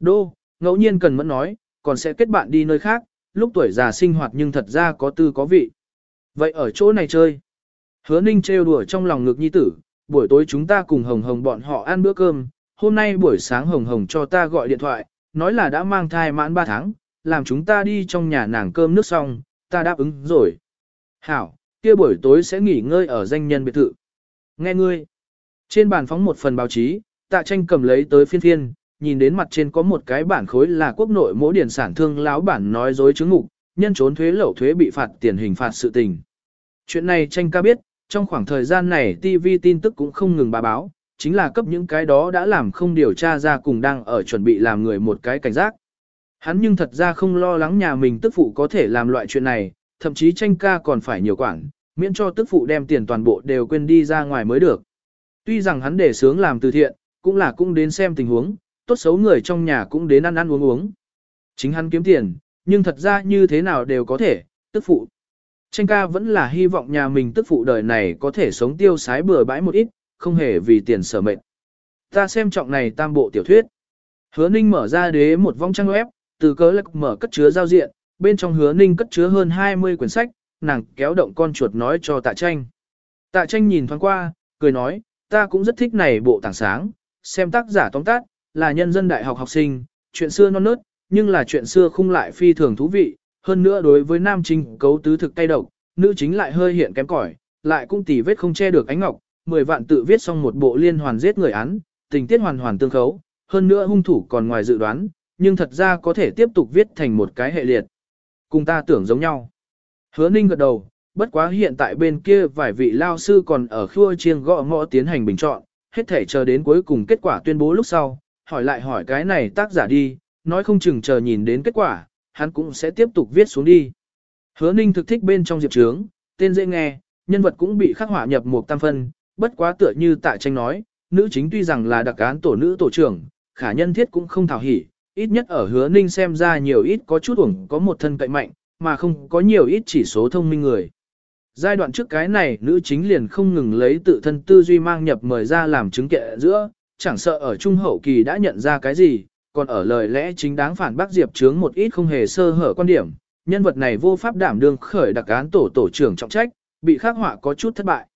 Đô, ngẫu nhiên cần mẫn nói, còn sẽ kết bạn đi nơi khác, lúc tuổi già sinh hoạt nhưng thật ra có tư có vị. Vậy ở chỗ này chơi. Hứa ninh trêu đùa trong lòng ngực nhi tử, buổi tối chúng ta cùng hồng hồng bọn họ ăn bữa cơm, hôm nay buổi sáng hồng hồng cho ta gọi điện thoại, nói là đã mang thai mãn 3 tháng, làm chúng ta đi trong nhà nàng cơm nước xong, ta đáp ứng rồi. Hảo, kia buổi tối sẽ nghỉ ngơi ở danh nhân biệt thự. Nghe ngươi. Trên bàn phóng một phần báo chí, tạ tranh cầm lấy tới phiên phiên, nhìn đến mặt trên có một cái bản khối là quốc nội mỗi điển sản thương lão bản nói dối chứng ngục, nhân trốn thuế lậu thuế bị phạt tiền hình phạt sự tình. Chuyện này tranh ca biết, trong khoảng thời gian này TV tin tức cũng không ngừng bà báo, chính là cấp những cái đó đã làm không điều tra ra cùng đang ở chuẩn bị làm người một cái cảnh giác. Hắn nhưng thật ra không lo lắng nhà mình tức phụ có thể làm loại chuyện này, thậm chí tranh ca còn phải nhiều quản, miễn cho tức phụ đem tiền toàn bộ đều quên đi ra ngoài mới được. Tuy rằng hắn để sướng làm từ thiện, cũng là cũng đến xem tình huống, tốt xấu người trong nhà cũng đến ăn ăn uống uống. Chính hắn kiếm tiền, nhưng thật ra như thế nào đều có thể, tức phụ. Tranh ca vẫn là hy vọng nhà mình tức phụ đời này có thể sống tiêu sái bừa bãi một ít, không hề vì tiền sở mệnh. Ta xem trọng này tam bộ tiểu thuyết. Hứa ninh mở ra đế một vong trang web, từ cớ lạc mở cất chứa giao diện, bên trong hứa ninh cất chứa hơn 20 quyển sách, nàng kéo động con chuột nói cho tạ tranh. Tạ tranh nhìn thoáng qua, cười nói, ta cũng rất thích này bộ tảng sáng, xem tác giả tóm tắt, là nhân dân đại học học sinh, chuyện xưa non nớt, nhưng là chuyện xưa không lại phi thường thú vị, hơn nữa đối với nam chính cấu tứ thực tay độc, nữ chính lại hơi hiện kém cỏi, lại cũng tỉ vết không che được ánh ngọc, 10 vạn tự viết xong một bộ liên hoàn giết người án, tình tiết hoàn hoàn tương khấu, hơn nữa hung thủ còn ngoài dự đoán, nhưng thật ra có thể tiếp tục viết thành một cái hệ liệt. Cùng ta tưởng giống nhau. Hứa ninh gật đầu, bất quá hiện tại bên kia vài vị lao sư còn ở khua chiêng gõ ngõ tiến hành bình chọn, hết thể chờ đến cuối cùng kết quả tuyên bố lúc sau, hỏi lại hỏi cái này tác giả đi, nói không chừng chờ nhìn đến kết quả, hắn cũng sẽ tiếp tục viết xuống đi. Hứa ninh thực thích bên trong diệp trướng, tên dễ nghe, nhân vật cũng bị khắc họa nhập một tam phân, bất quá tựa như tại tranh nói, nữ chính tuy rằng là đặc án tổ nữ tổ trưởng, khả nhân thiết cũng không thảo hỉ, ít nhất ở hứa ninh xem ra nhiều ít có chút uổng có một thân cậy mạnh, mà không có nhiều ít chỉ số thông minh người. Giai đoạn trước cái này nữ chính liền không ngừng lấy tự thân tư duy mang nhập mời ra làm chứng kệ giữa, chẳng sợ ở trung hậu kỳ đã nhận ra cái gì, còn ở lời lẽ chính đáng phản bác Diệp Trướng một ít không hề sơ hở quan điểm, nhân vật này vô pháp đảm đương khởi đặc án tổ tổ trưởng trọng trách, bị khắc họa có chút thất bại.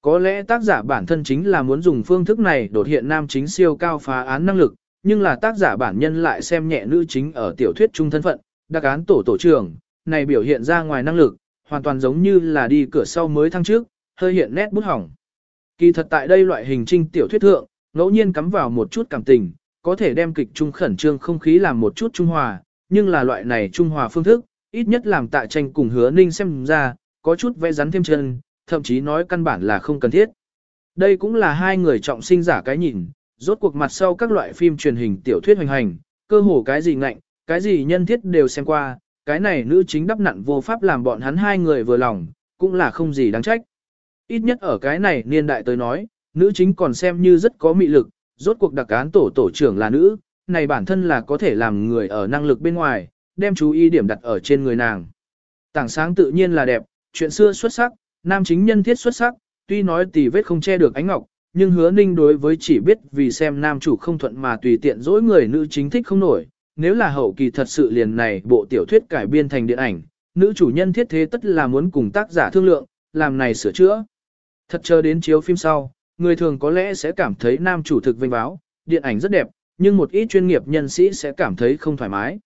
Có lẽ tác giả bản thân chính là muốn dùng phương thức này đột hiện nam chính siêu cao phá án năng lực, nhưng là tác giả bản nhân lại xem nhẹ nữ chính ở tiểu thuyết trung thân phận, đặc án tổ tổ trưởng, này biểu hiện ra ngoài năng lực, hoàn toàn giống như là đi cửa sau mới thăng trước, hơi hiện nét bút hỏng. Kỳ thật tại đây loại hình trinh tiểu thuyết thượng, ngẫu nhiên cắm vào một chút cảm tình, có thể đem kịch trung khẩn trương không khí làm một chút trung hòa, nhưng là loại này trung hòa phương thức, ít nhất làm tại tranh cùng hứa ninh xem ra, có chút vẽ rắn thêm chân, thậm chí nói căn bản là không cần thiết. Đây cũng là hai người trọng sinh giả cái nhìn, rốt cuộc mặt sau các loại phim truyền hình tiểu thuyết hoành hành, cơ hồ cái gì ngạnh, cái gì nhân thiết đều xem qua, cái này nữ chính đắp nặn vô pháp làm bọn hắn hai người vừa lòng, cũng là không gì đáng trách. Ít nhất ở cái này niên đại tới nói, nữ chính còn xem như rất có mị lực, rốt cuộc đặc án tổ tổ trưởng là nữ, này bản thân là có thể làm người ở năng lực bên ngoài, đem chú ý điểm đặt ở trên người nàng. Tảng sáng tự nhiên là đẹp, chuyện xưa xuất sắc, nam chính nhân thiết xuất sắc, tuy nói tỷ vết không che được ánh ngọc, nhưng hứa ninh đối với chỉ biết vì xem nam chủ không thuận mà tùy tiện dỗi người nữ chính thích không nổi, nếu là hậu kỳ thật sự liền này bộ tiểu thuyết cải biên thành điện ảnh, nữ chủ nhân thiết thế tất là muốn cùng tác giả thương lượng, làm này sửa chữa. Thật chờ đến chiếu phim sau, người thường có lẽ sẽ cảm thấy nam chủ thực vinh báo, điện ảnh rất đẹp, nhưng một ít chuyên nghiệp nhân sĩ sẽ cảm thấy không thoải mái.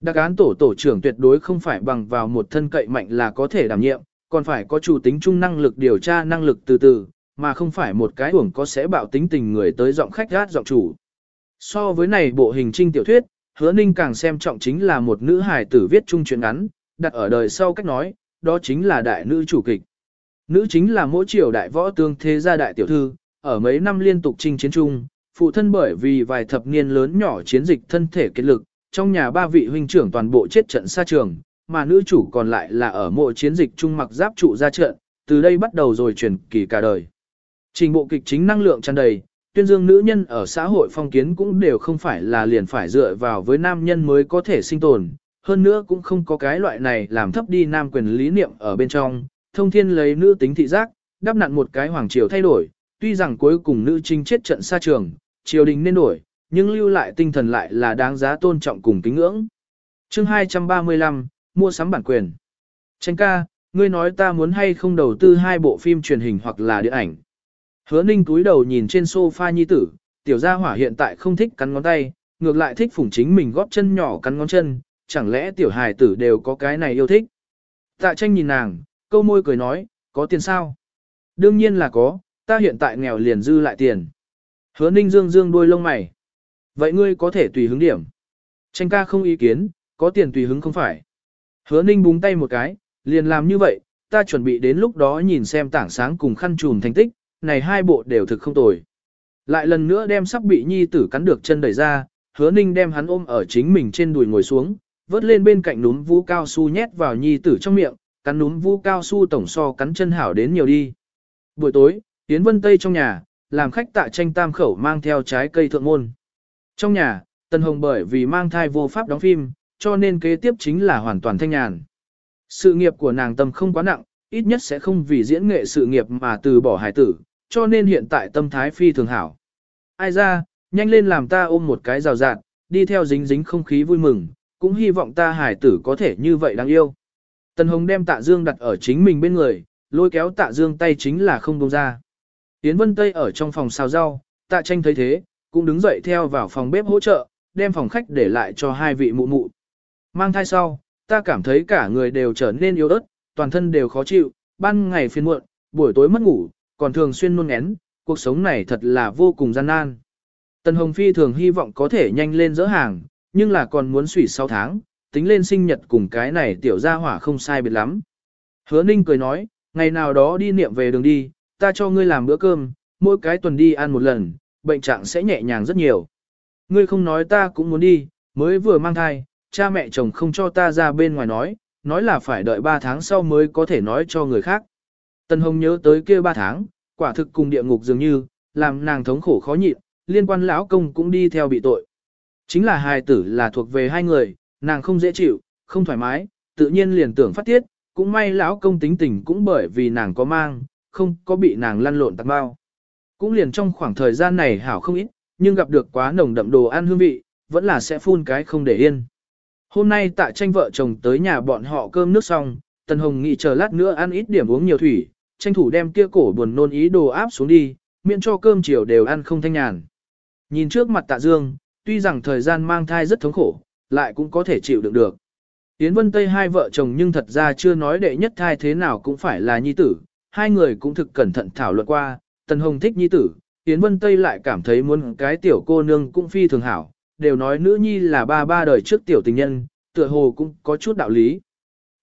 Đặc án tổ tổ trưởng tuyệt đối không phải bằng vào một thân cậy mạnh là có thể đảm nhiệm, còn phải có chủ tính trung năng lực điều tra năng lực từ từ, mà không phải một cái uổng có sẽ bạo tính tình người tới giọng khách gát giọng chủ. So với này bộ hình trinh tiểu thuyết, hứa ninh càng xem trọng chính là một nữ hài tử viết chung chuyện ngắn, đặt ở đời sau cách nói, đó chính là đại nữ chủ kịch. Nữ chính là mỗi triều đại võ tương thế gia đại tiểu thư, ở mấy năm liên tục chinh chiến chung, phụ thân bởi vì vài thập niên lớn nhỏ chiến dịch thân thể kết lực, trong nhà ba vị huynh trưởng toàn bộ chết trận xa trường, mà nữ chủ còn lại là ở mộ chiến dịch trung mặc giáp trụ ra trận, từ đây bắt đầu rồi truyền kỳ cả đời. Trình bộ kịch chính năng lượng tràn đầy, tuyên dương nữ nhân ở xã hội phong kiến cũng đều không phải là liền phải dựa vào với nam nhân mới có thể sinh tồn, hơn nữa cũng không có cái loại này làm thấp đi nam quyền lý niệm ở bên trong, thông thiên lấy nữ tính thị giác, đắp nặn một cái hoàng triều thay đổi, tuy rằng cuối cùng nữ trinh chết trận xa trường, triều đình nên đổi, nhưng lưu lại tinh thần lại là đáng giá tôn trọng cùng kính ngưỡng. chương 235, mua sắm bản quyền. Tranh ca, ngươi nói ta muốn hay không đầu tư hai bộ phim truyền hình hoặc là điện ảnh. Hứa ninh túi đầu nhìn trên sofa nhi tử, tiểu gia hỏa hiện tại không thích cắn ngón tay, ngược lại thích phủng chính mình góp chân nhỏ cắn ngón chân, chẳng lẽ tiểu hài tử đều có cái này yêu thích. Tạ tranh nhìn nàng, câu môi cười nói, có tiền sao? Đương nhiên là có, ta hiện tại nghèo liền dư lại tiền. Hứa ninh dương dương đuôi lông mày. Vậy ngươi có thể tùy hứng điểm. Tranh ca không ý kiến, có tiền tùy hứng không phải. Hứa ninh búng tay một cái, liền làm như vậy, ta chuẩn bị đến lúc đó nhìn xem tảng sáng cùng khăn trùm thành tích, này hai bộ đều thực không tồi. Lại lần nữa đem sắp bị nhi tử cắn được chân đẩy ra, hứa ninh đem hắn ôm ở chính mình trên đùi ngồi xuống, vớt lên bên cạnh núm vũ cao su nhét vào nhi tử trong miệng, cắn núm vũ cao su tổng so cắn chân hảo đến nhiều đi. Buổi tối, Yến Vân Tây trong nhà, làm khách tạ tranh tam khẩu mang theo trái cây thượng môn. Trong nhà, Tân Hồng bởi vì mang thai vô pháp đóng phim, cho nên kế tiếp chính là hoàn toàn thanh nhàn. Sự nghiệp của nàng tâm không quá nặng, ít nhất sẽ không vì diễn nghệ sự nghiệp mà từ bỏ hải tử, cho nên hiện tại tâm thái phi thường hảo. Ai ra, nhanh lên làm ta ôm một cái rào rạt, đi theo dính dính không khí vui mừng, cũng hy vọng ta hải tử có thể như vậy đáng yêu. Tần Hồng đem tạ dương đặt ở chính mình bên người, lôi kéo tạ dương tay chính là không buông ra. Yến Vân Tây ở trong phòng xào rau, tạ tranh thấy thế, cũng đứng dậy theo vào phòng bếp hỗ trợ, đem phòng khách để lại cho hai vị mụ mụ. Mang thai sau, ta cảm thấy cả người đều trở nên yếu ớt, toàn thân đều khó chịu, ban ngày phiền muộn, buổi tối mất ngủ, còn thường xuyên nôn ngén, cuộc sống này thật là vô cùng gian nan. Tần Hồng Phi thường hy vọng có thể nhanh lên dỡ hàng, nhưng là còn muốn sủy 6 tháng, tính lên sinh nhật cùng cái này tiểu gia hỏa không sai biệt lắm. Hứa Ninh cười nói, ngày nào đó đi niệm về đường đi, ta cho ngươi làm bữa cơm, mỗi cái tuần đi ăn một lần, bệnh trạng sẽ nhẹ nhàng rất nhiều. Ngươi không nói ta cũng muốn đi, mới vừa mang thai, cha mẹ chồng không cho ta ra bên ngoài nói, nói là phải đợi 3 tháng sau mới có thể nói cho người khác. Tân Hồng nhớ tới kia 3 tháng, quả thực cùng địa ngục dường như, làm nàng thống khổ khó nhịn, liên quan lão công cũng đi theo bị tội. Chính là hài tử là thuộc về hai người, nàng không dễ chịu, không thoải mái, tự nhiên liền tưởng phát tiết, cũng may lão công tính tình cũng bởi vì nàng có mang, không có bị nàng lăn lộn tạc bao. Cũng liền trong khoảng thời gian này hảo không ít, nhưng gặp được quá nồng đậm đồ ăn hương vị, vẫn là sẽ phun cái không để yên. Hôm nay tạ tranh vợ chồng tới nhà bọn họ cơm nước xong, Tần Hồng nghĩ chờ lát nữa ăn ít điểm uống nhiều thủy, tranh thủ đem kia cổ buồn nôn ý đồ áp xuống đi, miễn cho cơm chiều đều ăn không thanh nhàn. Nhìn trước mặt tạ dương, tuy rằng thời gian mang thai rất thống khổ, lại cũng có thể chịu đựng được. Yến Vân Tây hai vợ chồng nhưng thật ra chưa nói đệ nhất thai thế nào cũng phải là nhi tử, hai người cũng thực cẩn thận thảo luận qua, Tần Hồng thích nhi tử, Yến Vân Tây lại cảm thấy muốn cái tiểu cô nương cũng phi thường hảo, đều nói nữ nhi là ba ba đời trước tiểu tình nhân, tựa hồ cũng có chút đạo lý.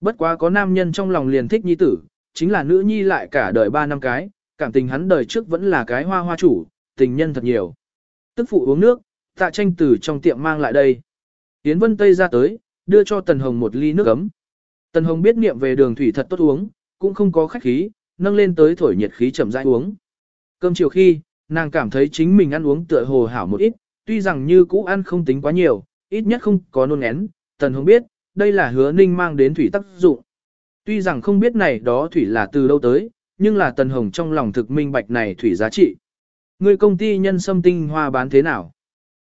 Bất quá có nam nhân trong lòng liền thích nhi tử, chính là nữ nhi lại cả đời ba năm cái, cảm tình hắn đời trước vẫn là cái hoa hoa chủ, tình nhân thật nhiều. Tức phụ uống nước, tạ tranh tử trong tiệm mang lại đây. Yến Vân Tây ra tới, đưa cho Tần Hồng một ly nước ấm. Tần Hồng biết niệm về đường thủy thật tốt uống, cũng không có khách khí, nâng lên tới thổi nhiệt khí chậm rãi uống. Cơm chiều khi, nàng cảm thấy chính mình ăn uống tựa hồ hảo một ít, tuy rằng như cũ ăn không tính quá nhiều, ít nhất không có nôn én, Tần Hồng biết, đây là hứa ninh mang đến thủy tác dụng. Tuy rằng không biết này đó thủy là từ đâu tới, nhưng là Tần Hồng trong lòng thực minh bạch này thủy giá trị. Người công ty nhân sâm tinh hoa bán thế nào?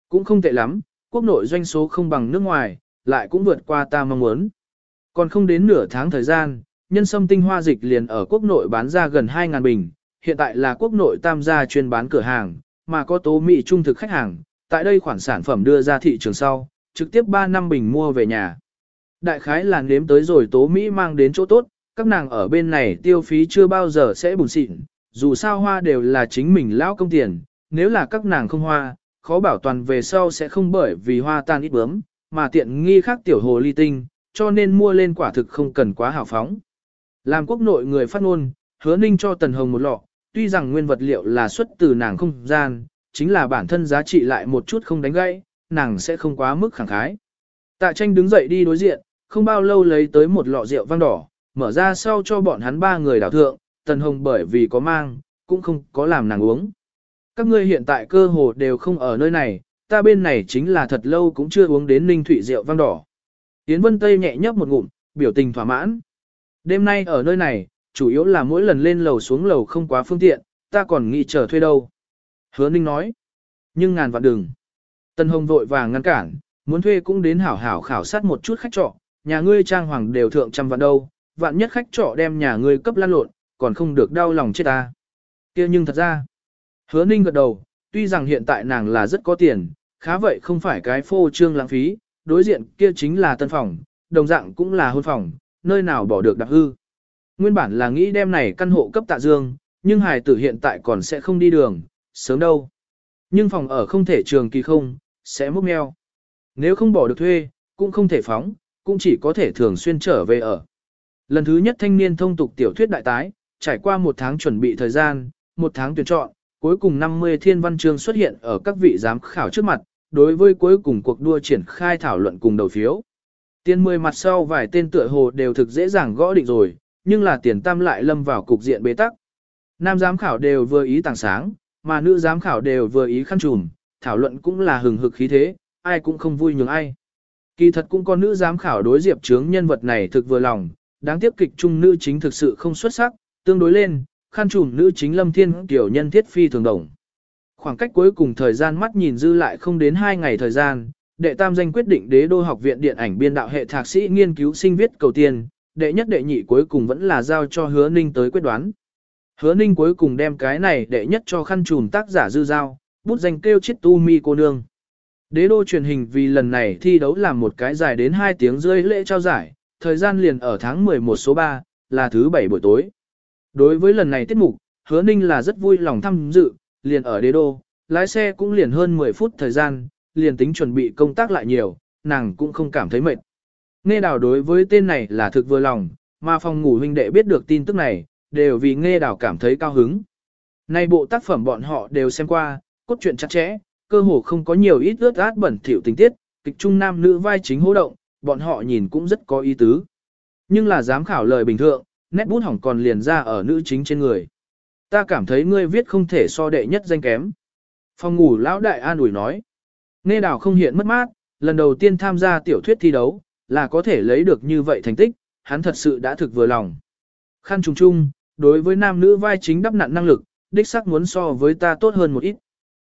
Cũng không tệ lắm, quốc nội doanh số không bằng nước ngoài, lại cũng vượt qua ta mong muốn. Còn không đến nửa tháng thời gian, nhân sâm tinh hoa dịch liền ở quốc nội bán ra gần 2.000 bình, hiện tại là quốc nội tam gia chuyên bán cửa hàng, mà có tố mỹ trung thực khách hàng, tại đây khoản sản phẩm đưa ra thị trường sau, trực tiếp 3 năm bình mua về nhà. Đại khái là nếm tới rồi tố Mỹ mang đến chỗ tốt, các nàng ở bên này tiêu phí chưa bao giờ sẽ bùn xịn, dù sao hoa đều là chính mình lão công tiền, nếu là các nàng không hoa, khó bảo toàn về sau sẽ không bởi vì hoa tan ít bướm, mà tiện nghi khác tiểu hồ ly tinh, cho nên mua lên quả thực không cần quá hào phóng. Làm quốc nội người phát ngôn, hứa ninh cho Tần Hồng một lọ, tuy rằng nguyên vật liệu là xuất từ nàng không gian, chính là bản thân giá trị lại một chút không đánh gãy, nàng sẽ không quá mức khẳng khái. Tạ tranh đứng dậy đi đối diện, không bao lâu lấy tới một lọ rượu vang đỏ, mở ra sau cho bọn hắn ba người đảo thượng, Tần Hồng bởi vì có mang, cũng không có làm nàng uống. Các ngươi hiện tại cơ hồ đều không ở nơi này, ta bên này chính là thật lâu cũng chưa uống đến ninh thủy rượu vang đỏ. Yến Vân Tây nhẹ nhấp một ngụm, biểu tình thỏa mãn. Đêm nay ở nơi này, chủ yếu là mỗi lần lên lầu xuống lầu không quá phương tiện, ta còn nghĩ chờ thuê đâu. Hứa Ninh nói. Nhưng ngàn vạn đừng. Tân Hồng vội vàng ngăn cản, muốn thuê cũng đến hảo hảo khảo sát một chút khách trọ, nhà ngươi trang hoàng đều thượng trăm vạn đâu, vạn nhất khách trọ đem nhà ngươi cấp lan lộn, còn không được đau lòng chết ta. kia nhưng thật ra, hứa ninh gật đầu, tuy rằng hiện tại nàng là rất có tiền, khá vậy không phải cái phô trương lãng phí, đối diện kia chính là tân phòng, đồng dạng cũng là hôn phòng, nơi nào bỏ được đặc hư. Nguyên bản là nghĩ đem này căn hộ cấp tạ dương, nhưng hài tử hiện tại còn sẽ không đi đường, sớm đâu. Nhưng phòng ở không thể trường kỳ không, sẽ múc meo. Nếu không bỏ được thuê, cũng không thể phóng, cũng chỉ có thể thường xuyên trở về ở. Lần thứ nhất thanh niên thông tục tiểu thuyết đại tái, trải qua một tháng chuẩn bị thời gian, một tháng tuyển chọn, cuối cùng 50 thiên văn chương xuất hiện ở các vị giám khảo trước mặt, đối với cuối cùng cuộc đua triển khai thảo luận cùng đầu phiếu. Tiền 10 mặt sau vài tên tựa hồ đều thực dễ dàng gõ định rồi, nhưng là tiền tam lại lâm vào cục diện bế tắc. Nam giám khảo đều vừa ý tàng sáng, mà nữ giám khảo đều vừa ý khăn trùm, thảo luận cũng là hừng hực khí thế, ai cũng không vui nhường ai. Kỳ thật cũng có nữ giám khảo đối diệp trướng nhân vật này thực vừa lòng, đáng tiếc kịch trung nữ chính thực sự không xuất sắc, tương đối lên, khăn trùm nữ chính lâm thiên tiểu nhân thiết phi thường đồng. Khoảng cách cuối cùng thời gian mắt nhìn dư lại không đến 2 ngày thời gian, đệ tam danh quyết định đế đô học viện điện ảnh biên đạo hệ thạc sĩ nghiên cứu sinh viết cầu tiên, đệ nhất đệ nhị cuối cùng vẫn là giao cho hứa ninh tới quyết đoán. Hứa ninh cuối cùng đem cái này đệ nhất cho khăn trùm tác giả dư giao, bút danh kêu chết tu mi cô nương. Đế đô truyền hình vì lần này thi đấu làm một cái dài đến 2 tiếng rưỡi lễ trao giải, thời gian liền ở tháng 11 số 3, là thứ 7 buổi tối. Đối với lần này tiết mục, hứa ninh là rất vui lòng tham dự, liền ở đế đô, lái xe cũng liền hơn 10 phút thời gian, liền tính chuẩn bị công tác lại nhiều, nàng cũng không cảm thấy mệt. Nghe đào đối với tên này là thực vừa lòng, mà phòng ngủ huynh đệ biết được tin tức này, đều vì nghe đào cảm thấy cao hứng. Nay bộ tác phẩm bọn họ đều xem qua, cốt truyện chặt chẽ, cơ hồ không có nhiều ít ướt át bẩn thỉu tình tiết, kịch trung nam nữ vai chính hô động, bọn họ nhìn cũng rất có ý tứ. Nhưng là giám khảo lời bình thường, nét bút hỏng còn liền ra ở nữ chính trên người. Ta cảm thấy ngươi viết không thể so đệ nhất danh kém. Phòng ngủ lão đại an ủi nói. Nghe đào không hiện mất mát, lần đầu tiên tham gia tiểu thuyết thi đấu, là có thể lấy được như vậy thành tích, hắn thật sự đã thực vừa lòng. Khăn trùng Trung, đối với nam nữ vai chính đắp nặn năng lực, đích sắc muốn so với ta tốt hơn một ít.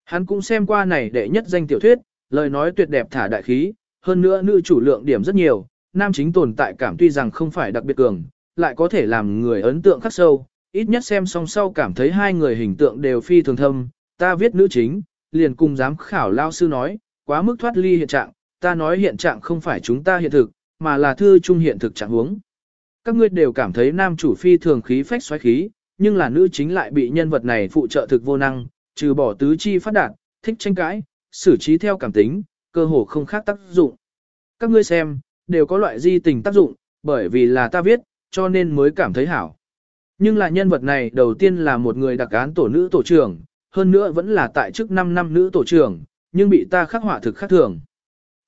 Hắn cũng xem qua này đệ nhất danh tiểu thuyết, lời nói tuyệt đẹp thả đại khí, hơn nữa nữ chủ lượng điểm rất nhiều, nam chính tồn tại cảm tuy rằng không phải đặc biệt cường, lại có thể làm người ấn tượng khắc sâu, ít nhất xem xong sau cảm thấy hai người hình tượng đều phi thường thâm, ta viết nữ chính, liền cùng giám khảo lao sư nói, quá mức thoát ly hiện trạng, ta nói hiện trạng không phải chúng ta hiện thực, mà là thư trung hiện thực trạng huống. Các ngươi đều cảm thấy nam chủ phi thường khí phách xoáy khí, nhưng là nữ chính lại bị nhân vật này phụ trợ thực vô năng, trừ bỏ tứ chi phát đạt, thích tranh cãi, xử trí theo cảm tính, cơ hồ không khác tác dụng. Các ngươi xem, đều có loại di tình tác dụng, bởi vì là ta viết, cho nên mới cảm thấy hảo. Nhưng là nhân vật này đầu tiên là một người đặc án tổ nữ tổ trưởng, hơn nữa vẫn là tại chức 5 năm nữ tổ trưởng, nhưng bị ta khắc họa thực khác thường.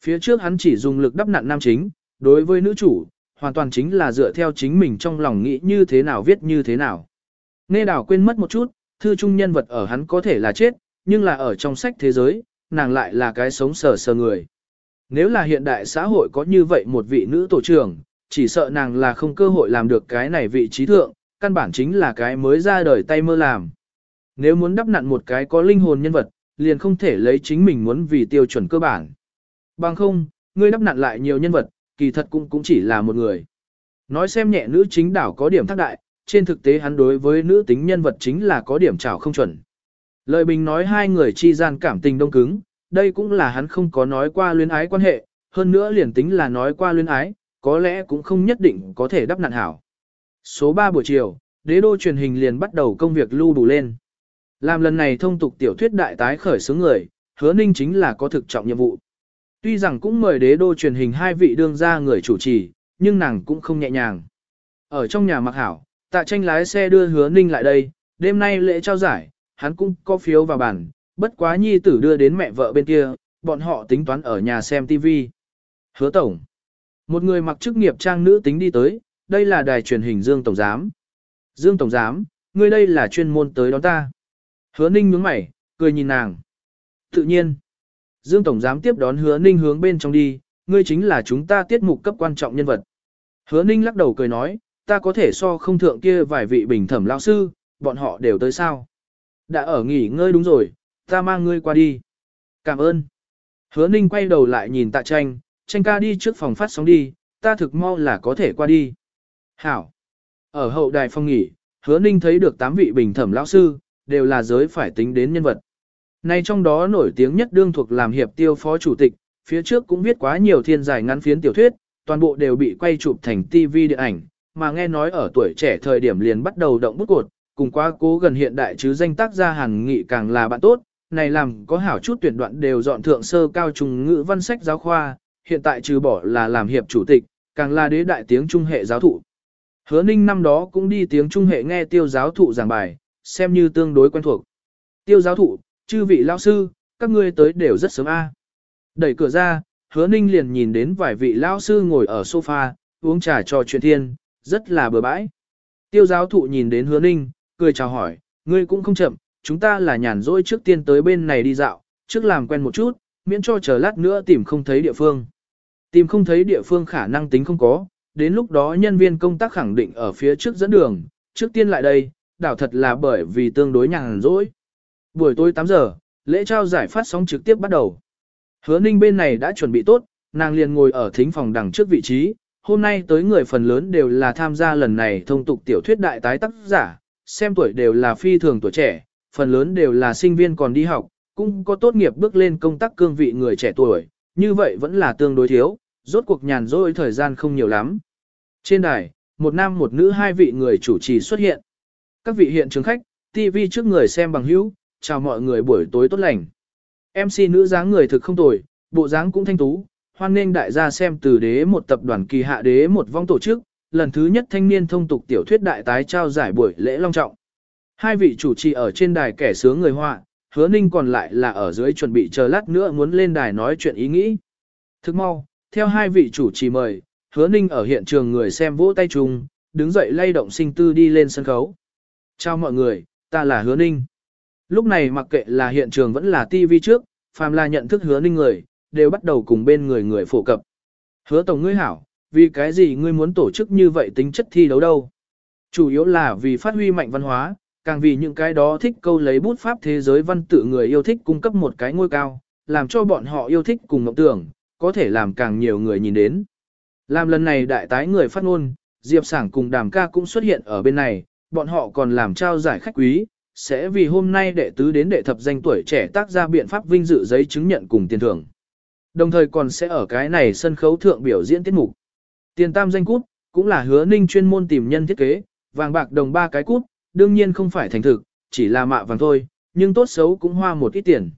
Phía trước hắn chỉ dùng lực đắp nặn nam chính, đối với nữ chủ, hoàn toàn chính là dựa theo chính mình trong lòng nghĩ như thế nào viết như thế nào. Nghe đảo quên mất một chút, thư trung nhân vật ở hắn có thể là chết, nhưng là ở trong sách thế giới, nàng lại là cái sống sờ sờ người. Nếu là hiện đại xã hội có như vậy một vị nữ tổ trưởng, chỉ sợ nàng là không cơ hội làm được cái này vị trí thượng, căn bản chính là cái mới ra đời tay mơ làm. Nếu muốn đắp nặn một cái có linh hồn nhân vật, liền không thể lấy chính mình muốn vì tiêu chuẩn cơ bản. Bằng không, ngươi đắp nặn lại nhiều nhân vật, kỳ thật cũng cũng chỉ là một người. Nói xem nhẹ nữ chính đảo có điểm thác đại, trên thực tế hắn đối với nữ tính nhân vật chính là có điểm trảo không chuẩn. Lời bình nói hai người chi gian cảm tình đông cứng, đây cũng là hắn không có nói qua luyến ái quan hệ, hơn nữa liền tính là nói qua luyến ái, có lẽ cũng không nhất định có thể đắp nạn hảo. Số 3 buổi chiều, đế đô truyền hình liền bắt đầu công việc lưu đủ lên. Làm lần này thông tục tiểu thuyết đại tái khởi xướng người, hứa ninh chính là có thực trọng nhiệm vụ. Tuy rằng cũng mời đế đô truyền hình hai vị đương ra người chủ trì, nhưng nàng cũng không nhẹ nhàng. Ở trong nhà mặc hảo, tạ tranh lái xe đưa hứa ninh lại đây, đêm nay lễ trao giải, hắn cũng có phiếu vào bản, bất quá nhi tử đưa đến mẹ vợ bên kia, bọn họ tính toán ở nhà xem TV. Hứa tổng. Một người mặc chức nghiệp trang nữ tính đi tới, đây là đài truyền hình Dương Tổng Giám. Dương Tổng Giám, ngươi đây là chuyên môn tới đón ta. Hứa ninh nhướng mày, cười nhìn nàng. Tự nhiên. Dương Tổng Giám tiếp đón hứa ninh hướng bên trong đi, ngươi chính là chúng ta tiết mục cấp quan trọng nhân vật. Hứa ninh lắc đầu cười nói, ta có thể so không thượng kia vài vị bình thẩm lão sư, bọn họ đều tới sao. Đã ở nghỉ ngơi đúng rồi, ta mang ngươi qua đi. Cảm ơn. Hứa ninh quay đầu lại nhìn tạ tranh, tranh ca đi trước phòng phát sóng đi, ta thực mau là có thể qua đi. Hảo. Ở hậu đài phòng nghỉ, hứa ninh thấy được 8 vị bình thẩm lão sư, đều là giới phải tính đến nhân vật. Nay trong đó nổi tiếng nhất đương thuộc làm hiệp tiêu phó chủ tịch, phía trước cũng viết quá nhiều thiên giải ngắn phiến tiểu thuyết, toàn bộ đều bị quay chụp thành TV điện ảnh, mà nghe nói ở tuổi trẻ thời điểm liền bắt đầu động bút cột, cùng quá cố gần hiện đại chứ danh tác gia hàn nghị càng là bạn tốt, này làm có hảo chút tuyển đoạn đều dọn thượng sơ cao trùng ngữ văn sách giáo khoa, hiện tại trừ bỏ là làm hiệp chủ tịch, càng là đế đại tiếng trung hệ giáo thụ. Hứa ninh năm đó cũng đi tiếng trung hệ nghe tiêu giáo thụ giảng bài, xem như tương đối quen thuộc. Tiêu giáo thụ, chư vị lao sư, các ngươi tới đều rất sớm a. Đẩy cửa ra, hứa ninh liền nhìn đến vài vị lao sư ngồi ở sofa, uống trà trò chuyện thiên, rất là bừa bãi. Tiêu giáo thụ nhìn đến hứa ninh, cười chào hỏi, ngươi cũng không chậm, chúng ta là nhàn rỗi trước tiên tới bên này đi dạo, trước làm quen một chút, miễn cho chờ lát nữa tìm không thấy địa phương. Tìm không thấy địa phương khả năng tính không có, đến lúc đó nhân viên công tác khẳng định ở phía trước dẫn đường, trước tiên lại đây, đảo thật là bởi vì tương đối nhàn rỗi. Buổi tối 8 giờ, lễ trao giải phát sóng trực tiếp bắt đầu. Hứa ninh bên này đã chuẩn bị tốt, nàng liền ngồi ở thính phòng đằng trước vị trí, hôm nay tới người phần lớn đều là tham gia lần này thông tục tiểu thuyết đại tái tác giả, xem tuổi đều là phi thường tuổi trẻ, phần lớn đều là sinh viên còn đi học, cũng có tốt nghiệp bước lên công tác cương vị người trẻ tuổi, như vậy vẫn là tương đối thiếu, rốt cuộc nhàn rỗi thời gian không nhiều lắm. Trên đài, một nam một nữ hai vị người chủ trì xuất hiện. Các vị hiện trường khách, TV trước người xem bằng hữu, chào mọi người buổi tối tốt lành. MC nữ dáng người thực không tồi, bộ dáng cũng thanh tú, hoan nghênh đại gia xem từ đế một tập đoàn kỳ hạ đế một vong tổ chức, lần thứ nhất thanh niên thông tục tiểu thuyết đại tái trao giải buổi lễ long trọng. Hai vị chủ trì ở trên đài kẻ sướng người họa, hứa ninh còn lại là ở dưới chuẩn bị chờ lát nữa muốn lên đài nói chuyện ý nghĩ. Thức mau, theo hai vị chủ trì mời, hứa ninh ở hiện trường người xem vỗ tay chung, đứng dậy lay động sinh tư đi lên sân khấu. Chào mọi người, ta là hứa ninh. Lúc này mặc kệ là hiện trường vẫn là TV trước, phàm là nhận thức hứa ninh người, đều bắt đầu cùng bên người người phổ cập. Hứa tổng ngươi hảo, vì cái gì ngươi muốn tổ chức như vậy tính chất thi đấu đâu? Chủ yếu là vì phát huy mạnh văn hóa, càng vì những cái đó thích câu lấy bút pháp thế giới văn tự người yêu thích cung cấp một cái ngôi cao, làm cho bọn họ yêu thích cùng mộng tưởng, có thể làm càng nhiều người nhìn đến. Làm lần này đại tái người phát ngôn, Diệp Sảng cùng Đàm Ca cũng xuất hiện ở bên này, bọn họ còn làm trao giải khách quý, sẽ vì hôm nay đệ tứ đến đệ thập danh tuổi trẻ tác ra biện pháp vinh dự giấy chứng nhận cùng tiền thưởng. Đồng thời còn sẽ ở cái này sân khấu thượng biểu diễn tiết mục. Tiền tam danh cút, cũng là hứa ninh chuyên môn tìm nhân thiết kế, vàng bạc đồng ba cái cút, đương nhiên không phải thành thực, chỉ là mạ vàng thôi, nhưng tốt xấu cũng hoa một ít tiền.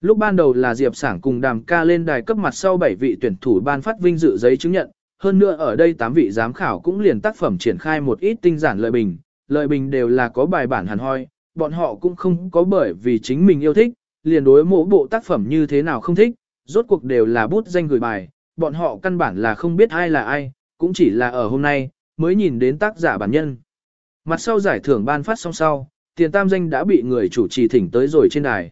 Lúc ban đầu là Diệp Sảng cùng đàm ca lên đài cấp mặt sau 7 vị tuyển thủ ban phát vinh dự giấy chứng nhận, hơn nữa ở đây 8 vị giám khảo cũng liền tác phẩm triển khai một ít tinh giản lợi bình, lợi bình đều là có bài bản hẳn hoi, bọn họ cũng không có bởi vì chính mình yêu thích, liền đối mỗi bộ tác phẩm như thế nào không thích, rốt cuộc đều là bút danh gửi bài, bọn họ căn bản là không biết ai là ai, cũng chỉ là ở hôm nay, mới nhìn đến tác giả bản nhân. Mặt sau giải thưởng ban phát xong sau, tiền tam danh đã bị người chủ trì thỉnh tới rồi trên đài.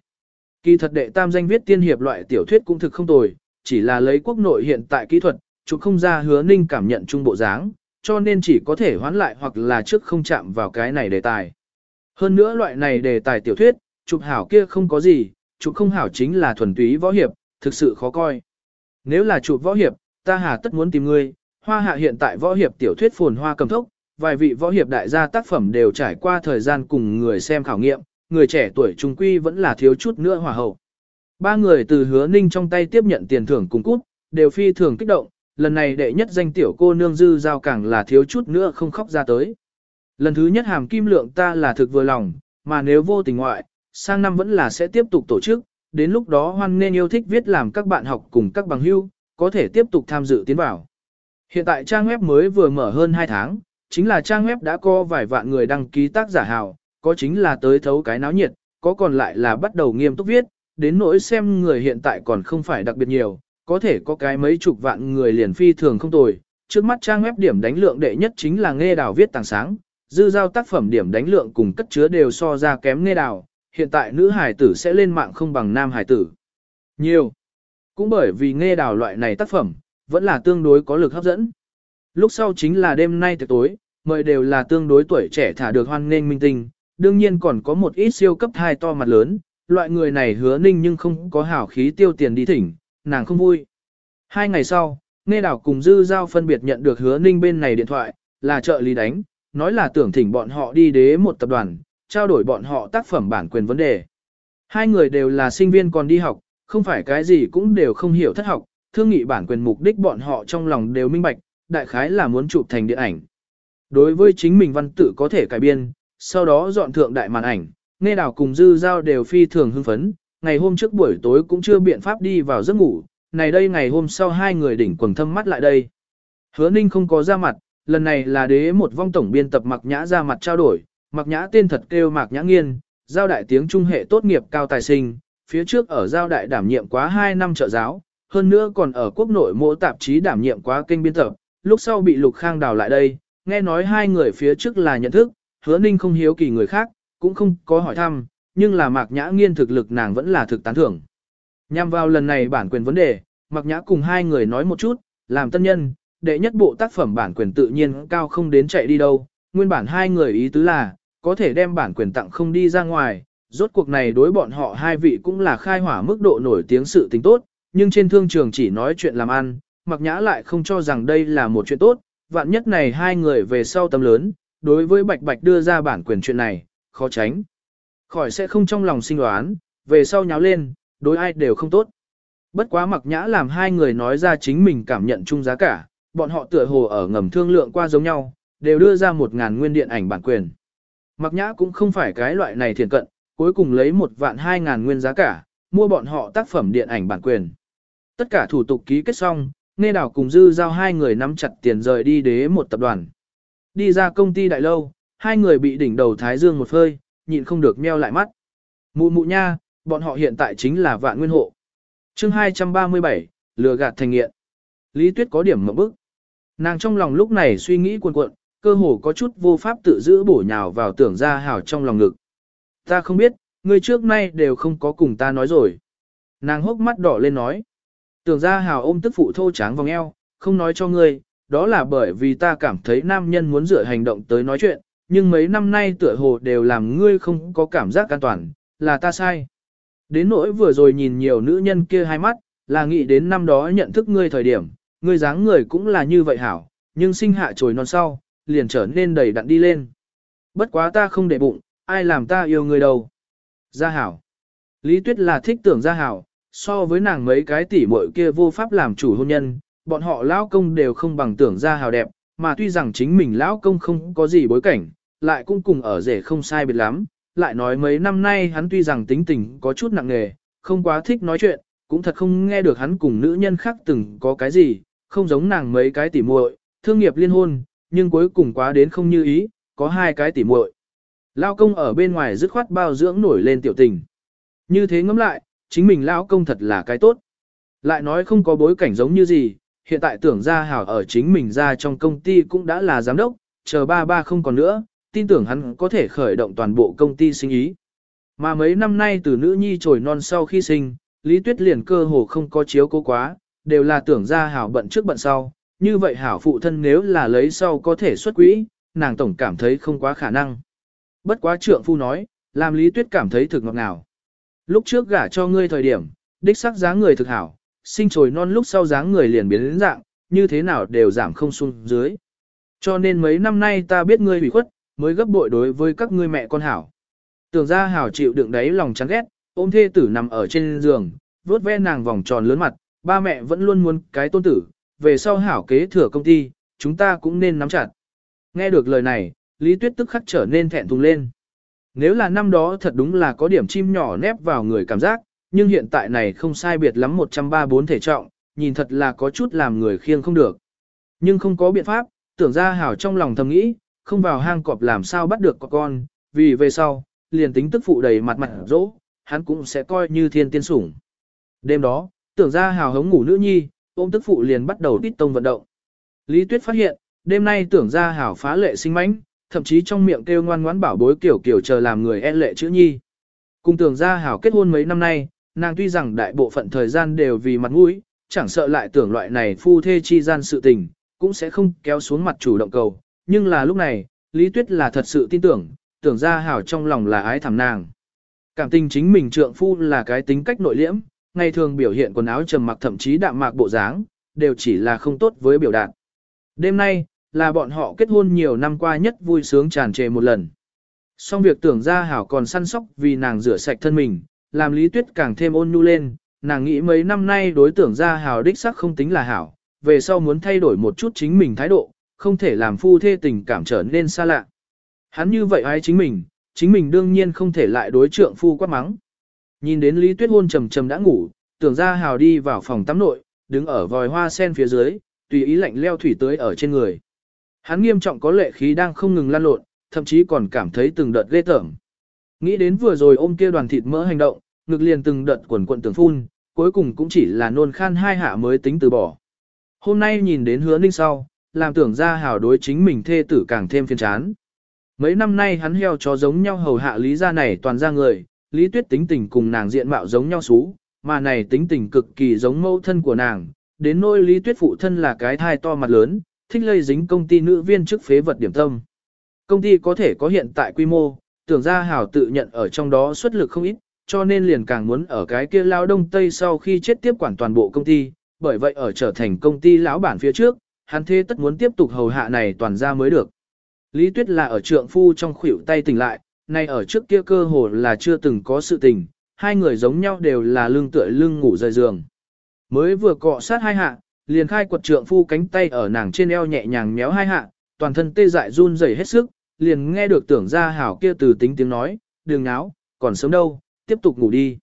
Kỳ thật đệ tam danh viết tiên hiệp loại tiểu thuyết cũng thực không tồi, chỉ là lấy quốc nội hiện tại kỹ thuật, chụp không ra hứa ninh cảm nhận trung bộ dáng, cho nên chỉ có thể hoán lại hoặc là trước không chạm vào cái này đề tài. Hơn nữa loại này đề tài tiểu thuyết, chụp hảo kia không có gì, chụp không hảo chính là thuần túy võ hiệp, thực sự khó coi. Nếu là chụp võ hiệp, ta hà tất muốn tìm ngươi, hoa hạ hiện tại võ hiệp tiểu thuyết phồn hoa cầm thốc, vài vị võ hiệp đại gia tác phẩm đều trải qua thời gian cùng người xem khảo nghiệm, người trẻ tuổi trung quy vẫn là thiếu chút nữa hòa hậu. Ba người từ hứa ninh trong tay tiếp nhận tiền thưởng cùng cút, đều phi thường kích động, lần này đệ nhất danh tiểu cô nương dư giao càng là thiếu chút nữa không khóc ra tới. Lần thứ nhất hàm kim lượng ta là thực vừa lòng, mà nếu vô tình ngoại, sang năm vẫn là sẽ tiếp tục tổ chức, đến lúc đó hoan nên yêu thích viết làm các bạn học cùng các bằng hưu, có thể tiếp tục tham dự tiến vào. Hiện tại trang web mới vừa mở hơn 2 tháng, chính là trang web đã có vài vạn người đăng ký tác giả hào, có chính là tới thấu cái náo nhiệt, có còn lại là bắt đầu nghiêm túc viết, đến nỗi xem người hiện tại còn không phải đặc biệt nhiều, có thể có cái mấy chục vạn người liền phi thường không tồi. Trước mắt trang web điểm đánh lượng đệ nhất chính là nghe đào viết tàng sáng, dư giao tác phẩm điểm đánh lượng cùng cất chứa đều so ra kém nghe đào, hiện tại nữ hải tử sẽ lên mạng không bằng nam hải tử. Nhiều. Cũng bởi vì nghe đào loại này tác phẩm, vẫn là tương đối có lực hấp dẫn. Lúc sau chính là đêm nay tiệc tối, mời đều là tương đối tuổi trẻ thả được hoan nghênh minh tinh, đương nhiên còn có một ít siêu cấp thai to mặt lớn, loại người này hứa ninh nhưng không có hảo khí tiêu tiền đi thỉnh, nàng không vui. Hai ngày sau, Nghe đảo cùng Dư Giao phân biệt nhận được hứa ninh bên này điện thoại, là trợ lý đánh, nói là tưởng thỉnh bọn họ đi đế một tập đoàn, trao đổi bọn họ tác phẩm bản quyền vấn đề. Hai người đều là sinh viên còn đi học, không phải cái gì cũng đều không hiểu thất học, thương nghị bản quyền mục đích bọn họ trong lòng đều minh bạch, đại khái là muốn chụp thành điện ảnh. Đối với chính mình văn tự có thể cải biên, sau đó dọn thượng đại màn ảnh, nghe đào cùng dư giao đều phi thường hưng phấn, ngày hôm trước buổi tối cũng chưa biện pháp đi vào giấc ngủ, này đây ngày hôm sau hai người đỉnh quần thâm mắt lại đây. Hứa ninh không có ra mặt, lần này là đế một vong tổng biên tập mặc nhã ra mặt trao đổi, mặc nhã tên thật kêu mạc nhã nghiên, giao đại tiếng trung hệ tốt nghiệp cao tài sinh, phía trước ở giao đại đảm nhiệm quá 2 năm trợ giáo, hơn nữa còn ở quốc nội mỗi tạp chí đảm nhiệm quá kênh biên tập, lúc sau bị Lục Khang đào lại đây, nghe nói hai người phía trước là nhận thức, hứa ninh không hiếu kỳ người khác, cũng không có hỏi thăm, nhưng là mạc nhã nghiên thực lực nàng vẫn là thực tán thưởng. Nhằm vào lần này bản quyền vấn đề, mạc nhã cùng hai người nói một chút, làm tân nhân, đệ nhất bộ tác phẩm bản quyền tự nhiên cao không đến chạy đi đâu, nguyên bản hai người ý tứ là, có thể đem bản quyền tặng không đi ra ngoài, rốt cuộc này đối bọn họ hai vị cũng là khai hỏa mức độ nổi tiếng sự tình tốt, nhưng trên thương trường chỉ nói chuyện làm ăn, mặc nhã lại không cho rằng đây là một chuyện tốt, vạn nhất này hai người về sau tâm lớn, đối với bạch bạch đưa ra bản quyền chuyện này, khó tránh. Khỏi sẽ không trong lòng sinh đoán, về sau nháo lên, đối ai đều không tốt. Bất quá mặc nhã làm hai người nói ra chính mình cảm nhận chung giá cả, bọn họ tựa hồ ở ngầm thương lượng qua giống nhau, đều đưa ra một ngàn nguyên điện ảnh bản quyền. Mặc nhã cũng không phải cái loại này thiền cận, cuối cùng lấy một vạn hai ngàn nguyên giá cả, mua bọn họ tác phẩm điện ảnh bản quyền. Tất cả thủ tục ký kết xong, nghe đảo cùng dư giao hai người nắm chặt tiền rời đi đế một tập đoàn. Đi ra công ty đại lâu, hai người bị đỉnh đầu thái dương một phơi, nhịn không được meo lại mắt. Mụ mụ nha, bọn họ hiện tại chính là vạn nguyên hộ. chương 237, lừa gạt thành nghiện. Lý Tuyết có điểm mộng bức. Nàng trong lòng lúc này suy nghĩ cuồn cuộn, cơ hồ có chút vô pháp tự giữ bổ nhào vào tưởng ra hảo trong lòng ngực. Ta không biết, người trước nay đều không có cùng ta nói rồi. Nàng hốc mắt đỏ lên nói. Tưởng ra hào ôm tức phụ thô tráng vòng eo, không nói cho ngươi, đó là bởi vì ta cảm thấy nam nhân muốn dựa hành động tới nói chuyện, nhưng mấy năm nay tựa hồ đều làm ngươi không có cảm giác an toàn, là ta sai. Đến nỗi vừa rồi nhìn nhiều nữ nhân kia hai mắt, là nghĩ đến năm đó nhận thức ngươi thời điểm, ngươi dáng người cũng là như vậy hảo, nhưng sinh hạ trồi non sau, liền trở nên đầy đặn đi lên. Bất quá ta không để bụng, ai làm ta yêu người đâu. Gia hảo. Lý Tuyết là thích tưởng gia hảo, so với nàng mấy cái tỷ muội kia vô pháp làm chủ hôn nhân, bọn họ lão công đều không bằng tưởng ra hào đẹp, mà tuy rằng chính mình lão công không có gì bối cảnh, lại cũng cùng ở rể không sai biệt lắm, lại nói mấy năm nay hắn tuy rằng tính tình có chút nặng nề, không quá thích nói chuyện, cũng thật không nghe được hắn cùng nữ nhân khác từng có cái gì, không giống nàng mấy cái tỷ muội, thương nghiệp liên hôn, nhưng cuối cùng quá đến không như ý, có hai cái tỷ muội. lão công ở bên ngoài dứt khoát bao dưỡng nổi lên tiểu tình. Như thế ngẫm lại, chính mình lão công thật là cái tốt. Lại nói không có bối cảnh giống như gì, hiện tại tưởng ra hảo ở chính mình ra trong công ty cũng đã là giám đốc, chờ ba ba không còn nữa, tin tưởng hắn có thể khởi động toàn bộ công ty sinh ý. Mà mấy năm nay từ nữ nhi trồi non sau khi sinh, Lý Tuyết liền cơ hồ không có chiếu cố quá, đều là tưởng ra hảo bận trước bận sau, như vậy hảo phụ thân nếu là lấy sau có thể xuất quỹ, nàng tổng cảm thấy không quá khả năng. Bất quá trượng phu nói, làm Lý Tuyết cảm thấy thực ngọt ngào. Lúc trước gả cho ngươi thời điểm, đích xác dáng người thực hảo, sinh trồi non lúc sau dáng người liền biến đến dạng, như thế nào đều giảm không xuống dưới. Cho nên mấy năm nay ta biết ngươi hủy khuất, mới gấp bội đối với các ngươi mẹ con hảo. Tưởng ra hảo chịu đựng đấy lòng chán ghét, ôm thê tử nằm ở trên giường, vuốt ve nàng vòng tròn lớn mặt, ba mẹ vẫn luôn muốn cái tôn tử, về sau hảo kế thừa công ty, chúng ta cũng nên nắm chặt. Nghe được lời này, Lý Tuyết tức khắc trở nên thẹn thùng lên. Nếu là năm đó thật đúng là có điểm chim nhỏ nép vào người cảm giác, nhưng hiện tại này không sai biệt lắm 134 thể trọng, nhìn thật là có chút làm người khiêng không được. Nhưng không có biện pháp, tưởng ra hảo trong lòng thầm nghĩ, không vào hang cọp làm sao bắt được con, vì về sau, liền tính tức phụ đầy mặt mặt rỗ hắn cũng sẽ coi như thiên tiên sủng. Đêm đó, tưởng ra hào hống ngủ nữ nhi, ôm tức phụ liền bắt đầu tít tông vận động. Lý Tuyết phát hiện, đêm nay tưởng ra hảo phá lệ sinh mãnh, thậm chí trong miệng kêu ngoan ngoãn bảo bối kiểu kiểu chờ làm người e lệ chữ nhi. Cùng tưởng ra hảo kết hôn mấy năm nay, nàng tuy rằng đại bộ phận thời gian đều vì mặt mũi, chẳng sợ lại tưởng loại này phu thê chi gian sự tình, cũng sẽ không kéo xuống mặt chủ động cầu. Nhưng là lúc này, Lý Tuyết là thật sự tin tưởng, tưởng ra hảo trong lòng là ái thảm nàng. Cảm tình chính mình trượng phu là cái tính cách nội liễm, ngày thường biểu hiện quần áo trầm mặc thậm chí đạm mạc bộ dáng, đều chỉ là không tốt với biểu đạt. Đêm nay, là bọn họ kết hôn nhiều năm qua nhất vui sướng tràn trề một lần. Xong việc tưởng ra hảo còn săn sóc vì nàng rửa sạch thân mình, làm Lý Tuyết càng thêm ôn nhu lên, nàng nghĩ mấy năm nay đối tưởng ra Hào đích sắc không tính là hảo, về sau muốn thay đổi một chút chính mình thái độ, không thể làm phu thê tình cảm trở nên xa lạ. Hắn như vậy ai chính mình, chính mình đương nhiên không thể lại đối trượng phu quát mắng. Nhìn đến Lý Tuyết hôn trầm trầm đã ngủ, tưởng ra hào đi vào phòng tắm nội, đứng ở vòi hoa sen phía dưới, tùy ý lạnh leo thủy tới ở trên người. Hắn nghiêm trọng có lệ khí đang không ngừng lan lộn, thậm chí còn cảm thấy từng đợt ghê tởm. Nghĩ đến vừa rồi ôm kia đoàn thịt mỡ hành động, ngực liền từng đợt quần quận tưởng phun, cuối cùng cũng chỉ là nôn khan hai hạ mới tính từ bỏ. Hôm nay nhìn đến hứa ninh sau, làm tưởng ra hào đối chính mình thê tử càng thêm phiền chán. Mấy năm nay hắn heo chó giống nhau hầu hạ lý gia này toàn ra người, lý tuyết tính tình cùng nàng diện mạo giống nhau xú, mà này tính tình cực kỳ giống mẫu thân của nàng, đến nỗi lý tuyết phụ thân là cái thai to mặt lớn, thích lây dính công ty nữ viên chức phế vật điểm tâm. Công ty có thể có hiện tại quy mô, tưởng ra hảo tự nhận ở trong đó xuất lực không ít, cho nên liền càng muốn ở cái kia lao đông tây sau khi chết tiếp quản toàn bộ công ty, bởi vậy ở trở thành công ty lão bản phía trước, hắn thế tất muốn tiếp tục hầu hạ này toàn ra mới được. Lý Tuyết là ở trượng phu trong khuỷu tay tỉnh lại, nay ở trước kia cơ hồ là chưa từng có sự tình, hai người giống nhau đều là lưng tựa lưng ngủ rời giường. Mới vừa cọ sát hai hạ, liền khai quật trượng phu cánh tay ở nàng trên eo nhẹ nhàng méo hai hạ, toàn thân tê dại run rẩy hết sức, liền nghe được tưởng ra hảo kia từ tính tiếng nói, đường náo, còn sớm đâu, tiếp tục ngủ đi.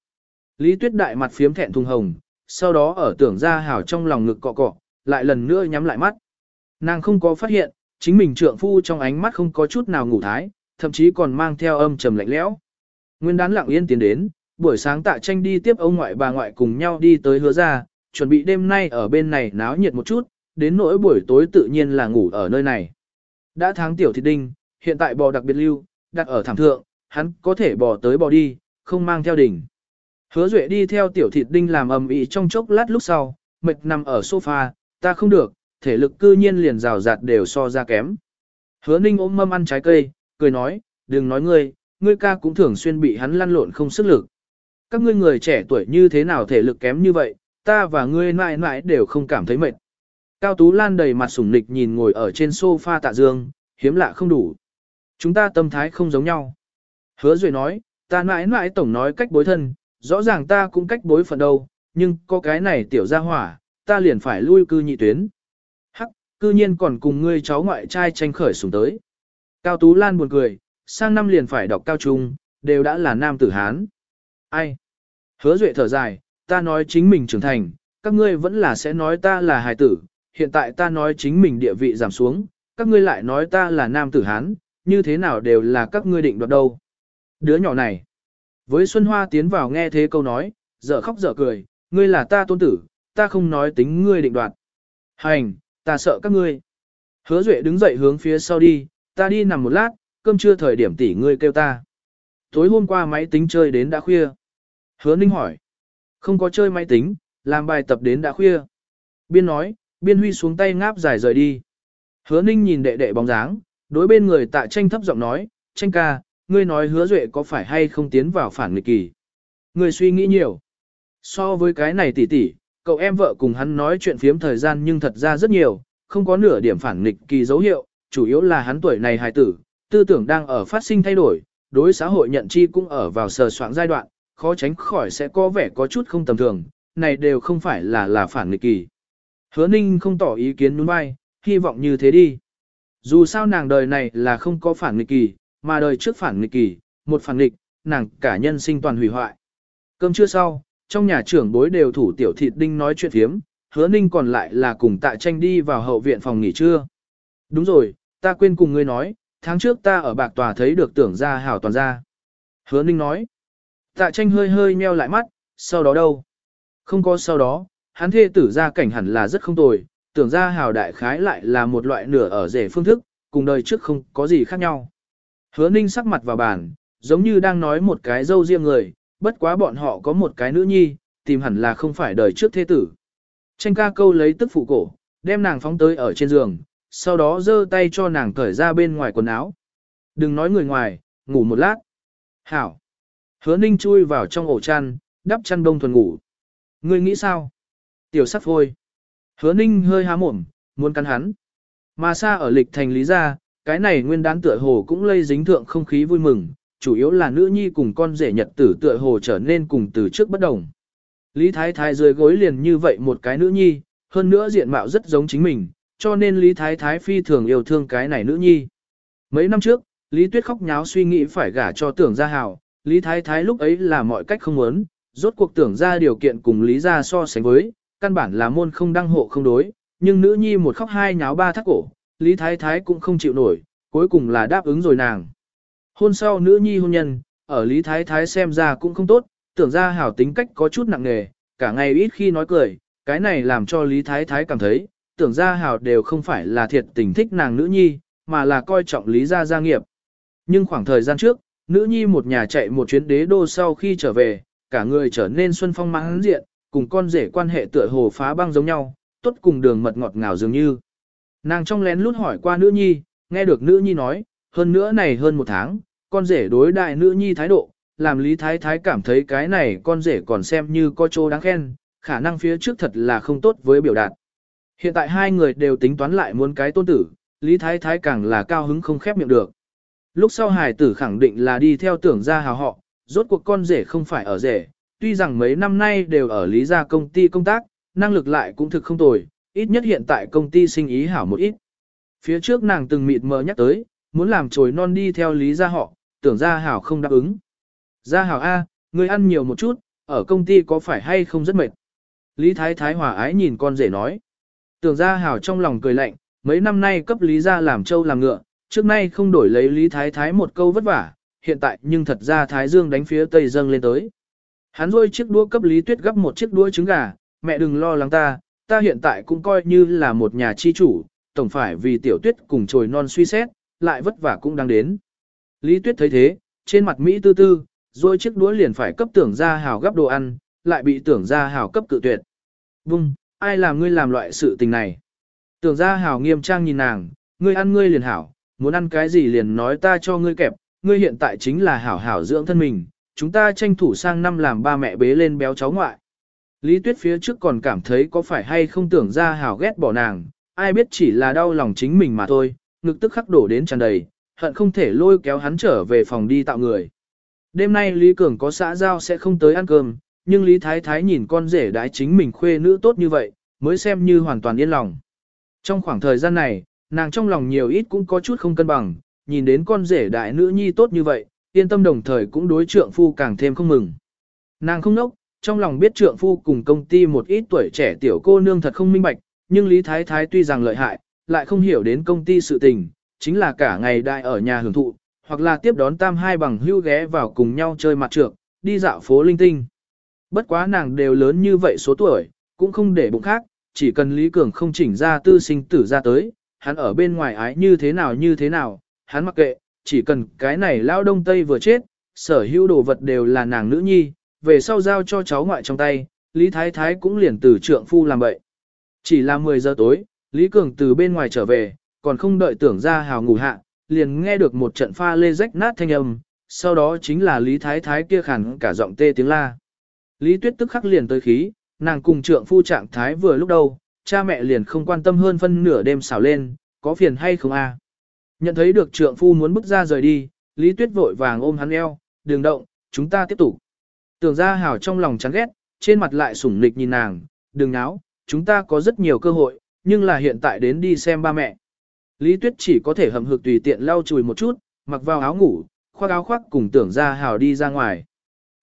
Lý Tuyết đại mặt phiếm thẹn thùng hồng, sau đó ở tưởng ra hảo trong lòng ngực cọ cọ, lại lần nữa nhắm lại mắt. Nàng không có phát hiện, chính mình trượng phu trong ánh mắt không có chút nào ngủ thái, thậm chí còn mang theo âm trầm lạnh lẽo. Nguyên đán lặng yên tiến đến, buổi sáng tạ tranh đi tiếp ông ngoại bà ngoại cùng nhau đi tới hứa ra, chuẩn bị đêm nay ở bên này náo nhiệt một chút, đến nỗi buổi tối tự nhiên là ngủ ở nơi này. Đã tháng tiểu thịt đinh, hiện tại bò đặc biệt lưu, đặt ở thảm thượng, hắn có thể bò tới bò đi, không mang theo đỉnh. Hứa Duệ đi theo tiểu thịt đinh làm ầm ĩ trong chốc lát lúc sau, mệt nằm ở sofa, ta không được, thể lực cư nhiên liền rào rạt đều so ra kém. Hứa Ninh ôm mâm ăn trái cây, cười nói, đừng nói ngươi, ngươi ca cũng thường xuyên bị hắn lăn lộn không sức lực. Các ngươi người trẻ tuổi như thế nào thể lực kém như vậy, ta và ngươi mãi mãi đều không cảm thấy mệt. Cao Tú Lan đầy mặt sủng nịch nhìn ngồi ở trên sofa tạ dương, hiếm lạ không đủ. Chúng ta tâm thái không giống nhau. Hứa Duệ nói, ta mãi mãi tổng nói cách bối thân, rõ ràng ta cũng cách bối phận đâu, nhưng có cái này tiểu ra hỏa, ta liền phải lui cư nhị tuyến. Hắc, cư nhiên còn cùng ngươi cháu ngoại trai tranh khởi sùng tới. Cao Tú Lan buồn cười, sang năm liền phải đọc cao trung, đều đã là nam tử Hán. Ai? Hứa Duệ thở dài, ta nói chính mình trưởng thành, các ngươi vẫn là sẽ nói ta là hài tử, hiện tại ta nói chính mình địa vị giảm xuống, các ngươi lại nói ta là nam tử Hán, như thế nào đều là các ngươi định đoạt đâu. Đứa nhỏ này, với Xuân Hoa tiến vào nghe thế câu nói, dở khóc dở cười, ngươi là ta tôn tử, ta không nói tính ngươi định đoạt. Hành, ta sợ các ngươi. Hứa Duệ đứng dậy hướng phía sau đi, ta đi nằm một lát, cơm trưa thời điểm tỷ ngươi kêu ta. Tối hôm qua máy tính chơi đến đã khuya. Hứa Ninh hỏi. Không có chơi máy tính, làm bài tập đến đã khuya. Biên nói, biên huy xuống tay ngáp dài rời đi. Hứa Ninh nhìn đệ đệ bóng dáng, đối bên người tạ tranh thấp giọng nói, tranh ca, ngươi nói hứa duệ có phải hay không tiến vào phản nghịch kỳ. Ngươi suy nghĩ nhiều. So với cái này tỷ tỷ, cậu em vợ cùng hắn nói chuyện phiếm thời gian nhưng thật ra rất nhiều, không có nửa điểm phản nghịch kỳ dấu hiệu, chủ yếu là hắn tuổi này hài tử, tư tưởng đang ở phát sinh thay đổi, đối xã hội nhận chi cũng ở vào sờ soạn giai đoạn, khó tránh khỏi sẽ có vẻ có chút không tầm thường, này đều không phải là là phản nghịch kỳ. Hứa Ninh không tỏ ý kiến nhún vai, hy vọng như thế đi. Dù sao nàng đời này là không có phản nghịch kỳ, mà đời trước phản nghịch kỳ, một phản nghịch, nàng cả nhân sinh toàn hủy hoại. Cơm trưa sau, trong nhà trưởng bối đều thủ tiểu thịt đinh nói chuyện thiếm, hứa ninh còn lại là cùng tạ tranh đi vào hậu viện phòng nghỉ trưa. Đúng rồi, ta quên cùng ngươi nói, tháng trước ta ở bạc tòa thấy được tưởng ra hảo toàn ra. Hứa ninh nói, tạ tranh hơi hơi meo lại mắt, sau đó đâu? Không có sau đó, hắn thê tử ra cảnh hẳn là rất không tồi, tưởng ra hào đại khái lại là một loại nửa ở rể phương thức, cùng đời trước không có gì khác nhau. Hứa ninh sắc mặt vào bàn, giống như đang nói một cái dâu riêng người, bất quá bọn họ có một cái nữ nhi, tìm hẳn là không phải đời trước thế tử. Tranh ca câu lấy tức phụ cổ, đem nàng phóng tới ở trên giường, sau đó giơ tay cho nàng cởi ra bên ngoài quần áo. Đừng nói người ngoài, ngủ một lát. Hảo. Hứa ninh chui vào trong ổ chăn, đắp chăn đông thuần ngủ. Ngươi nghĩ sao? Tiểu sắc phôi. Hứa ninh hơi há mồm, muốn cắn hắn. Mà xa ở lịch thành lý ra cái này nguyên đán tựa hồ cũng lây dính thượng không khí vui mừng, chủ yếu là nữ nhi cùng con rể nhật tử tựa hồ trở nên cùng từ trước bất đồng. Lý Thái Thái dưới gối liền như vậy một cái nữ nhi, hơn nữa diện mạo rất giống chính mình, cho nên Lý Thái Thái phi thường yêu thương cái này nữ nhi. Mấy năm trước, Lý Tuyết khóc nháo suy nghĩ phải gả cho tưởng gia hào, Lý Thái Thái lúc ấy là mọi cách không muốn, rốt cuộc tưởng ra điều kiện cùng Lý gia so sánh với, căn bản là môn không đăng hộ không đối, nhưng nữ nhi một khóc hai nháo ba thắt cổ, Lý Thái Thái cũng không chịu nổi, cuối cùng là đáp ứng rồi nàng. Hôn sau nữ nhi hôn nhân, ở Lý Thái Thái xem ra cũng không tốt, tưởng ra hảo tính cách có chút nặng nề, cả ngày ít khi nói cười, cái này làm cho Lý Thái Thái cảm thấy, tưởng ra hảo đều không phải là thiệt tình thích nàng nữ nhi, mà là coi trọng Lý gia gia nghiệp. Nhưng khoảng thời gian trước, nữ nhi một nhà chạy một chuyến đế đô sau khi trở về, cả người trở nên xuân phong mãn diện, cùng con rể quan hệ tựa hồ phá băng giống nhau, tốt cùng đường mật ngọt ngào dường như. Nàng trong lén lút hỏi qua nữ nhi, nghe được nữ nhi nói, hơn nữa này hơn một tháng, con rể đối đại nữ nhi thái độ, làm Lý Thái Thái cảm thấy cái này con rể còn xem như có chỗ đáng khen, khả năng phía trước thật là không tốt với biểu đạt. Hiện tại hai người đều tính toán lại muốn cái tôn tử, Lý Thái Thái càng là cao hứng không khép miệng được. Lúc sau hài tử khẳng định là đi theo tưởng gia hào họ, rốt cuộc con rể không phải ở rể, tuy rằng mấy năm nay đều ở Lý gia công ty công tác, năng lực lại cũng thực không tồi, ít nhất hiện tại công ty sinh ý hảo một ít. Phía trước nàng từng mịt mờ nhắc tới, muốn làm trồi non đi theo Lý gia họ, tưởng gia hảo không đáp ứng. Gia hảo A, ngươi ăn nhiều một chút, ở công ty có phải hay không rất mệt. Lý Thái Thái hòa ái nhìn con rể nói. Tưởng gia hảo trong lòng cười lạnh, mấy năm nay cấp Lý gia làm trâu làm ngựa, trước nay không đổi lấy Lý Thái Thái một câu vất vả, hiện tại nhưng thật ra Thái Dương đánh phía tây dâng lên tới. Hắn rôi chiếc đũa cấp Lý Tuyết gấp một chiếc đũa trứng gà, mẹ đừng lo lắng ta, ta hiện tại cũng coi như là một nhà chi chủ, tổng phải vì tiểu tuyết cùng trồi non suy xét, lại vất vả cũng đang đến. Lý Tuyết thấy thế, trên mặt Mỹ tư tư, rồi chiếc đũa liền phải cấp tưởng ra hào gấp đồ ăn, lại bị tưởng ra hào cấp cự tuyệt. Vung, ai làm ngươi làm loại sự tình này? Tưởng ra hào nghiêm trang nhìn nàng, ngươi ăn ngươi liền hảo, muốn ăn cái gì liền nói ta cho ngươi kẹp, ngươi hiện tại chính là hảo hảo dưỡng thân mình, chúng ta tranh thủ sang năm làm ba mẹ bế lên béo cháu ngoại. Lý Tuyết phía trước còn cảm thấy có phải hay không tưởng ra hảo ghét bỏ nàng, ai biết chỉ là đau lòng chính mình mà thôi, ngực tức khắc đổ đến tràn đầy, hận không thể lôi kéo hắn trở về phòng đi tạo người. Đêm nay Lý Cường có xã giao sẽ không tới ăn cơm, nhưng Lý Thái Thái nhìn con rể đái chính mình khuê nữ tốt như vậy, mới xem như hoàn toàn yên lòng. Trong khoảng thời gian này, nàng trong lòng nhiều ít cũng có chút không cân bằng, nhìn đến con rể đại nữ nhi tốt như vậy, yên tâm đồng thời cũng đối trượng phu càng thêm không mừng. Nàng không nốc, trong lòng biết trượng phu cùng công ty một ít tuổi trẻ tiểu cô nương thật không minh bạch, nhưng Lý Thái Thái tuy rằng lợi hại, lại không hiểu đến công ty sự tình, chính là cả ngày đại ở nhà hưởng thụ, hoặc là tiếp đón tam hai bằng hưu ghé vào cùng nhau chơi mặt trượng đi dạo phố linh tinh. Bất quá nàng đều lớn như vậy số tuổi, cũng không để bụng khác, chỉ cần Lý Cường không chỉnh ra tư sinh tử ra tới, hắn ở bên ngoài ái như thế nào như thế nào, hắn mặc kệ, chỉ cần cái này lao đông tây vừa chết, sở hữu đồ vật đều là nàng nữ nhi, về sau giao cho cháu ngoại trong tay, Lý Thái Thái cũng liền từ trượng phu làm vậy Chỉ là 10 giờ tối, Lý Cường từ bên ngoài trở về, còn không đợi tưởng ra hào ngủ hạ, liền nghe được một trận pha lê rách nát thanh âm, sau đó chính là Lý Thái Thái kia khẳng cả giọng tê tiếng la. Lý Tuyết tức khắc liền tới khí, nàng cùng trượng phu trạng thái vừa lúc đầu cha mẹ liền không quan tâm hơn phân nửa đêm xảo lên, có phiền hay không a? Nhận thấy được trượng phu muốn bước ra rời đi, Lý Tuyết vội vàng ôm hắn eo, đường động, chúng ta tiếp tục. Tưởng ra hảo trong lòng chán ghét, trên mặt lại sủng nịch nhìn nàng, đừng náo, chúng ta có rất nhiều cơ hội, nhưng là hiện tại đến đi xem ba mẹ. Lý Tuyết chỉ có thể hầm hực tùy tiện lau chùi một chút, mặc vào áo ngủ, khoác áo khoác cùng tưởng ra hảo đi ra ngoài.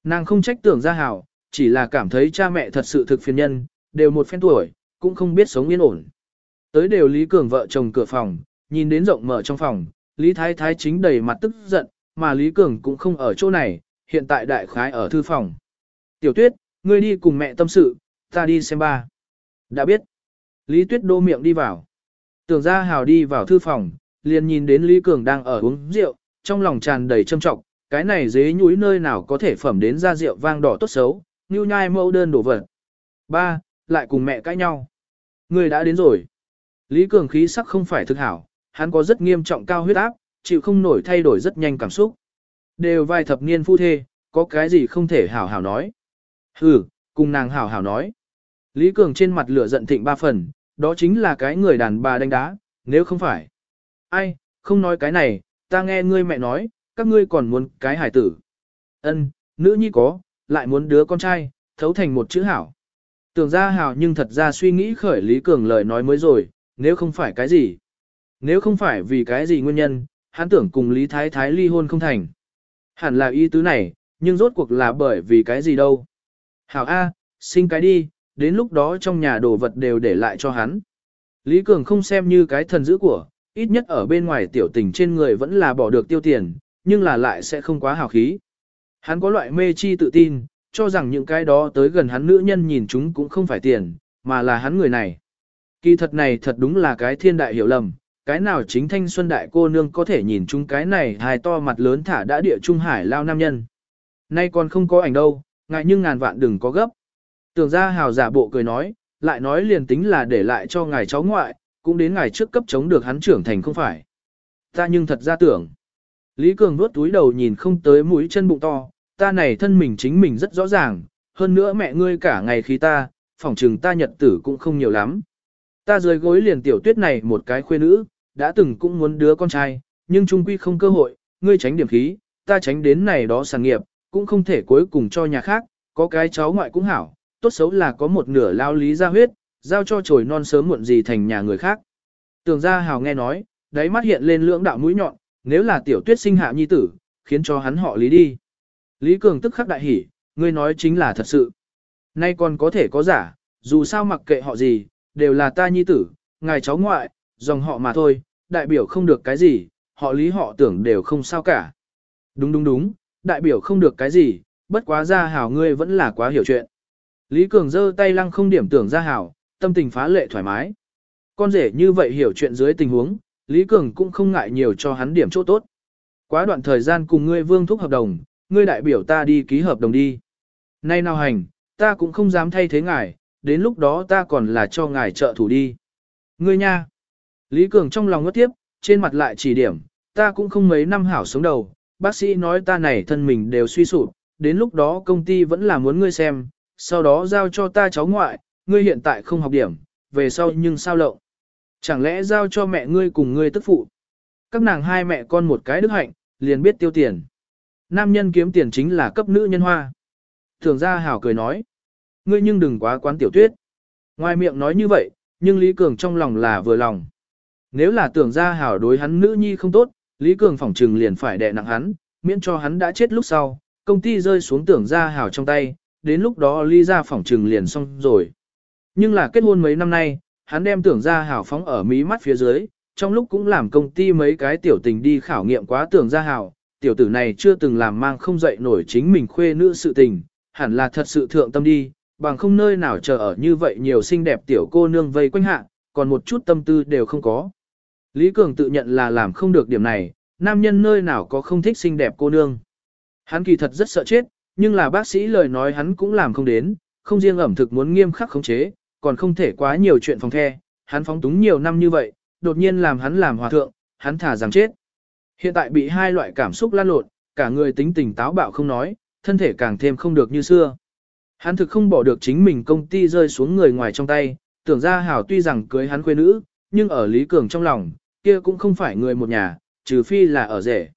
Nàng không trách tưởng ra hảo, chỉ là cảm thấy cha mẹ thật sự thực phiền nhân, đều một phen tuổi, cũng không biết sống yên ổn. Tới đều Lý Cường vợ chồng cửa phòng, nhìn đến rộng mở trong phòng, Lý Thái Thái chính đầy mặt tức giận, mà Lý Cường cũng không ở chỗ này, hiện tại đại khái ở thư phòng. Tiểu Tuyết, ngươi đi cùng mẹ tâm sự, ta đi xem ba. Đã biết. Lý Tuyết đô miệng đi vào. Tưởng ra hào đi vào thư phòng, liền nhìn đến Lý Cường đang ở uống rượu, trong lòng tràn đầy trâm trọng, cái này dế nhúi nơi nào có thể phẩm đến ra rượu vang đỏ tốt xấu, như nhai mẫu đơn đổ vật. Ba, lại cùng mẹ cãi nhau. Người đã đến rồi. Lý Cường khí sắc không phải thực hảo, hắn có rất nghiêm trọng cao huyết áp, chịu không nổi thay đổi rất nhanh cảm xúc. Đều vài thập niên phu thê, có cái gì không thể hảo hảo nói. Ừ, cùng nàng hảo hảo nói. Lý Cường trên mặt lửa giận thịnh ba phần, đó chính là cái người đàn bà đánh đá, nếu không phải. Ai, không nói cái này, ta nghe ngươi mẹ nói, các ngươi còn muốn cái hải tử. Ân, nữ nhi có, lại muốn đứa con trai, thấu thành một chữ hảo. Tưởng ra hảo nhưng thật ra suy nghĩ khởi Lý Cường lời nói mới rồi, nếu không phải cái gì. Nếu không phải vì cái gì nguyên nhân, hắn tưởng cùng Lý Thái Thái ly hôn không thành. Hẳn là ý tứ này, nhưng rốt cuộc là bởi vì cái gì đâu. Hảo A, sinh cái đi, đến lúc đó trong nhà đồ vật đều để lại cho hắn. Lý Cường không xem như cái thần dữ của, ít nhất ở bên ngoài tiểu tình trên người vẫn là bỏ được tiêu tiền, nhưng là lại sẽ không quá hào khí. Hắn có loại mê chi tự tin, cho rằng những cái đó tới gần hắn nữ nhân nhìn chúng cũng không phải tiền, mà là hắn người này. Kỳ thật này thật đúng là cái thiên đại hiểu lầm, cái nào chính thanh xuân đại cô nương có thể nhìn chung cái này hài to mặt lớn thả đã địa trung hải lao nam nhân. Nay còn không có ảnh đâu, ngại nhưng ngàn vạn đừng có gấp. Tưởng ra hào giả bộ cười nói, lại nói liền tính là để lại cho ngài cháu ngoại, cũng đến ngài trước cấp chống được hắn trưởng thành không phải. Ta nhưng thật ra tưởng. Lý Cường nuốt túi đầu nhìn không tới mũi chân bụng to, ta này thân mình chính mình rất rõ ràng, hơn nữa mẹ ngươi cả ngày khi ta, phỏng trừng ta nhật tử cũng không nhiều lắm. Ta rời gối liền tiểu tuyết này một cái khuê nữ, đã từng cũng muốn đứa con trai, nhưng trung quy không cơ hội, ngươi tránh điểm khí, ta tránh đến này đó sản nghiệp, cũng không thể cuối cùng cho nhà khác, có cái cháu ngoại cũng hảo, tốt xấu là có một nửa lao lý ra huyết, giao cho trồi non sớm muộn gì thành nhà người khác. Tường gia hào nghe nói, đáy mắt hiện lên lưỡng đạo mũi nhọn, nếu là tiểu tuyết sinh hạ nhi tử, khiến cho hắn họ lý đi. Lý Cường tức khắc đại hỉ, ngươi nói chính là thật sự. Nay còn có thể có giả, dù sao mặc kệ họ gì, đều là ta nhi tử, ngài cháu ngoại, dòng họ mà thôi, đại biểu không được cái gì, họ lý họ tưởng đều không sao cả. Đúng đúng đúng, đại biểu không được cái gì, bất quá ra hảo ngươi vẫn là quá hiểu chuyện. Lý Cường giơ tay lăng không điểm tưởng ra hảo, tâm tình phá lệ thoải mái. Con rể như vậy hiểu chuyện dưới tình huống, Lý Cường cũng không ngại nhiều cho hắn điểm chỗ tốt. Quá đoạn thời gian cùng ngươi vương thúc hợp đồng, ngươi đại biểu ta đi ký hợp đồng đi. Nay nào hành, ta cũng không dám thay thế ngài, đến lúc đó ta còn là cho ngài trợ thủ đi. Ngươi nha. Lý Cường trong lòng ngất tiếp, trên mặt lại chỉ điểm, ta cũng không mấy năm hảo sống đầu, bác sĩ nói ta này thân mình đều suy sụp, đến lúc đó công ty vẫn là muốn ngươi xem, sau đó giao cho ta cháu ngoại, ngươi hiện tại không học điểm, về sau nhưng sao lộng. Chẳng lẽ giao cho mẹ ngươi cùng ngươi tức phụ. Các nàng hai mẹ con một cái đức hạnh, liền biết tiêu tiền. Nam nhân kiếm tiền chính là cấp nữ nhân hoa. Thường ra hảo cười nói. Ngươi nhưng đừng quá quán tiểu tuyết. Ngoài miệng nói như vậy, nhưng Lý Cường trong lòng là vừa lòng. Nếu là tưởng ra hảo đối hắn nữ nhi không tốt, Lý Cường phỏng trừng liền phải đè nặng hắn, miễn cho hắn đã chết lúc sau, công ty rơi xuống tưởng ra hảo trong tay, đến lúc đó lý ra phỏng trừng liền xong rồi. Nhưng là kết hôn mấy năm nay, hắn đem tưởng ra hảo phóng ở mí mắt phía dưới, trong lúc cũng làm công ty mấy cái tiểu tình đi khảo nghiệm quá tưởng ra hảo, tiểu tử này chưa từng làm mang không dậy nổi chính mình khuê nữ sự tình, hẳn là thật sự thượng tâm đi, bằng không nơi nào chờ ở như vậy nhiều xinh đẹp tiểu cô nương vây quanh hạ, còn một chút tâm tư đều không có. Lý Cường tự nhận là làm không được điểm này, nam nhân nơi nào có không thích xinh đẹp cô nương. Hắn kỳ thật rất sợ chết, nhưng là bác sĩ lời nói hắn cũng làm không đến, không riêng ẩm thực muốn nghiêm khắc khống chế, còn không thể quá nhiều chuyện phòng the, hắn phóng túng nhiều năm như vậy, đột nhiên làm hắn làm hòa thượng, hắn thả rằng chết. Hiện tại bị hai loại cảm xúc lan lộn, cả người tính tình táo bạo không nói, thân thể càng thêm không được như xưa. Hắn thực không bỏ được chính mình công ty rơi xuống người ngoài trong tay, tưởng ra hảo tuy rằng cưới hắn quê nữ, nhưng ở Lý Cường trong lòng, kia cũng không phải người một nhà, trừ phi là ở rể.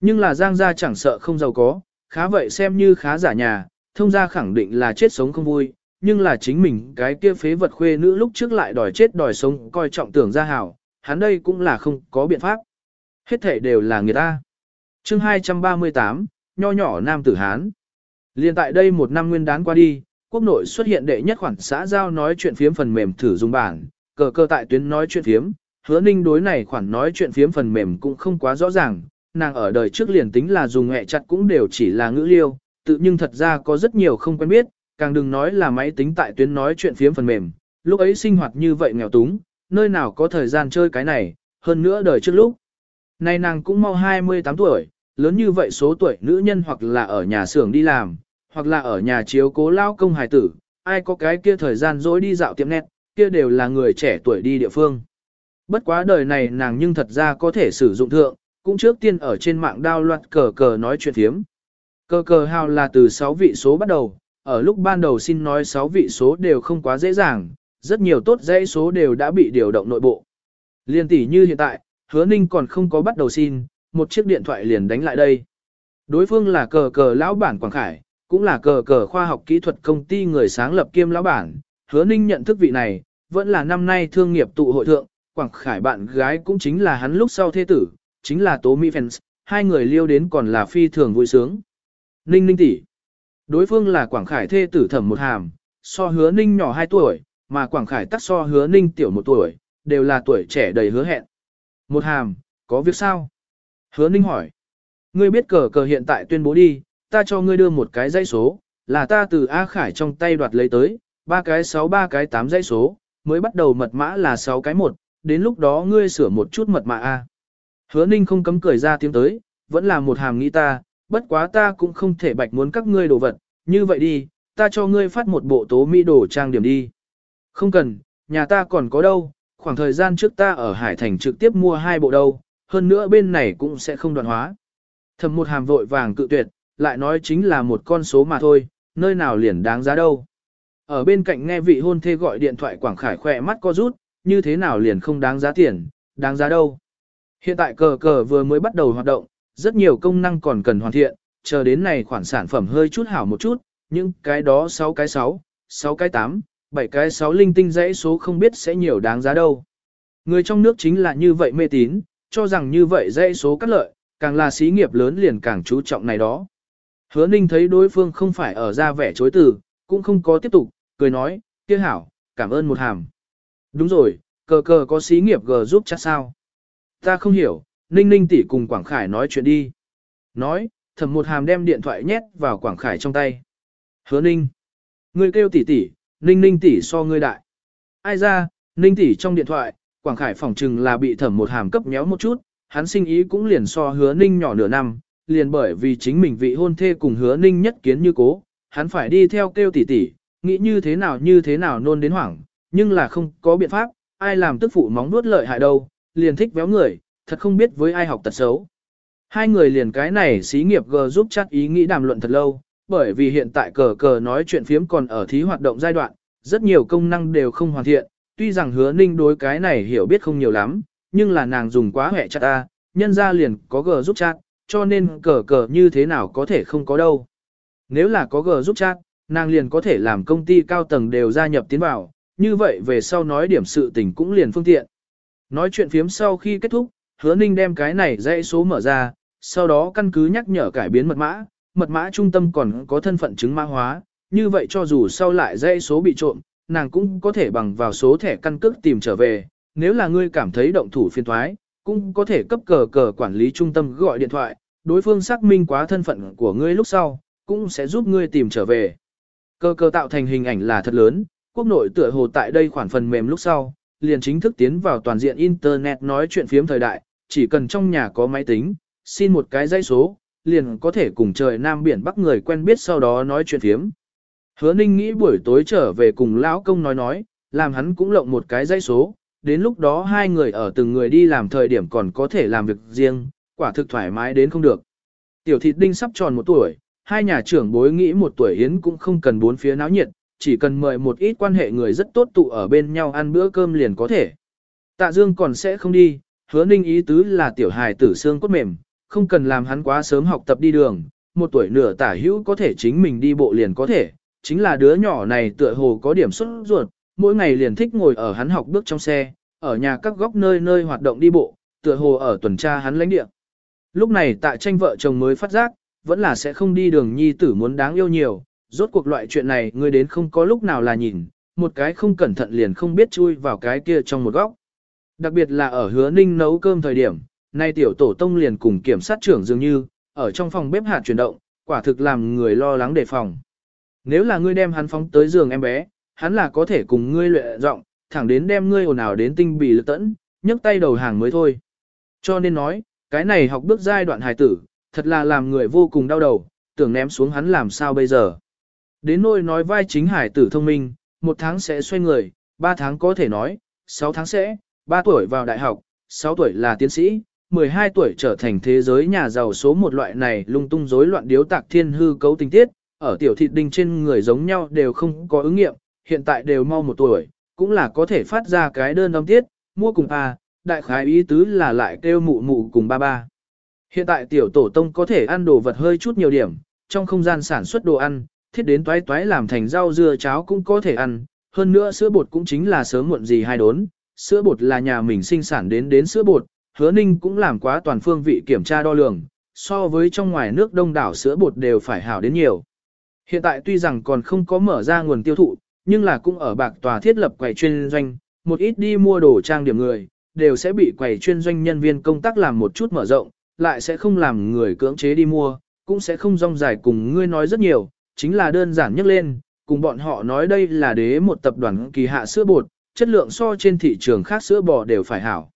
Nhưng là Giang gia chẳng sợ không giàu có, khá vậy xem như khá giả nhà, thông gia khẳng định là chết sống không vui, nhưng là chính mình cái kia phế vật khuê nữ lúc trước lại đòi chết đòi sống coi trọng tưởng gia hảo, hắn đây cũng là không có biện pháp. Hết thể đều là người ta. chương 238, nho nhỏ nam tử Hán. Liên tại đây một năm nguyên đán qua đi, quốc nội xuất hiện đệ nhất khoản xã giao nói chuyện phiếm phần mềm thử dùng bản, cờ cơ tại tuyến nói chuyện phiếm, hứa ninh đối này khoản nói chuyện phiếm phần mềm cũng không quá rõ ràng, nàng ở đời trước liền tính là dùng hẹ chặt cũng đều chỉ là ngữ liêu, tự nhưng thật ra có rất nhiều không quen biết, càng đừng nói là máy tính tại tuyến nói chuyện phiếm phần mềm, lúc ấy sinh hoạt như vậy nghèo túng, nơi nào có thời gian chơi cái này, hơn nữa đời trước lúc. Nay nàng cũng mau 28 tuổi, lớn như vậy số tuổi nữ nhân hoặc là ở nhà xưởng đi làm, hoặc là ở nhà chiếu cố lao công hài tử, ai có cái kia thời gian dối đi dạo tiệm nét, kia đều là người trẻ tuổi đi địa phương. Bất quá đời này nàng nhưng thật ra có thể sử dụng thượng, cũng trước tiên ở trên mạng đao loạt cờ cờ nói chuyện thiếm. Cờ cờ hào là từ 6 vị số bắt đầu, ở lúc ban đầu xin nói 6 vị số đều không quá dễ dàng, rất nhiều tốt dãy số đều đã bị điều động nội bộ. Liên tỷ như hiện tại, hứa ninh còn không có bắt đầu xin, một chiếc điện thoại liền đánh lại đây. Đối phương là cờ cờ lão bản Quảng Khải, cũng là cờ cờ khoa học kỹ thuật công ty người sáng lập kiêm lão bản. Hứa ninh nhận thức vị này, vẫn là năm nay thương nghiệp tụ hội thượng, Quảng Khải bạn gái cũng chính là hắn lúc sau thế tử, chính là Tố Mỹ Fans, hai người liêu đến còn là phi thường vui sướng. Ninh ninh tỷ. Đối phương là Quảng Khải thê tử thẩm một hàm, so hứa ninh nhỏ 2 tuổi, mà Quảng Khải tắc so hứa ninh tiểu một tuổi, đều là tuổi trẻ đầy hứa hẹn. Một hàm, có việc sao? Hứa ninh hỏi. Ngươi biết cờ cờ hiện tại tuyên bố đi, ta cho ngươi đưa một cái dây số, là ta từ A Khải trong tay đoạt lấy tới, ba cái 6 ba cái 8 dãy số, mới bắt đầu mật mã là 6 cái 1, đến lúc đó ngươi sửa một chút mật mã A. Hứa ninh không cấm cười ra tiếng tới, vẫn là một hàm nghĩ ta, bất quá ta cũng không thể bạch muốn các ngươi đồ vật, như vậy đi, ta cho ngươi phát một bộ tố mỹ đồ trang điểm đi. Không cần, nhà ta còn có đâu, khoảng thời gian trước ta ở Hải Thành trực tiếp mua hai bộ đâu, hơn nữa bên này cũng sẽ không đoạn hóa. Thầm một hàm vội vàng cự tuyệt, lại nói chính là một con số mà thôi, nơi nào liền đáng giá đâu. Ở bên cạnh nghe vị hôn thê gọi điện thoại Quảng Khải khỏe mắt co rút, như thế nào liền không đáng giá tiền, đáng giá đâu. Hiện tại cờ cờ vừa mới bắt đầu hoạt động, rất nhiều công năng còn cần hoàn thiện, chờ đến này khoản sản phẩm hơi chút hảo một chút, nhưng cái đó 6 cái 6, 6 cái 8, 7 cái 6 linh tinh dãy số không biết sẽ nhiều đáng giá đâu. Người trong nước chính là như vậy mê tín, cho rằng như vậy dãy số cắt lợi, càng là xí nghiệp lớn liền càng chú trọng này đó. Hứa ninh thấy đối phương không phải ở ra vẻ chối từ, cũng không có tiếp tục, cười nói, kia hảo, cảm ơn một hàm. Đúng rồi, cờ cờ có xí nghiệp gờ giúp chắc sao? Ta không hiểu, ninh ninh tỷ cùng Quảng Khải nói chuyện đi. Nói, thầm một hàm đem điện thoại nhét vào Quảng Khải trong tay. Hứa ninh. Ngươi kêu tỷ tỷ, ninh ninh tỷ so ngươi đại. Ai ra, ninh tỷ trong điện thoại, Quảng Khải phỏng chừng là bị thẩm một hàm cấp nhéo một chút, hắn sinh ý cũng liền so hứa ninh nhỏ nửa năm, liền bởi vì chính mình vị hôn thê cùng hứa ninh nhất kiến như cố, hắn phải đi theo kêu tỷ tỷ, nghĩ như thế nào như thế nào nôn đến hoảng, nhưng là không có biện pháp, ai làm tức phụ móng nuốt lợi hại đâu, liền thích véo người, thật không biết với ai học tật xấu. Hai người liền cái này xí nghiệp G giúp chắc ý nghĩ đàm luận thật lâu, bởi vì hiện tại cờ cờ nói chuyện phiếm còn ở thí hoạt động giai đoạn, rất nhiều công năng đều không hoàn thiện, tuy rằng hứa ninh đối cái này hiểu biết không nhiều lắm, nhưng là nàng dùng quá hệ chặt ta, nhân ra liền có G giúp chat, cho nên cờ cờ như thế nào có thể không có đâu. Nếu là có G giúp chat, nàng liền có thể làm công ty cao tầng đều gia nhập tiến vào, như vậy về sau nói điểm sự tình cũng liền phương tiện. Nói chuyện phiếm sau khi kết thúc, hứa ninh đem cái này dãy số mở ra, sau đó căn cứ nhắc nhở cải biến mật mã, mật mã trung tâm còn có thân phận chứng mã hóa, như vậy cho dù sau lại dãy số bị trộm, nàng cũng có thể bằng vào số thẻ căn cước tìm trở về, nếu là ngươi cảm thấy động thủ phiền thoái, cũng có thể cấp cờ cờ quản lý trung tâm gọi điện thoại, đối phương xác minh quá thân phận của ngươi lúc sau, cũng sẽ giúp ngươi tìm trở về. Cơ cơ tạo thành hình ảnh là thật lớn, quốc nội tựa hồ tại đây khoản phần mềm lúc sau, liền chính thức tiến vào toàn diện Internet nói chuyện phiếm thời đại, chỉ cần trong nhà có máy tính, xin một cái dây số, liền có thể cùng trời Nam Biển Bắc người quen biết sau đó nói chuyện phiếm. Hứa Ninh nghĩ buổi tối trở về cùng lão công nói nói, làm hắn cũng lộng một cái dây số, đến lúc đó hai người ở từng người đi làm thời điểm còn có thể làm việc riêng, quả thực thoải mái đến không được. Tiểu thịt đinh sắp tròn một tuổi, hai nhà trưởng bối nghĩ một tuổi yến cũng không cần bốn phía náo nhiệt, chỉ cần mời một ít quan hệ người rất tốt tụ ở bên nhau ăn bữa cơm liền có thể. Tạ Dương còn sẽ không đi, hứa ninh ý tứ là tiểu hài tử xương cốt mềm, không cần làm hắn quá sớm học tập đi đường, một tuổi nửa tả hữu có thể chính mình đi bộ liền có thể, chính là đứa nhỏ này tựa hồ có điểm xuất ruột, mỗi ngày liền thích ngồi ở hắn học bước trong xe, ở nhà các góc nơi nơi hoạt động đi bộ, tựa hồ ở tuần tra hắn lãnh địa. Lúc này tạ tranh vợ chồng mới phát giác, vẫn là sẽ không đi đường nhi tử muốn đáng yêu nhiều, rốt cuộc loại chuyện này ngươi đến không có lúc nào là nhìn, một cái không cẩn thận liền không biết chui vào cái kia trong một góc. Đặc biệt là ở hứa ninh nấu cơm thời điểm, nay tiểu tổ tông liền cùng kiểm sát trưởng dường như, ở trong phòng bếp hạt chuyển động, quả thực làm người lo lắng đề phòng. Nếu là ngươi đem hắn phóng tới giường em bé, hắn là có thể cùng ngươi luyện giọng, thẳng đến đem ngươi ồn ào đến tinh bì lực tẫn, nhấc tay đầu hàng mới thôi. Cho nên nói, cái này học bước giai đoạn hài tử, thật là làm người vô cùng đau đầu, tưởng ném xuống hắn làm sao bây giờ. Đến nôi nói vai chính hải tử thông minh, một tháng sẽ xoay người, ba tháng có thể nói, sáu tháng sẽ, ba tuổi vào đại học, sáu tuổi là tiến sĩ, 12 tuổi trở thành thế giới nhà giàu số một loại này lung tung rối loạn điếu tạc thiên hư cấu tình tiết, ở tiểu thịt đinh trên người giống nhau đều không có ứng nghiệm, hiện tại đều mau một tuổi, cũng là có thể phát ra cái đơn âm tiết, mua cùng a, đại khái ý tứ là lại kêu mụ mụ cùng ba ba. Hiện tại tiểu tổ tông có thể ăn đồ vật hơi chút nhiều điểm, trong không gian sản xuất đồ ăn, thiết đến toái toái làm thành rau dưa cháo cũng có thể ăn, hơn nữa sữa bột cũng chính là sớm muộn gì hai đốn, sữa bột là nhà mình sinh sản đến đến sữa bột, hứa ninh cũng làm quá toàn phương vị kiểm tra đo lường, so với trong ngoài nước đông đảo sữa bột đều phải hảo đến nhiều. Hiện tại tuy rằng còn không có mở ra nguồn tiêu thụ, nhưng là cũng ở bạc tòa thiết lập quầy chuyên doanh, một ít đi mua đồ trang điểm người, đều sẽ bị quầy chuyên doanh nhân viên công tác làm một chút mở rộng, lại sẽ không làm người cưỡng chế đi mua, cũng sẽ không rong dài cùng ngươi nói rất nhiều, chính là đơn giản nhất lên, cùng bọn họ nói đây là đế một tập đoàn kỳ hạ sữa bột, chất lượng so trên thị trường khác sữa bò đều phải hảo.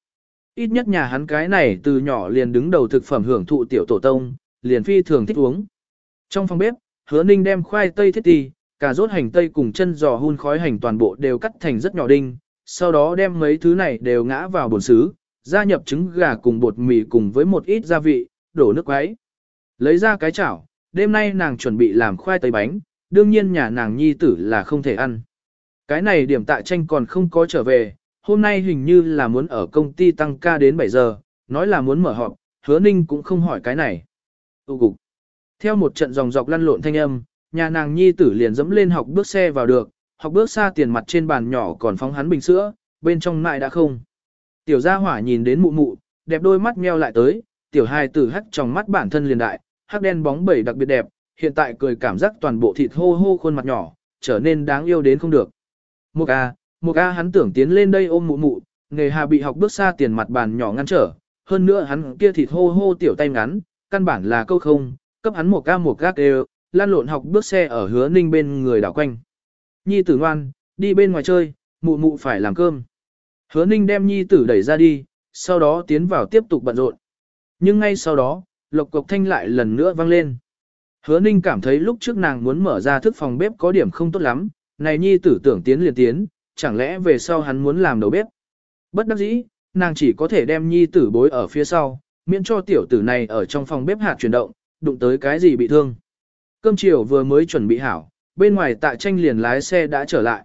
Ít nhất nhà hắn cái này từ nhỏ liền đứng đầu thực phẩm hưởng thụ tiểu tổ tông, liền phi thường thích uống. Trong phòng bếp, hứa ninh đem khoai tây thiết ti, cà rốt hành tây cùng chân giò hun khói hành toàn bộ đều cắt thành rất nhỏ đinh, sau đó đem mấy thứ này đều ngã vào bồn xứ, gia nhập trứng gà cùng bột mì cùng với một ít gia vị, đổ nước quấy. Lấy ra cái chảo, đêm nay nàng chuẩn bị làm khoai tây bánh, đương nhiên nhà nàng nhi tử là không thể ăn. Cái này điểm tạ tranh còn không có trở về, hôm nay hình như là muốn ở công ty tăng ca đến 7 giờ, nói là muốn mở họp, hứa ninh cũng không hỏi cái này. Tụ cục. Theo một trận dòng dọc lăn lộn thanh âm, nhà nàng nhi tử liền dẫm lên học bước xe vào được, học bước xa tiền mặt trên bàn nhỏ còn phóng hắn bình sữa, bên trong mại đã không. Tiểu gia hỏa nhìn đến mụ mụ, đẹp đôi mắt meo lại tới, tiểu hài tử hắt trong mắt bản thân liền đại, hắc đen bóng bẩy đặc biệt đẹp, hiện tại cười cảm giác toàn bộ thịt hô hô khuôn mặt nhỏ, trở nên đáng yêu đến không được. Mục a, Mục a hắn tưởng tiến lên đây ôm mụ mụ, nghề hà bị học bước xa tiền mặt bàn nhỏ ngăn trở, hơn nữa hắn kia thịt hô hô tiểu tay ngắn, căn bản là câu không, cấp hắn một ca một gác đều, lan lộn học bước xe ở hứa ninh bên người đảo quanh. Nhi tử ngoan, đi bên ngoài chơi, mụ mụ phải làm cơm. Hứa ninh đem nhi tử đẩy ra đi, sau đó tiến vào tiếp tục bận rộn. Nhưng ngay sau đó, lộc cộc thanh lại lần nữa vang lên. Hứa ninh cảm thấy lúc trước nàng muốn mở ra thức phòng bếp có điểm không tốt lắm, này nhi tử tưởng tiến liền tiến, chẳng lẽ về sau hắn muốn làm đầu bếp. Bất đắc dĩ, nàng chỉ có thể đem nhi tử bối ở phía sau, miễn cho tiểu tử này ở trong phòng bếp hạt chuyển động, đụng tới cái gì bị thương. Cơm chiều vừa mới chuẩn bị hảo, bên ngoài tạ tranh liền lái xe đã trở lại.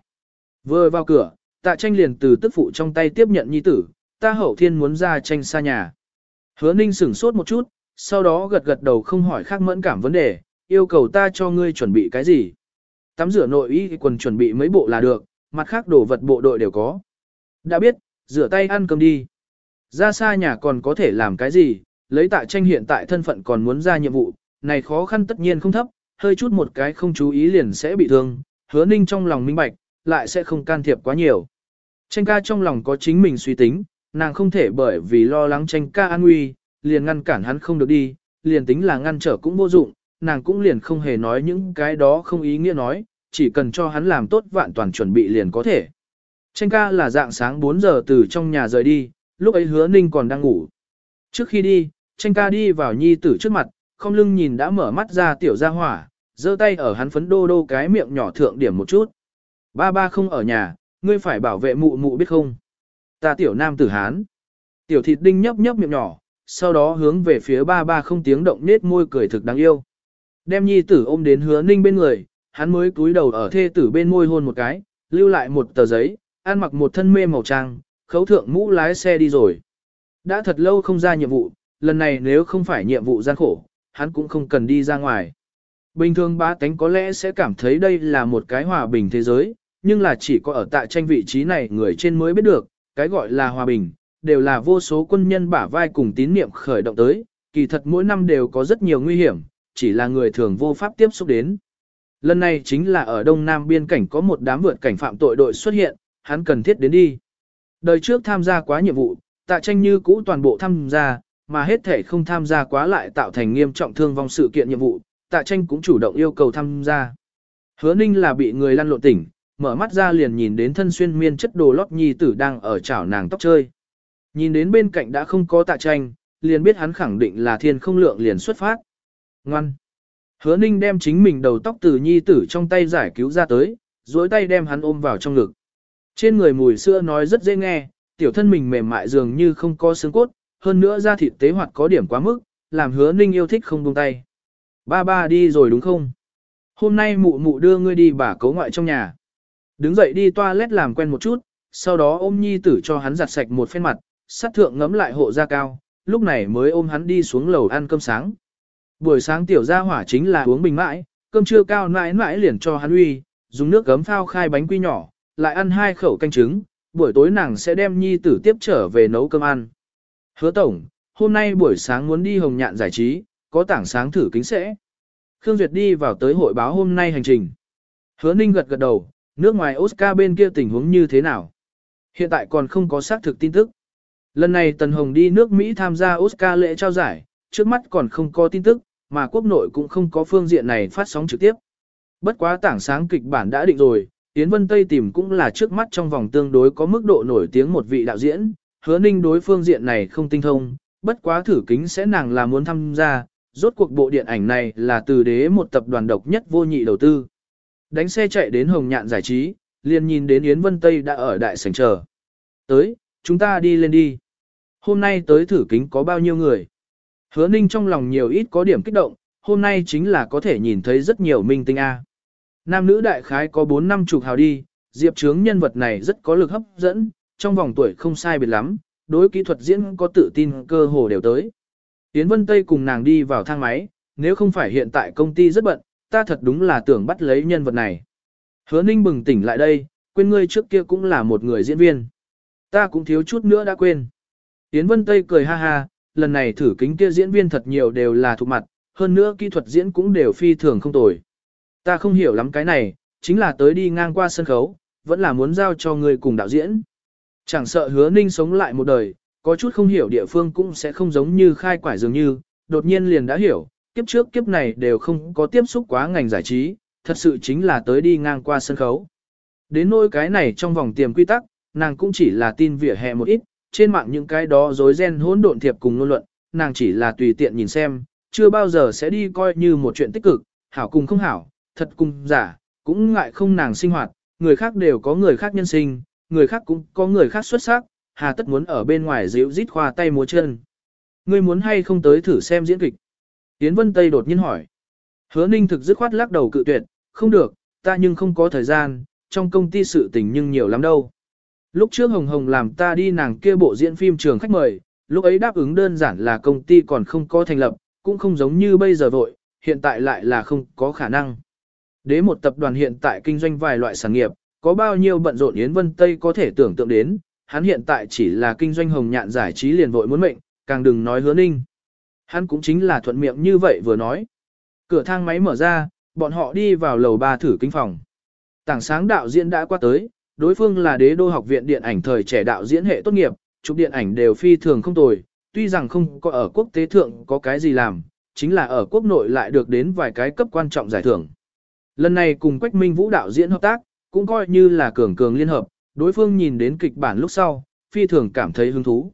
Vừa vào cửa, tạ tranh liền từ tức phụ trong tay tiếp nhận nhi tử, ta hậu thiên muốn ra tranh xa nhà. Hứa ninh sửng sốt một chút, sau đó gật gật đầu không hỏi khác mẫn cảm vấn đề, yêu cầu ta cho ngươi chuẩn bị cái gì. Tắm rửa nội y quần chuẩn bị mấy bộ là được, mặt khác đồ vật bộ đội đều có. Đã biết, rửa tay ăn cơm đi. Ra xa nhà còn có thể làm cái gì, lấy tạ tranh hiện tại thân phận còn muốn ra nhiệm vụ, này khó khăn tất nhiên không thấp, hơi chút một cái không chú ý liền sẽ bị thương, hứa ninh trong lòng minh bạch, lại sẽ không can thiệp quá nhiều. Tranh ca trong lòng có chính mình suy tính, nàng không thể bởi vì lo lắng tranh ca an nguy, liền ngăn cản hắn không được đi, liền tính là ngăn trở cũng vô dụng, nàng cũng liền không hề nói những cái đó không ý nghĩa nói, chỉ cần cho hắn làm tốt vạn toàn chuẩn bị liền có thể. Tranh ca là dạng sáng 4 giờ từ trong nhà rời đi, lúc ấy hứa ninh còn đang ngủ. Trước khi đi, tranh ca đi vào nhi tử trước mặt, không lưng nhìn đã mở mắt ra tiểu ra hỏa, giơ tay ở hắn phấn đô đô cái miệng nhỏ thượng điểm một chút. Ba ba không ở nhà, ngươi phải bảo vệ mụ mụ biết không? Ta tiểu nam tử hán. Tiểu thịt đinh nhấp nhấp miệng nhỏ, sau đó hướng về phía ba ba không tiếng động nết môi cười thực đáng yêu. Đem nhi tử ôm đến hứa ninh bên người, hắn mới cúi đầu ở thê tử bên môi hôn một cái, lưu lại một tờ giấy, ăn mặc một thân mê màu trang, khấu thượng mũ lái xe đi rồi. Đã thật lâu không ra nhiệm vụ, lần này nếu không phải nhiệm vụ gian khổ, hắn cũng không cần đi ra ngoài. Bình thường bá tánh có lẽ sẽ cảm thấy đây là một cái hòa bình thế giới, nhưng là chỉ có ở tại tranh vị trí này người trên mới biết được, cái gọi là hòa bình, đều là vô số quân nhân bả vai cùng tín niệm khởi động tới, kỳ thật mỗi năm đều có rất nhiều nguy hiểm, chỉ là người thường vô pháp tiếp xúc đến. Lần này chính là ở đông nam biên cảnh có một đám vượt cảnh phạm tội đội xuất hiện, hắn cần thiết đến đi. Đời trước tham gia quá nhiệm vụ, tạ tranh như cũ toàn bộ tham gia, mà hết thể không tham gia quá lại tạo thành nghiêm trọng thương vong sự kiện nhiệm vụ, tạ tranh cũng chủ động yêu cầu tham gia. Hứa ninh là bị người lăn lộn tỉnh, mở mắt ra liền nhìn đến thân xuyên miên chất đồ lót nhi tử đang ở chảo nàng tóc chơi. Nhìn đến bên cạnh đã không có tạ tranh, liền biết hắn khẳng định là thiên không lượng liền xuất phát. Ngoan! Hứa ninh đem chính mình đầu tóc từ nhi tử trong tay giải cứu ra tới, duỗi tay đem hắn ôm vào trong ngực. Trên người mùi sữa nói rất dễ nghe, tiểu thân mình mềm mại dường như không có xương cốt, hơn nữa da thịt tế hoạt có điểm quá mức, làm hứa ninh yêu thích không buông tay. Ba ba đi rồi đúng không? Hôm nay mụ mụ đưa ngươi đi bà cấu ngoại trong nhà. Đứng dậy đi toilet làm quen một chút, sau đó ôm nhi tử cho hắn giặt sạch một phen mặt, sát thượng ngấm lại hộ ra cao, lúc này mới ôm hắn đi xuống lầu ăn cơm sáng. Buổi sáng tiểu gia hỏa chính là uống bình mãi, cơm trưa cao mãi mãi liền cho hắn uy, dùng nước gấm phao khai bánh quy nhỏ, lại ăn hai khẩu canh trứng, buổi tối nàng sẽ đem nhi tử tiếp trở về nấu cơm ăn. Hứa tổng, hôm nay buổi sáng muốn đi hồng nhạn giải trí, có tảng sáng thử kính sẽ. Khương Duyệt đi vào tới hội báo hôm nay hành trình. Hứa Ninh gật gật đầu, nước ngoài Oscar bên kia tình huống như thế nào? Hiện tại còn không có xác thực tin tức. Lần này Tần Hồng đi nước Mỹ tham gia Oscar lễ trao giải, trước mắt còn không có tin tức, mà quốc nội cũng không có phương diện này phát sóng trực tiếp. Bất quá tảng sáng kịch bản đã định rồi, Yến Vân Tây tìm cũng là trước mắt trong vòng tương đối có mức độ nổi tiếng một vị đạo diễn, hứa ninh đối phương diện này không tinh thông, bất quá thử kính sẽ nàng là muốn tham gia, rốt cuộc bộ điện ảnh này là từ đế một tập đoàn độc nhất vô nhị đầu tư. Đánh xe chạy đến Hồng Nhạn giải trí, liền nhìn đến Yến Vân Tây đã ở đại sảnh chờ. Tới, chúng ta đi lên đi. Hôm nay tới thử kính có bao nhiêu người? Hứa ninh trong lòng nhiều ít có điểm kích động, hôm nay chính là có thể nhìn thấy rất nhiều minh tinh A. Nam nữ đại khái có 4 năm chục hào đi, diệp trướng nhân vật này rất có lực hấp dẫn, trong vòng tuổi không sai biệt lắm, đối kỹ thuật diễn có tự tin cơ hồ đều tới. Yến Vân Tây cùng nàng đi vào thang máy, nếu không phải hiện tại công ty rất bận, ta thật đúng là tưởng bắt lấy nhân vật này. Hứa Ninh bừng tỉnh lại đây, quên ngươi trước kia cũng là một người diễn viên. Ta cũng thiếu chút nữa đã quên. Yến Vân Tây cười ha ha, lần này thử kính kia diễn viên thật nhiều đều là thuộc mặt, hơn nữa kỹ thuật diễn cũng đều phi thường không tồi. Ta không hiểu lắm cái này, chính là tới đi ngang qua sân khấu, vẫn là muốn giao cho người cùng đạo diễn. Chẳng sợ hứa ninh sống lại một đời, có chút không hiểu địa phương cũng sẽ không giống như khai quải dường như, đột nhiên liền đã hiểu, kiếp trước kiếp này đều không có tiếp xúc quá ngành giải trí, thật sự chính là tới đi ngang qua sân khấu. Đến nỗi cái này trong vòng tiềm quy tắc, nàng cũng chỉ là tin vỉa hè một ít, trên mạng những cái đó rối ren hỗn độn thiệp cùng ngôn luận, nàng chỉ là tùy tiện nhìn xem, chưa bao giờ sẽ đi coi như một chuyện tích cực, hảo cùng không hảo, thật cùng giả, cũng ngại không nàng sinh hoạt, người khác đều có người khác nhân sinh, người khác cũng có người khác xuất sắc, hà tất muốn ở bên ngoài dịu rít khoa tay múa chân. Ngươi muốn hay không tới thử xem diễn kịch? Yến Vân Tây đột nhiên hỏi. Hứa Ninh thực dứt khoát lắc đầu cự tuyệt, không được, ta nhưng không có thời gian, trong công ty sự tình nhưng nhiều lắm đâu. Lúc trước Hồng Hồng làm ta đi nàng kia bộ diễn phim trường khách mời, lúc ấy đáp ứng đơn giản là công ty còn không có thành lập, cũng không giống như bây giờ vội, hiện tại lại là không có khả năng. Đế một tập đoàn hiện tại kinh doanh vài loại sản nghiệp, có bao nhiêu bận rộn Yến Vân Tây có thể tưởng tượng đến, hắn hiện tại chỉ là kinh doanh hồng nhạn giải trí liền vội muốn mệnh, càng đừng nói hứa ninh. Hắn cũng chính là thuận miệng như vậy vừa nói. Cửa thang máy mở ra, bọn họ đi vào lầu ba thử kinh phòng. Tảng sáng đạo diễn đã qua tới, đối phương là đế đô học viện điện ảnh thời trẻ đạo diễn hệ tốt nghiệp, chụp điện ảnh đều phi thường không tồi, tuy rằng không có ở quốc tế thượng có cái gì làm, chính là ở quốc nội lại được đến vài cái cấp quan trọng giải thưởng. Lần này cùng Quách Minh Vũ đạo diễn hợp tác, cũng coi như là cường cường liên hợp, đối phương nhìn đến kịch bản lúc sau, phi thường cảm thấy hứng thú.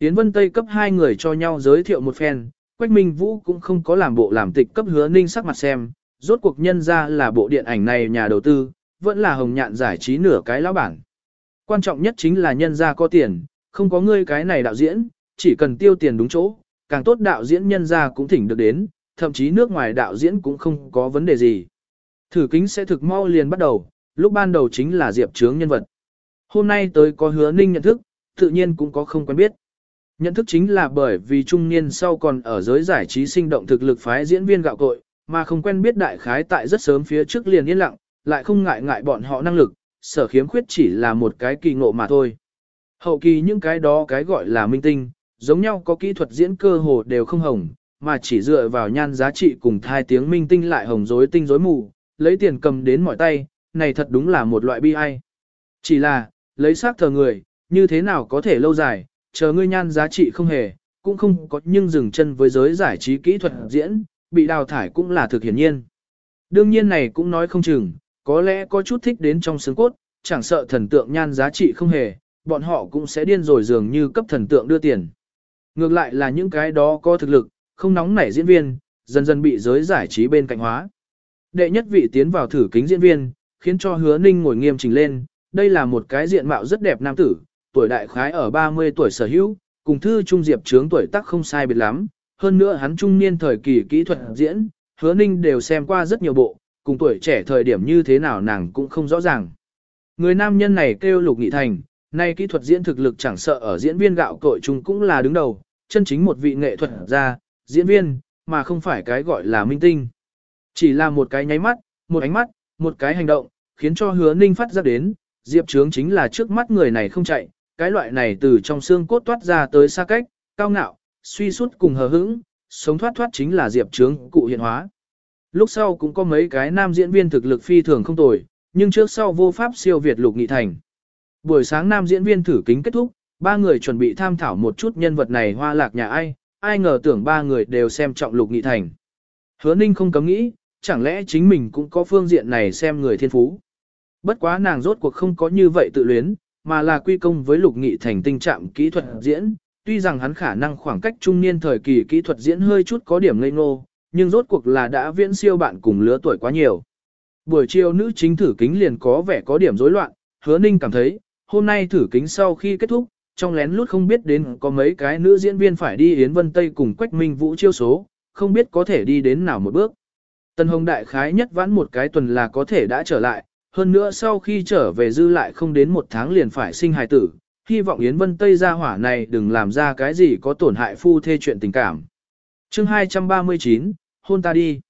Tiến Vân Tây cấp hai người cho nhau giới thiệu một phen, Quách Minh Vũ cũng không có làm bộ làm tịch cấp hứa ninh sắc mặt xem, rốt cuộc nhân ra là bộ điện ảnh này nhà đầu tư, vẫn là hồng nhạn giải trí nửa cái lão bản. Quan trọng nhất chính là nhân ra có tiền, không có ngươi cái này đạo diễn, chỉ cần tiêu tiền đúng chỗ, càng tốt đạo diễn nhân ra cũng thỉnh được đến, thậm chí nước ngoài đạo diễn cũng không có vấn đề gì. Thử kính sẽ thực mau liền bắt đầu, lúc ban đầu chính là diệp trướng nhân vật. Hôm nay tới có hứa ninh nhận thức, tự nhiên cũng có không quen biết. Nhận thức chính là bởi vì trung niên sau còn ở giới giải trí sinh động thực lực phái diễn viên gạo cội, mà không quen biết đại khái tại rất sớm phía trước liền yên lặng, lại không ngại ngại bọn họ năng lực, sở khiếm khuyết chỉ là một cái kỳ ngộ mà thôi. Hậu kỳ những cái đó cái gọi là minh tinh, giống nhau có kỹ thuật diễn cơ hồ đều không hồng, mà chỉ dựa vào nhan giá trị cùng thai tiếng minh tinh lại hồng rối tinh rối mù, lấy tiền cầm đến mọi tay, này thật đúng là một loại bi ai. Chỉ là, lấy xác thờ người, như thế nào có thể lâu dài, chờ ngươi nhan giá trị không hề, cũng không có nhưng dừng chân với giới giải trí kỹ thuật diễn, bị đào thải cũng là thực hiển nhiên. Đương nhiên này cũng nói không chừng, có lẽ có chút thích đến trong xương cốt, chẳng sợ thần tượng nhan giá trị không hề, bọn họ cũng sẽ điên rồi dường như cấp thần tượng đưa tiền. Ngược lại là những cái đó có thực lực, không nóng nảy diễn viên, dần dần bị giới giải trí bên cạnh hóa. Đệ nhất vị tiến vào thử kính diễn viên, khiến cho hứa ninh ngồi nghiêm chỉnh lên, đây là một cái diện mạo rất đẹp nam tử, tuổi đại khái ở 30 tuổi sở hữu, cùng thư trung diệp trướng tuổi tác không sai biệt lắm, hơn nữa hắn trung niên thời kỳ kỹ thuật diễn, hứa ninh đều xem qua rất nhiều bộ, cùng tuổi trẻ thời điểm như thế nào nàng cũng không rõ ràng. Người nam nhân này kêu Lục Nghị Thành, nay kỹ thuật diễn thực lực chẳng sợ ở diễn viên gạo cội chúng cũng là đứng đầu, chân chính một vị nghệ thuật gia, diễn viên, mà không phải cái gọi là minh tinh. Chỉ là một cái nháy mắt, một ánh mắt, một cái hành động, khiến cho hứa ninh phát ra đến, Diệp Trướng chính là trước mắt người này không chạy, cái loại này từ trong xương cốt toát ra tới xa cách, cao ngạo, suy sút cùng hờ hững, sống thoát thoát chính là Diệp Trướng cụ hiện hóa. Lúc sau cũng có mấy cái nam diễn viên thực lực phi thường không tồi, nhưng trước sau vô pháp siêu Việt Lục Nghị Thành. Buổi sáng nam diễn viên thử kính kết thúc, ba người chuẩn bị tham thảo một chút nhân vật này hoa lạc nhà ai, ai ngờ tưởng ba người đều xem trọng Lục Nghị Thành. Hứa Ninh không cấm nghĩ, chẳng lẽ chính mình cũng có phương diện này xem người thiên phú. Bất quá nàng rốt cuộc không có như vậy tự luyến, mà là quy công với Lục Nghị Thành tinh trạng kỹ thuật diễn, tuy rằng hắn khả năng khoảng cách trung niên thời kỳ kỹ thuật diễn hơi chút có điểm ngây ngô, nhưng rốt cuộc là đã viễn siêu bạn cùng lứa tuổi quá nhiều. Buổi chiều nữ chính thử kính liền có vẻ có điểm rối loạn, hứa ninh cảm thấy, hôm nay thử kính sau khi kết thúc, trong lén lút không biết đến có mấy cái nữ diễn viên phải đi Yến Vân Tây cùng Quách Minh Vũ chiêu số, không biết có thể đi đến nào một bước. Tân Hồng Đại khái nhất vãn một cái tuần là có thể đã trở lại, hơn nữa sau khi trở về dư lại không đến một tháng liền phải sinh hài tử, hy vọng Yến Vân Tây gia hỏa này đừng làm ra cái gì có tổn hại phu thê chuyện tình cảm. chương 239, hôn ta đi.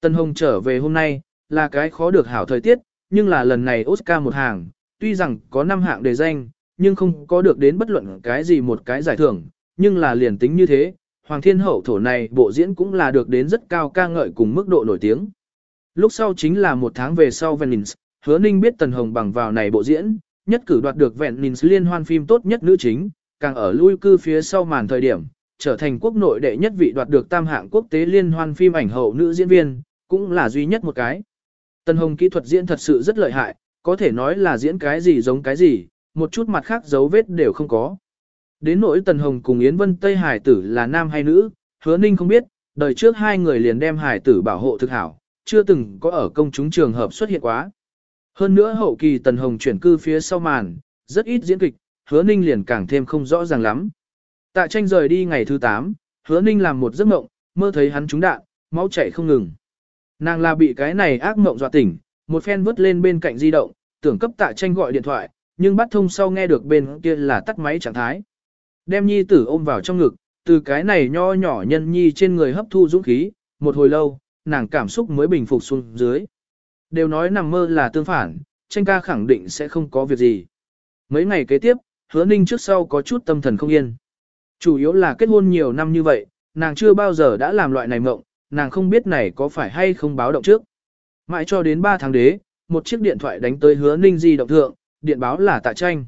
Tân Hồng trở về hôm nay, là cái khó được hảo thời tiết, nhưng là lần này Oscar một hàng, tuy rằng có 5 hạng đề danh, nhưng không có được đến bất luận cái gì một cái giải thưởng, nhưng là liền tính như thế, Hoàng Thiên Hậu thổ này bộ diễn cũng là được đến rất cao ca ngợi cùng mức độ nổi tiếng. Lúc sau chính là một tháng về sau Venice, hứa ninh biết Tần Hồng bằng vào này bộ diễn, nhất cử đoạt được vẹn Venice liên hoan phim tốt nhất nữ chính, càng ở lui cư phía sau màn thời điểm, trở thành quốc nội đệ nhất vị đoạt được tam hạng quốc tế liên hoan phim ảnh hậu nữ diễn viên, cũng là duy nhất một cái. Tần Hồng kỹ thuật diễn thật sự rất lợi hại, có thể nói là diễn cái gì giống cái gì, một chút mặt khác dấu vết đều không có. Đến nỗi Tần Hồng cùng Yến Vân Tây Hải tử là nam hay nữ, hứa ninh không biết, đời trước hai người liền đem hải tử bảo hộ thực hảo, chưa từng có ở công chúng trường hợp xuất hiện quá. Hơn nữa hậu kỳ Tần Hồng chuyển cư phía sau màn, rất ít diễn kịch, hứa ninh liền càng thêm không rõ ràng lắm. Tạ tranh rời đi ngày thứ 8, hứa ninh làm một giấc mộng, mơ thấy hắn trúng đạn, máu chảy không ngừng. Nàng là bị cái này ác mộng dọa tỉnh, một phen vứt lên bên cạnh di động, tưởng cấp tạ tranh gọi điện thoại, nhưng bắt thông sau nghe được bên kia là tắt máy trạng thái. Đem nhi tử ôm vào trong ngực, từ cái này nho nhỏ nhân nhi trên người hấp thu dũng khí, một hồi lâu, nàng cảm xúc mới bình phục xuống dưới. Đều nói nằm mơ là tương phản, tranh ca khẳng định sẽ không có việc gì. Mấy ngày kế tiếp, hứa ninh trước sau có chút tâm thần không yên. Chủ yếu là kết hôn nhiều năm như vậy, nàng chưa bao giờ đã làm loại này mộng, nàng không biết này có phải hay không báo động trước. Mãi cho đến 3 tháng đế, một chiếc điện thoại đánh tới hứa ninh di động thượng, điện báo là tạ tranh.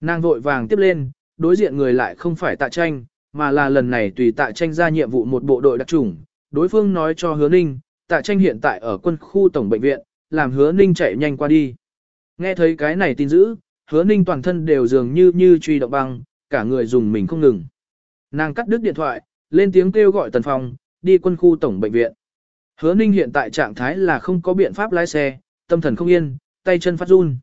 Nàng vội vàng tiếp lên, đối diện người lại không phải tạ tranh, mà là lần này tùy tạ tranh ra nhiệm vụ một bộ đội đặc trùng. Đối phương nói cho hứa ninh, tạ tranh hiện tại ở quân khu tổng bệnh viện, làm hứa ninh chạy nhanh qua đi. Nghe thấy cái này tin dữ, hứa ninh toàn thân đều dường như như truy động băng, cả người dùng mình không ngừng. Nàng cắt đứt điện thoại, lên tiếng kêu gọi tần phong, đi quân khu tổng bệnh viện. Hứa ninh hiện tại trạng thái là không có biện pháp lái xe, tâm thần không yên, tay chân phát run.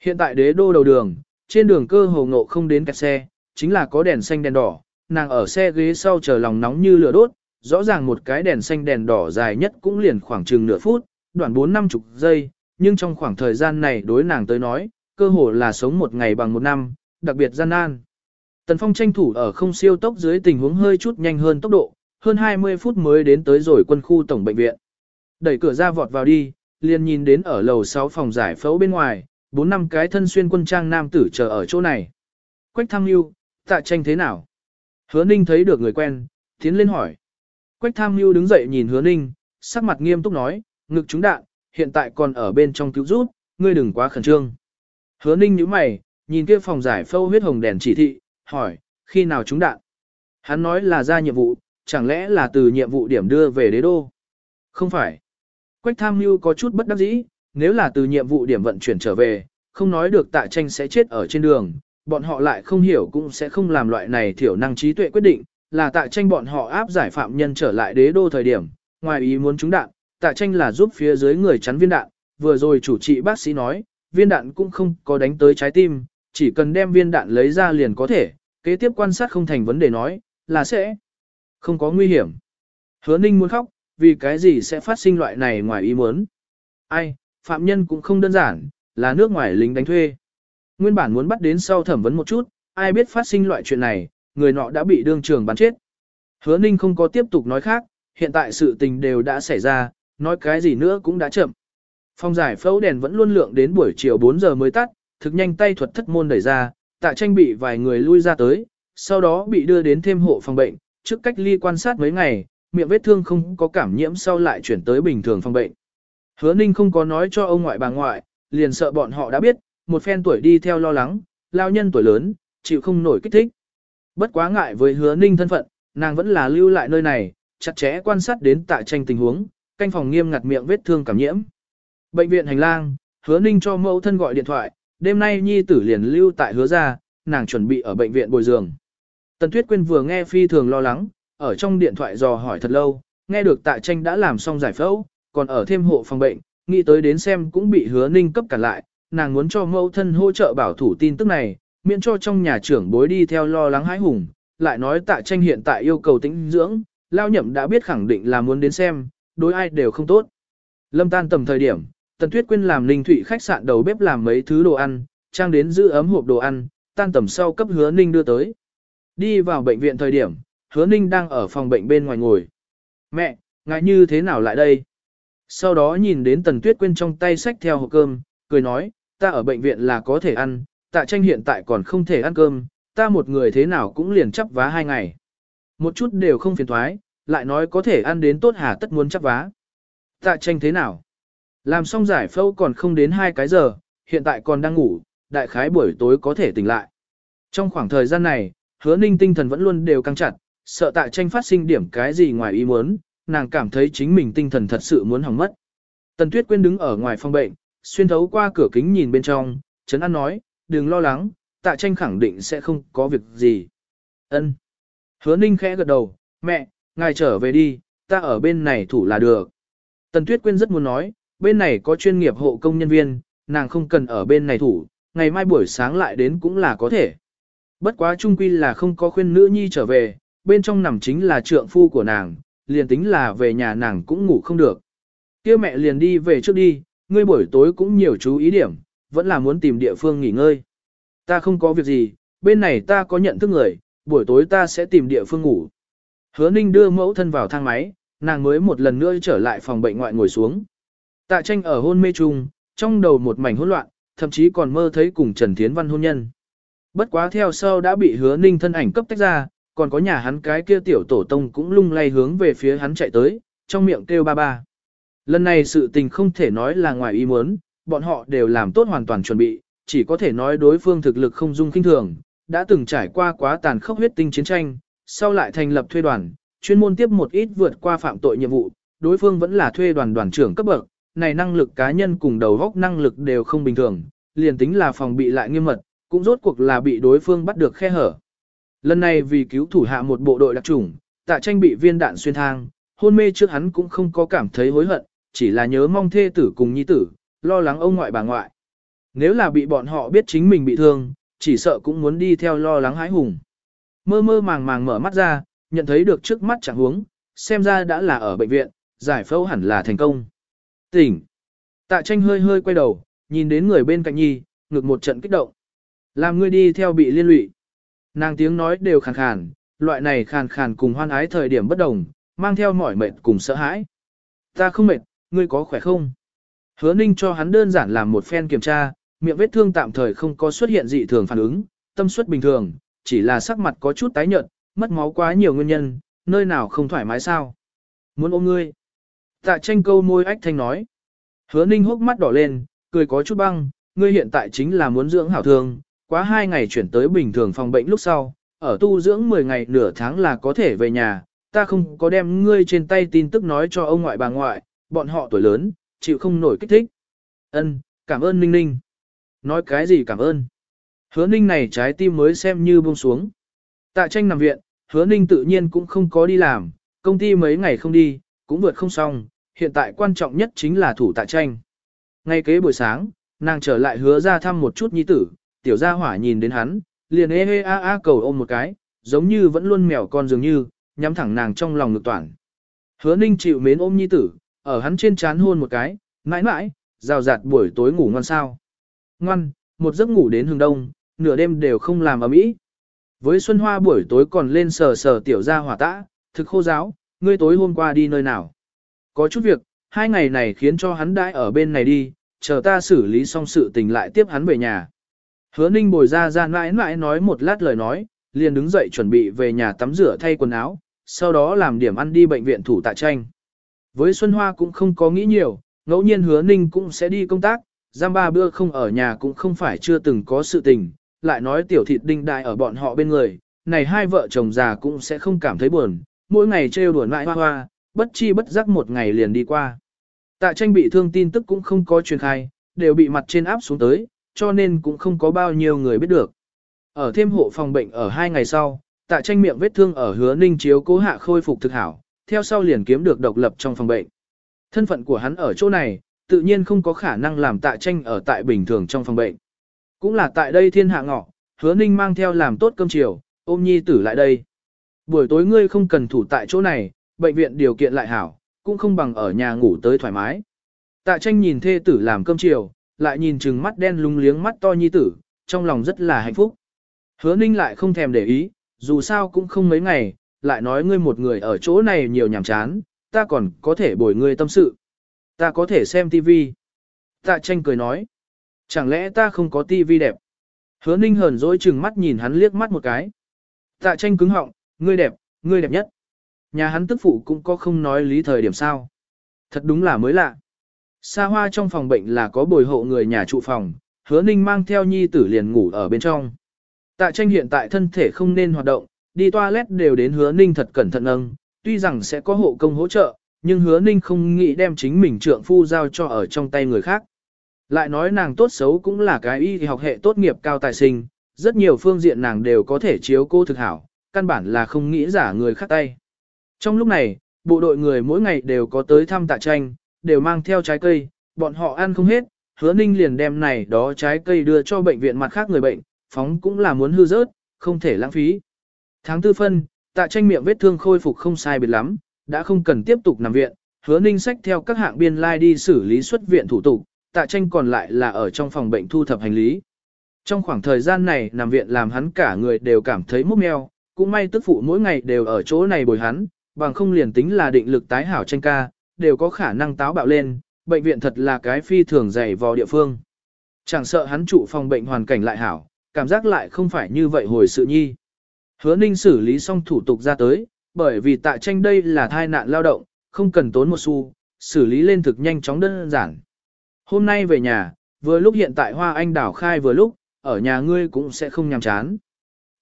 Hiện tại đế đô đầu đường, trên đường cơ hồ ngộ không đến kẹt xe, chính là có đèn xanh đèn đỏ, nàng ở xe ghế sau chờ lòng nóng như lửa đốt, rõ ràng một cái đèn xanh đèn đỏ dài nhất cũng liền khoảng chừng nửa phút, đoạn 4 năm chục giây, nhưng trong khoảng thời gian này đối nàng tới nói, cơ hồ là sống một ngày bằng một năm, đặc biệt gian nan. Tần Phong tranh thủ ở không siêu tốc dưới tình huống hơi chút nhanh hơn tốc độ, hơn 20 phút mới đến tới rồi quân khu tổng bệnh viện. Đẩy cửa ra vọt vào đi, liền nhìn đến ở lầu 6 phòng giải phẫu bên ngoài, bốn năm cái thân xuyên quân trang nam tử chờ ở chỗ này. Quách Thăng mưu, tạ tranh thế nào? Hứa ninh thấy được người quen, tiến lên hỏi. Quách tham mưu đứng dậy nhìn hứa ninh, sắc mặt nghiêm túc nói, ngực trúng đạn, hiện tại còn ở bên trong cứu rút, ngươi đừng quá khẩn trương. Hứa ninh nhíu mày, nhìn kia phòng giải phâu huyết hồng đèn chỉ thị, hỏi, khi nào trúng đạn? Hắn nói là ra nhiệm vụ, chẳng lẽ là từ nhiệm vụ điểm đưa về đế đô? Không phải. Quách tham mưu có chút bất đắc dĩ, nếu là từ nhiệm vụ điểm vận chuyển trở về, không nói được tạ tranh sẽ chết ở trên đường, bọn họ lại không hiểu cũng sẽ không làm loại này thiểu năng trí tuệ quyết định, là tạ tranh bọn họ áp giải phạm nhân trở lại đế đô thời điểm, ngoài ý muốn trúng đạn, tạ tranh là giúp phía dưới người chắn viên đạn, vừa rồi chủ trị bác sĩ nói, viên đạn cũng không có đánh tới trái tim, chỉ cần đem viên đạn lấy ra liền có thể, kế tiếp quan sát không thành vấn đề nói, là sẽ không có nguy hiểm. Hứa ninh muốn khóc, vì cái gì sẽ phát sinh loại này ngoài ý muốn. Ai, phạm nhân cũng không đơn giản, là nước ngoài lính đánh thuê. Nguyên bản muốn bắt đến sau thẩm vấn một chút, ai biết phát sinh loại chuyện này, người nọ đã bị đương trường bắn chết. Hứa Ninh không có tiếp tục nói khác, hiện tại sự tình đều đã xảy ra, nói cái gì nữa cũng đã chậm. Phong giải phẫu đèn vẫn luôn lượng đến buổi chiều 4 giờ mới tắt, thực nhanh tay thuật thất môn đẩy ra, tạ tranh bị vài người lui ra tới, sau đó bị đưa đến thêm hộ phòng bệnh, trước cách ly quan sát mấy ngày, miệng vết thương không có cảm nhiễm sau lại chuyển tới bình thường phòng bệnh. Hứa Ninh không có nói cho ông ngoại bà ngoại, liền sợ bọn họ đã biết, một phen tuổi đi theo lo lắng, lao nhân tuổi lớn, chịu không nổi kích thích. Bất quá ngại với hứa Ninh thân phận, nàng vẫn là lưu lại nơi này, chặt chẽ quan sát đến tại tranh tình huống, canh phòng nghiêm ngặt miệng vết thương cảm nhiễm. Bệnh viện hành lang, hứa Ninh cho mẫu thân gọi điện thoại, đêm nay nhi tử liền lưu tại hứa ra, nàng chuẩn bị ở bệnh viện bồi giường. Tần Tuyết Quyên vừa nghe phi thường lo lắng, ở trong điện thoại dò hỏi thật lâu, nghe được tạ tranh đã làm xong giải phẫu, còn ở thêm hộ phòng bệnh, nghĩ tới đến xem cũng bị hứa ninh cấp cản lại, nàng muốn cho mẫu thân hỗ trợ bảo thủ tin tức này, miễn cho trong nhà trưởng bối đi theo lo lắng hãi hùng, lại nói tạ tranh hiện tại yêu cầu tĩnh dưỡng, lao nhậm đã biết khẳng định là muốn đến xem, đối ai đều không tốt. Lâm tan tầm thời điểm, Tần Tuyết Quyên làm Ninh Thụy khách sạn đầu bếp làm mấy thứ đồ ăn, trang đến giữ ấm hộp đồ ăn, tan tầm sau cấp hứa Ninh đưa tới. Đi vào bệnh viện thời điểm, hứa Ninh đang ở phòng bệnh bên ngoài ngồi. Mẹ, ngại như thế nào lại đây? Sau đó nhìn đến Tần Tuyết Quyên trong tay sách theo hộp cơm, cười nói, ta ở bệnh viện là có thể ăn, tạ tranh hiện tại còn không thể ăn cơm, ta một người thế nào cũng liền chấp vá hai ngày. Một chút đều không phiền thoái, lại nói có thể ăn đến tốt hà tất muốn chấp vá. Tạ tranh thế nào? Làm xong giải phẫu còn không đến hai cái giờ, hiện tại còn đang ngủ, đại khái buổi tối có thể tỉnh lại. Trong khoảng thời gian này, hứa ninh tinh thần vẫn luôn đều căng chặt, sợ tạ tranh phát sinh điểm cái gì ngoài ý muốn, nàng cảm thấy chính mình tinh thần thật sự muốn hỏng mất. Tần Tuyết Quyên đứng ở ngoài phòng bệnh, xuyên thấu qua cửa kính nhìn bên trong, Trấn An nói, đừng lo lắng, tạ tranh khẳng định sẽ không có việc gì. Ân. Hứa Ninh khẽ gật đầu, mẹ, ngài trở về đi, ta ở bên này thủ là được. Tần Tuyết Quyên rất muốn nói, bên này có chuyên nghiệp hộ công nhân viên, nàng không cần ở bên này thủ, ngày mai buổi sáng lại đến cũng là có thể. Bất quá trung quy là không có khuyên nữ nhi trở về, bên trong nằm chính là trượng phu của nàng, liền tính là về nhà nàng cũng ngủ không được. Kia mẹ liền đi về trước đi, ngươi buổi tối cũng nhiều chú ý điểm, vẫn là muốn tìm địa phương nghỉ ngơi. Ta không có việc gì, bên này ta có nhận thức người, buổi tối ta sẽ tìm địa phương ngủ. Hứa Ninh đưa mẫu thân vào thang máy, nàng mới một lần nữa trở lại phòng bệnh ngoại ngồi xuống. Tạ tranh ở hôn mê chung, trong đầu một mảnh hỗn loạn, thậm chí còn mơ thấy cùng Trần Thiến Văn hôn nhân. Bất quá theo sau đã bị hứa ninh thân ảnh cấp tách ra, còn có nhà hắn cái kia tiểu tổ tông cũng lung lay hướng về phía hắn chạy tới, trong miệng kêu ba ba. Lần này sự tình không thể nói là ngoài ý muốn, bọn họ đều làm tốt hoàn toàn chuẩn bị, chỉ có thể nói đối phương thực lực không dung kinh thường, đã từng trải qua quá tàn khốc huyết tinh chiến tranh, sau lại thành lập thuê đoàn, chuyên môn tiếp một ít vượt qua phạm tội nhiệm vụ, đối phương vẫn là thuê đoàn đoàn trưởng cấp bậc, này năng lực cá nhân cùng đầu góc năng lực đều không bình thường, liền tính là phòng bị lại nghiêm mật, cũng rốt cuộc là bị đối phương bắt được khe hở. Lần này vì cứu thủ hạ một bộ đội đặc chủng, tạ tranh bị viên đạn xuyên thang, hôn mê trước hắn cũng không có cảm thấy hối hận, chỉ là nhớ mong thê tử cùng nhi tử, lo lắng ông ngoại bà ngoại. Nếu là bị bọn họ biết chính mình bị thương, chỉ sợ cũng muốn đi theo lo lắng hãi hùng. Mơ mơ màng màng mở mắt ra, nhận thấy được trước mắt chẳng huống, xem ra đã là ở bệnh viện, giải phẫu hẳn là thành công. Tỉnh. Tạ tranh hơi hơi quay đầu, nhìn đến người bên cạnh nhi, ngực một trận kích động. Làm ngươi đi theo bị liên lụy. Nàng tiếng nói đều khàn khàn, loại này khàn khàn cùng hoan ái thời điểm bất đồng, mang theo mỏi mệt cùng sợ hãi. Ta không mệt, ngươi có khỏe không? Hứa ninh cho hắn đơn giản làm một phen kiểm tra, miệng vết thương tạm thời không có xuất hiện dị thường phản ứng, tâm suất bình thường, chỉ là sắc mặt có chút tái nhợt, mất máu quá nhiều nguyên nhân, nơi nào không thoải mái sao? Muốn ôm ngươi. Tạ tranh câu môi ách thanh nói. Hứa ninh hốc mắt đỏ lên, cười có chút băng, ngươi hiện tại chính là muốn dưỡng hảo thương, quá hai ngày chuyển tới bình thường phòng bệnh lúc sau, ở tu dưỡng 10 ngày nửa tháng là có thể về nhà, ta không có đem ngươi trên tay tin tức nói cho ông ngoại bà ngoại, bọn họ tuổi lớn, chịu không nổi kích thích. Ân, cảm ơn Ninh Ninh. Nói cái gì cảm ơn? Hứa Ninh này trái tim mới xem như buông xuống. Tạ tranh nằm viện, hứa Ninh tự nhiên cũng không có đi làm, công ty mấy ngày không đi, cũng vượt không xong, hiện tại quan trọng nhất chính là thủ tạ tranh. Ngay kế buổi sáng, nàng trở lại hứa ra thăm một chút nhi tử, tiểu gia hỏa nhìn đến hắn, liền ê ê a a cầu ôm một cái, giống như vẫn luôn mèo con dường như, nhắm thẳng nàng trong lòng ngực toàn. Hứa ninh chịu mến ôm nhi tử, ở hắn trên chán hôn một cái, mãi mãi, rào rạt buổi tối ngủ ngon sao. Ngoan, một giấc ngủ đến hừng đông, nửa đêm đều không làm ở mỹ. Với Xuân Hoa buổi tối còn lên sờ sờ tiểu ra hỏa tã, thực khô giáo, ngươi tối hôm qua đi nơi nào. Có chút việc, hai ngày này khiến cho hắn đãi ở bên này đi, chờ ta xử lý xong sự tình lại tiếp hắn về nhà. Hứa ninh bồi ra ra mãi mãi nói một lát lời nói, liền đứng dậy chuẩn bị về nhà tắm rửa thay quần áo, sau đó làm điểm ăn đi bệnh viện thủ tạ tranh. Với Xuân Hoa cũng không có nghĩ nhiều, ngẫu nhiên hứa ninh cũng sẽ đi công tác, giam ba bữa không ở nhà cũng không phải chưa từng có sự tình, lại nói tiểu thịt đinh đại ở bọn họ bên người, này hai vợ chồng già cũng sẽ không cảm thấy buồn, mỗi ngày trêu đùa lại hoa hoa, bất chi bất giác một ngày liền đi qua. Tạ tranh bị thương tin tức cũng không có truyền khai, đều bị mặt trên áp xuống tới, cho nên cũng không có bao nhiêu người biết được. Ở thêm hộ phòng bệnh ở hai ngày sau, tạ tranh miệng vết thương ở hứa ninh chiếu cố hạ khôi phục thực hảo, theo sau liền kiếm được độc lập trong phòng bệnh. Thân phận của hắn ở chỗ này, tự nhiên không có khả năng làm tạ tranh ở tại bình thường trong phòng bệnh. Cũng là tại đây thiên hạ ngọ, hứa ninh mang theo làm tốt cơm chiều, ôm nhi tử lại đây. Buổi tối ngươi không cần thủ tại chỗ này, bệnh viện điều kiện lại hảo, cũng không bằng ở nhà ngủ tới thoải mái. Tạ tranh nhìn thê tử làm cơm chiều, lại nhìn chừng mắt đen lung liếng mắt to nhi tử, trong lòng rất là hạnh phúc. Hứa ninh lại không thèm để ý, dù sao cũng không mấy ngày, lại nói ngươi một người ở chỗ này nhiều nhàm chán, ta còn có thể bồi ngươi tâm sự. Ta có thể xem tivi. Tạ tranh cười nói. Chẳng lẽ ta không có tivi đẹp? Hứa ninh hờn dỗi chừng mắt nhìn hắn liếc mắt một cái. Tạ tranh cứng họng, ngươi đẹp, ngươi đẹp nhất. Nhà hắn tức phụ cũng có không nói lý thời điểm sao. Thật đúng là mới lạ. Sa hoa trong phòng bệnh là có bồi hộ người nhà trụ phòng, hứa ninh mang theo nhi tử liền ngủ ở bên trong. Tạ tranh hiện tại thân thể không nên hoạt động, đi toilet đều đến hứa ninh thật cẩn thận âng, tuy rằng sẽ có hộ công hỗ trợ, nhưng hứa ninh không nghĩ đem chính mình trượng phu giao cho ở trong tay người khác. Lại nói nàng tốt xấu cũng là cái y học hệ tốt nghiệp cao tài sinh, rất nhiều phương diện nàng đều có thể chiếu cô thực hảo, căn bản là không nghĩ giả người khác tay. Trong lúc này, bộ đội người mỗi ngày đều có tới thăm tạ tranh, đều mang theo trái cây, bọn họ ăn không hết, hứa ninh liền đem này đó trái cây đưa cho bệnh viện mặt khác người bệnh, phóng cũng là muốn hư rớt, không thể lãng phí. Tháng tư phân, tạ tranh miệng vết thương khôi phục không sai biệt lắm, đã không cần tiếp tục nằm viện, hứa ninh sách theo các hạng biên lai like đi xử lý xuất viện thủ tục, tạ tranh còn lại là ở trong phòng bệnh thu thập hành lý. Trong khoảng thời gian này nằm viện làm hắn cả người đều cảm thấy mốc meo, cũng may tức phụ mỗi ngày đều ở chỗ này bồi hắn, bằng không liền tính là định lực tái hảo tranh ca, đều có khả năng táo bạo lên, bệnh viện thật là cái phi thường dày vò địa phương. Chẳng sợ hắn trụ phòng bệnh hoàn cảnh lại hảo, cảm giác lại không phải như vậy hồi sự nhi. Hứa ninh xử lý xong thủ tục ra tới, bởi vì tại tranh đây là thai nạn lao động, không cần tốn một xu, xử lý lên thực nhanh chóng đơn giản. Hôm nay về nhà, vừa lúc hiện tại hoa anh đảo khai vừa lúc, ở nhà ngươi cũng sẽ không nhàm chán.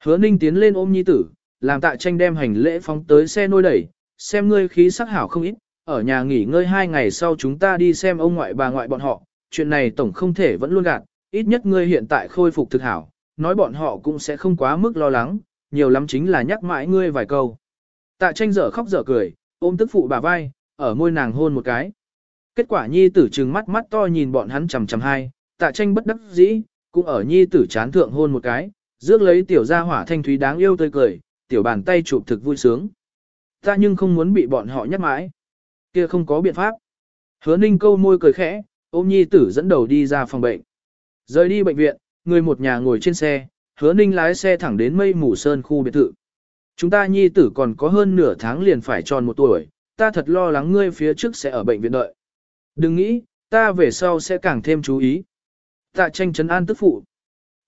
Hứa ninh tiến lên ôm nhi tử, làm tại tranh đem hành lễ phóng tới xe nôi đẩy, xem ngươi khí sắc hảo không ít, ở nhà nghỉ ngơi hai ngày sau chúng ta đi xem ông ngoại bà ngoại bọn họ, chuyện này tổng không thể vẫn luôn gạt, ít nhất ngươi hiện tại khôi phục thực hảo, nói bọn họ cũng sẽ không quá mức lo lắng, nhiều lắm chính là nhắc mãi ngươi vài câu. Tạ tranh dở khóc dở cười, ôm tức phụ bà vai, ở môi nàng hôn một cái. Kết quả nhi tử trừng mắt mắt to nhìn bọn hắn chằm chằm hai, tạ tranh bất đắc dĩ, cũng ở nhi tử chán thượng hôn một cái, rước lấy tiểu gia hỏa thanh thúy đáng yêu tươi cười, tiểu bàn tay chụp thực vui sướng. Ta nhưng không muốn bị bọn họ nhắc mãi. Kia không có biện pháp. Hứa ninh câu môi cười khẽ, ôm nhi tử dẫn đầu đi ra phòng bệnh. Rời đi bệnh viện, người một nhà ngồi trên xe, hứa ninh lái xe thẳng đến mây mù sơn khu biệt thự. Chúng ta nhi tử còn có hơn nửa tháng liền phải tròn một tuổi, ta thật lo lắng ngươi phía trước sẽ ở bệnh viện đợi. Đừng nghĩ, ta về sau sẽ càng thêm chú ý. Tạ tranh trấn an tức phụ.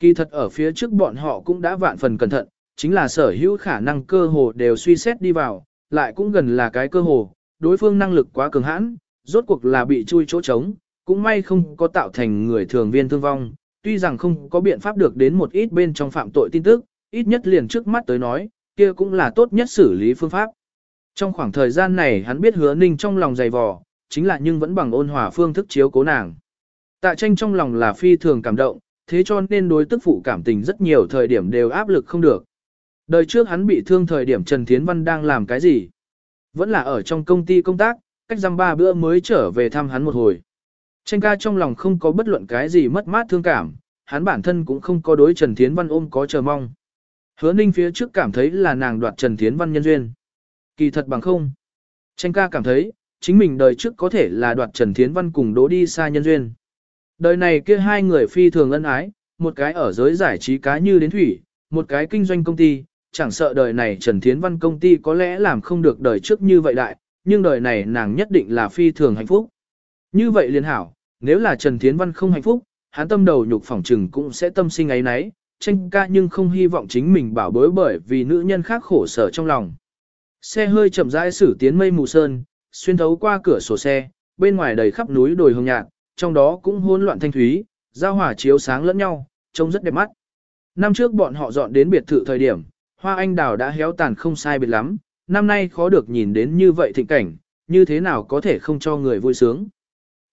Kỳ thật ở phía trước bọn họ cũng đã vạn phần cẩn thận, chính là sở hữu khả năng cơ hồ đều suy xét đi vào, lại cũng gần là cái cơ hồ, đối phương năng lực quá cường hãn, rốt cuộc là bị chui chỗ trống, cũng may không có tạo thành người thường viên thương vong, tuy rằng không có biện pháp được đến một ít bên trong phạm tội tin tức, ít nhất liền trước mắt tới nói, kia cũng là tốt nhất xử lý phương pháp. Trong khoảng thời gian này hắn biết hứa ninh trong lòng dày vò, chính là nhưng vẫn bằng ôn hòa phương thức chiếu cố nàng. Tạ tranh trong lòng là phi thường cảm động, thế cho nên đối tức phụ cảm tình rất nhiều thời điểm đều áp lực không được. Đời trước hắn bị thương thời điểm Trần Thiến Văn đang làm cái gì? Vẫn là ở trong công ty công tác, cách răm ba bữa mới trở về thăm hắn một hồi. Tranh ca trong lòng không có bất luận cái gì mất mát thương cảm, hắn bản thân cũng không có đối Trần Thiến Văn ôm có chờ mong. Hứa ninh phía trước cảm thấy là nàng đoạt Trần Thiến Văn nhân duyên. Kỳ thật bằng không. Tranh ca cảm thấy, chính mình đời trước có thể là đoạt Trần Thiến Văn cùng đỗ đi xa nhân duyên. Đời này kia hai người phi thường ân ái, một cái ở giới giải trí cá như đến thủy, một cái kinh doanh công ty, chẳng sợ đời này Trần Thiến Văn công ty có lẽ làm không được đời trước như vậy đại, nhưng đời này nàng nhất định là phi thường hạnh phúc. Như vậy liên hảo, nếu là Trần Thiến Văn không hạnh phúc, hắn tâm đầu nhục phỏng trừng cũng sẽ tâm sinh ấy nấy, tranh ca nhưng không hy vọng chính mình bảo bối bởi vì nữ nhân khác khổ sở trong lòng. Xe hơi chậm rãi xử tiến mây mù sơn, xuyên thấu qua cửa sổ xe, bên ngoài đầy khắp núi đồi hồng nhạt, trong đó cũng hỗn loạn thanh thúy, giao hỏa chiếu sáng lẫn nhau, trông rất đẹp mắt. Năm trước bọn họ dọn đến biệt thự thời điểm, hoa anh đào đã héo tàn không sai biệt lắm, năm nay khó được nhìn đến như vậy thịnh cảnh, như thế nào có thể không cho người vui sướng.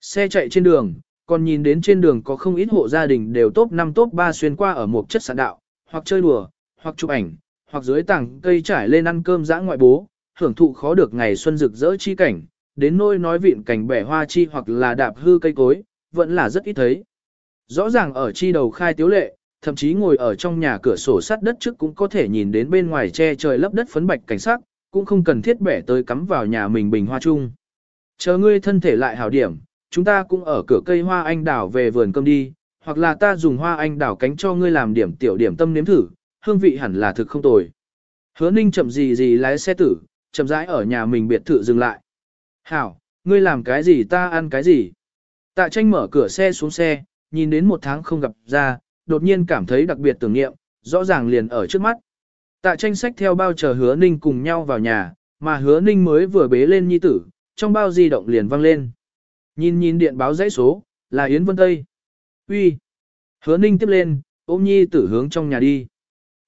Xe chạy trên đường, còn nhìn đến trên đường có không ít hộ gia đình đều top 5 top 3 xuyên qua ở một chất sản đạo, hoặc chơi đùa, hoặc chụp ảnh, hoặc dưới tảng cây trải lên ăn cơm dã ngoại bố, hưởng thụ khó được ngày xuân rực rỡ chi cảnh, đến nôi nói vịn cảnh bẻ hoa chi hoặc là đạp hư cây cối, vẫn là rất ít thấy. Rõ ràng ở chi đầu khai tiếu lệ, thậm chí ngồi ở trong nhà cửa sổ sắt đất trước cũng có thể nhìn đến bên ngoài che trời lấp đất phấn bạch cảnh sắc, cũng không cần thiết bẻ tới cắm vào nhà mình bình hoa chung. Chờ ngươi thân thể lại hảo điểm, chúng ta cũng ở cửa cây hoa anh đào về vườn cơm đi, hoặc là ta dùng hoa anh đào cánh cho ngươi làm điểm tiểu điểm tâm nếm thử, hương vị hẳn là thực không tồi. Hứa ninh chậm gì gì lái xe tử, chậm rãi ở nhà mình biệt thự dừng lại. Hảo, ngươi làm cái gì ta ăn cái gì. Tạ tranh mở cửa xe xuống xe, nhìn đến một tháng không gặp ra, đột nhiên cảm thấy đặc biệt tưởng niệm, rõ ràng liền ở trước mắt. Tạ tranh sách theo bao chờ hứa ninh cùng nhau vào nhà, mà hứa ninh mới vừa bế lên nhi tử, trong bao di động liền vang lên. Nhìn nhìn điện báo dãy số, là Yến Vân Tây. Uy. Hứa ninh tiếp lên, ôm nhi tử hướng trong nhà đi.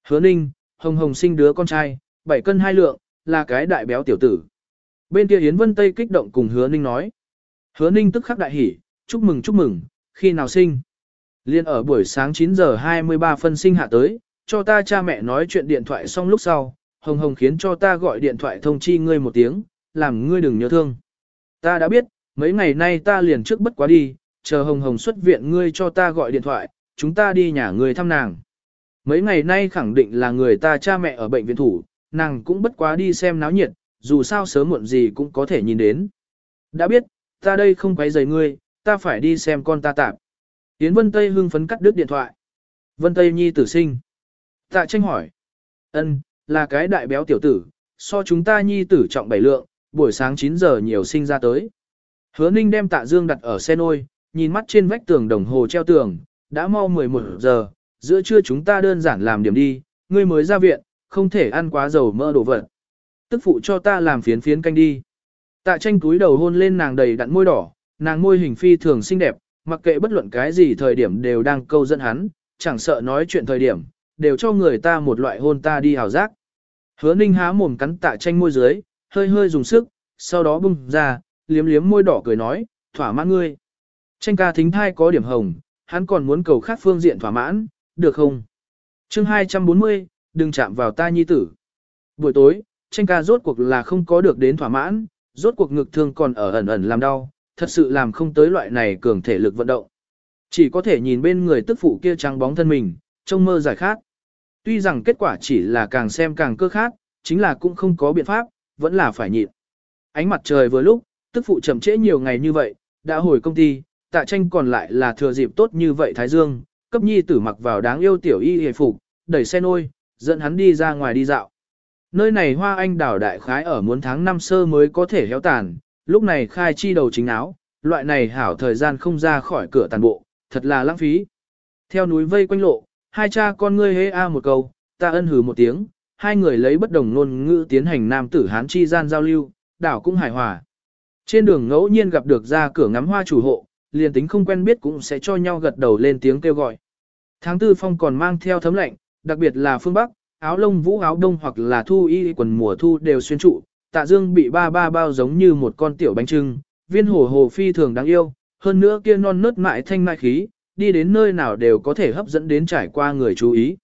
Hứa ninh, hồng hồng sinh đứa con trai, 7 cân 2 lượng, là cái đại béo tiểu tử. Bên kia Yến Vân Tây kích động cùng hứa ninh nói. Hứa ninh tức khắc đại hỉ, chúc mừng chúc mừng, khi nào sinh. Liên ở buổi sáng 9 giờ 23 phân sinh hạ tới, cho ta cha mẹ nói chuyện điện thoại xong lúc sau, Hồng Hồng khiến cho ta gọi điện thoại thông chi ngươi một tiếng, làm ngươi đừng nhớ thương. Ta đã biết, mấy ngày nay ta liền trước bất quá đi, chờ Hồng Hồng xuất viện ngươi cho ta gọi điện thoại, chúng ta đi nhà ngươi thăm nàng. Mấy ngày nay khẳng định là người ta cha mẹ ở bệnh viện thủ, nàng cũng bất quá đi xem náo nhiệt, dù sao sớm muộn gì cũng có thể nhìn đến. Đã biết, ta đây không quấy rầy ngươi, ta phải đi xem con ta tạp. Yến Vân Tây hưng phấn cắt đứt điện thoại. Vân Tây Nhi tử sinh. Tạ tranh hỏi. ân là cái đại béo tiểu tử, so chúng ta Nhi tử trọng bảy lượng, buổi sáng 9 giờ nhiều sinh ra tới. Hứa Ninh đem tạ dương đặt ở xe nôi, nhìn mắt trên vách tường đồng hồ treo tường, đã mau 11 giờ, giữa trưa chúng ta đơn giản làm điểm đi, ngươi mới ra viện, không thể ăn quá dầu mỡ đồ vật. Tức phụ cho ta làm phiến phiến canh đi. Tạ tranh túi đầu hôn lên nàng đầy đặn môi đỏ, nàng môi hình phi thường xinh đẹp, mặc kệ bất luận cái gì thời điểm đều đang câu dẫn hắn, chẳng sợ nói chuyện thời điểm, đều cho người ta một loại hôn ta đi hào giác. Hứa ninh há mồm cắn tạ tranh môi dưới, hơi hơi dùng sức, sau đó bung ra, liếm liếm môi đỏ cười nói, thỏa mãn ngươi. Tranh ca thính thai có điểm hồng, hắn còn muốn cầu khác phương diện thỏa mãn, được không? chương 240, đừng chạm vào ta nhi tử. Buổi tối, tranh ca rốt cuộc là không có được đến thỏa mãn, rốt cuộc ngực thương còn ở ẩn ẩn làm đau, thật sự làm không tới loại này cường thể lực vận động. Chỉ có thể nhìn bên người tức phụ kia trắng bóng thân mình, trông mơ giải khát. Tuy rằng kết quả chỉ là càng xem càng cơ khát, chính là cũng không có biện pháp, vẫn là phải nhịn. Ánh mặt trời vừa lúc, tức phụ chậm trễ nhiều ngày như vậy, đã hồi công ty, tạ tranh còn lại là thừa dịp tốt như vậy Thái Dương, cấp nhi tử mặc vào đáng yêu tiểu y hề phục, đẩy xe nôi, dẫn hắn đi ra ngoài đi dạo. Nơi này hoa anh đảo đại khái ở muốn tháng năm sơ mới có thể héo tàn, lúc này khai chi đầu chính áo, loại này hảo thời gian không ra khỏi cửa tàn bộ, thật là lãng phí. Theo núi vây quanh lộ, hai cha con ngươi hê a một câu, ta ân hừ một tiếng, hai người lấy bất đồng ngôn ngữ tiến hành nam tử hán chi gian giao lưu, đảo cũng hài hòa. Trên đường ngẫu nhiên gặp được ra cửa ngắm hoa chủ hộ, liền tính không quen biết cũng sẽ cho nhau gật đầu lên tiếng kêu gọi. Tháng tư phong còn mang theo thấm lạnh, đặc biệt là phương Bắc, áo lông vũ áo đông hoặc là thu y quần mùa thu đều xuyên trụ, tạ dương bị ba ba bao giống như một con tiểu bánh trưng, viên hồ hồ phi thường đáng yêu, hơn nữa kia non nớt mại thanh mại khí, đi đến nơi nào đều có thể hấp dẫn đến trải qua người chú ý.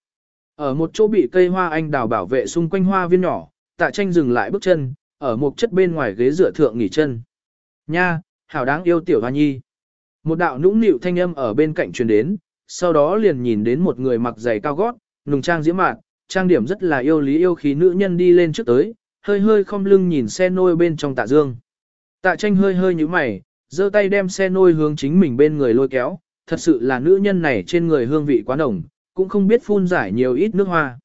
Ở một chỗ bị cây hoa anh đào bảo vệ xung quanh hoa viên nhỏ, tạ tranh dừng lại bước chân, ở một chất bên ngoài ghế dựa thượng nghỉ chân. Nha, hảo đáng yêu tiểu hoa nhi. Một đạo nũng nịu thanh âm ở bên cạnh truyền đến, sau đó liền nhìn đến một người mặc giày cao gót, nùng trang diễm mạn, trang điểm rất là yêu lý yêu khí nữ nhân đi lên trước tới, hơi hơi không lưng nhìn xe nôi bên trong tạ dương. Tạ tranh hơi hơi như mày, giơ tay đem xe nôi hướng chính mình bên người lôi kéo, thật sự là nữ nhân này trên người hương vị quá nồng, cũng không biết phun giải nhiều ít nước hoa.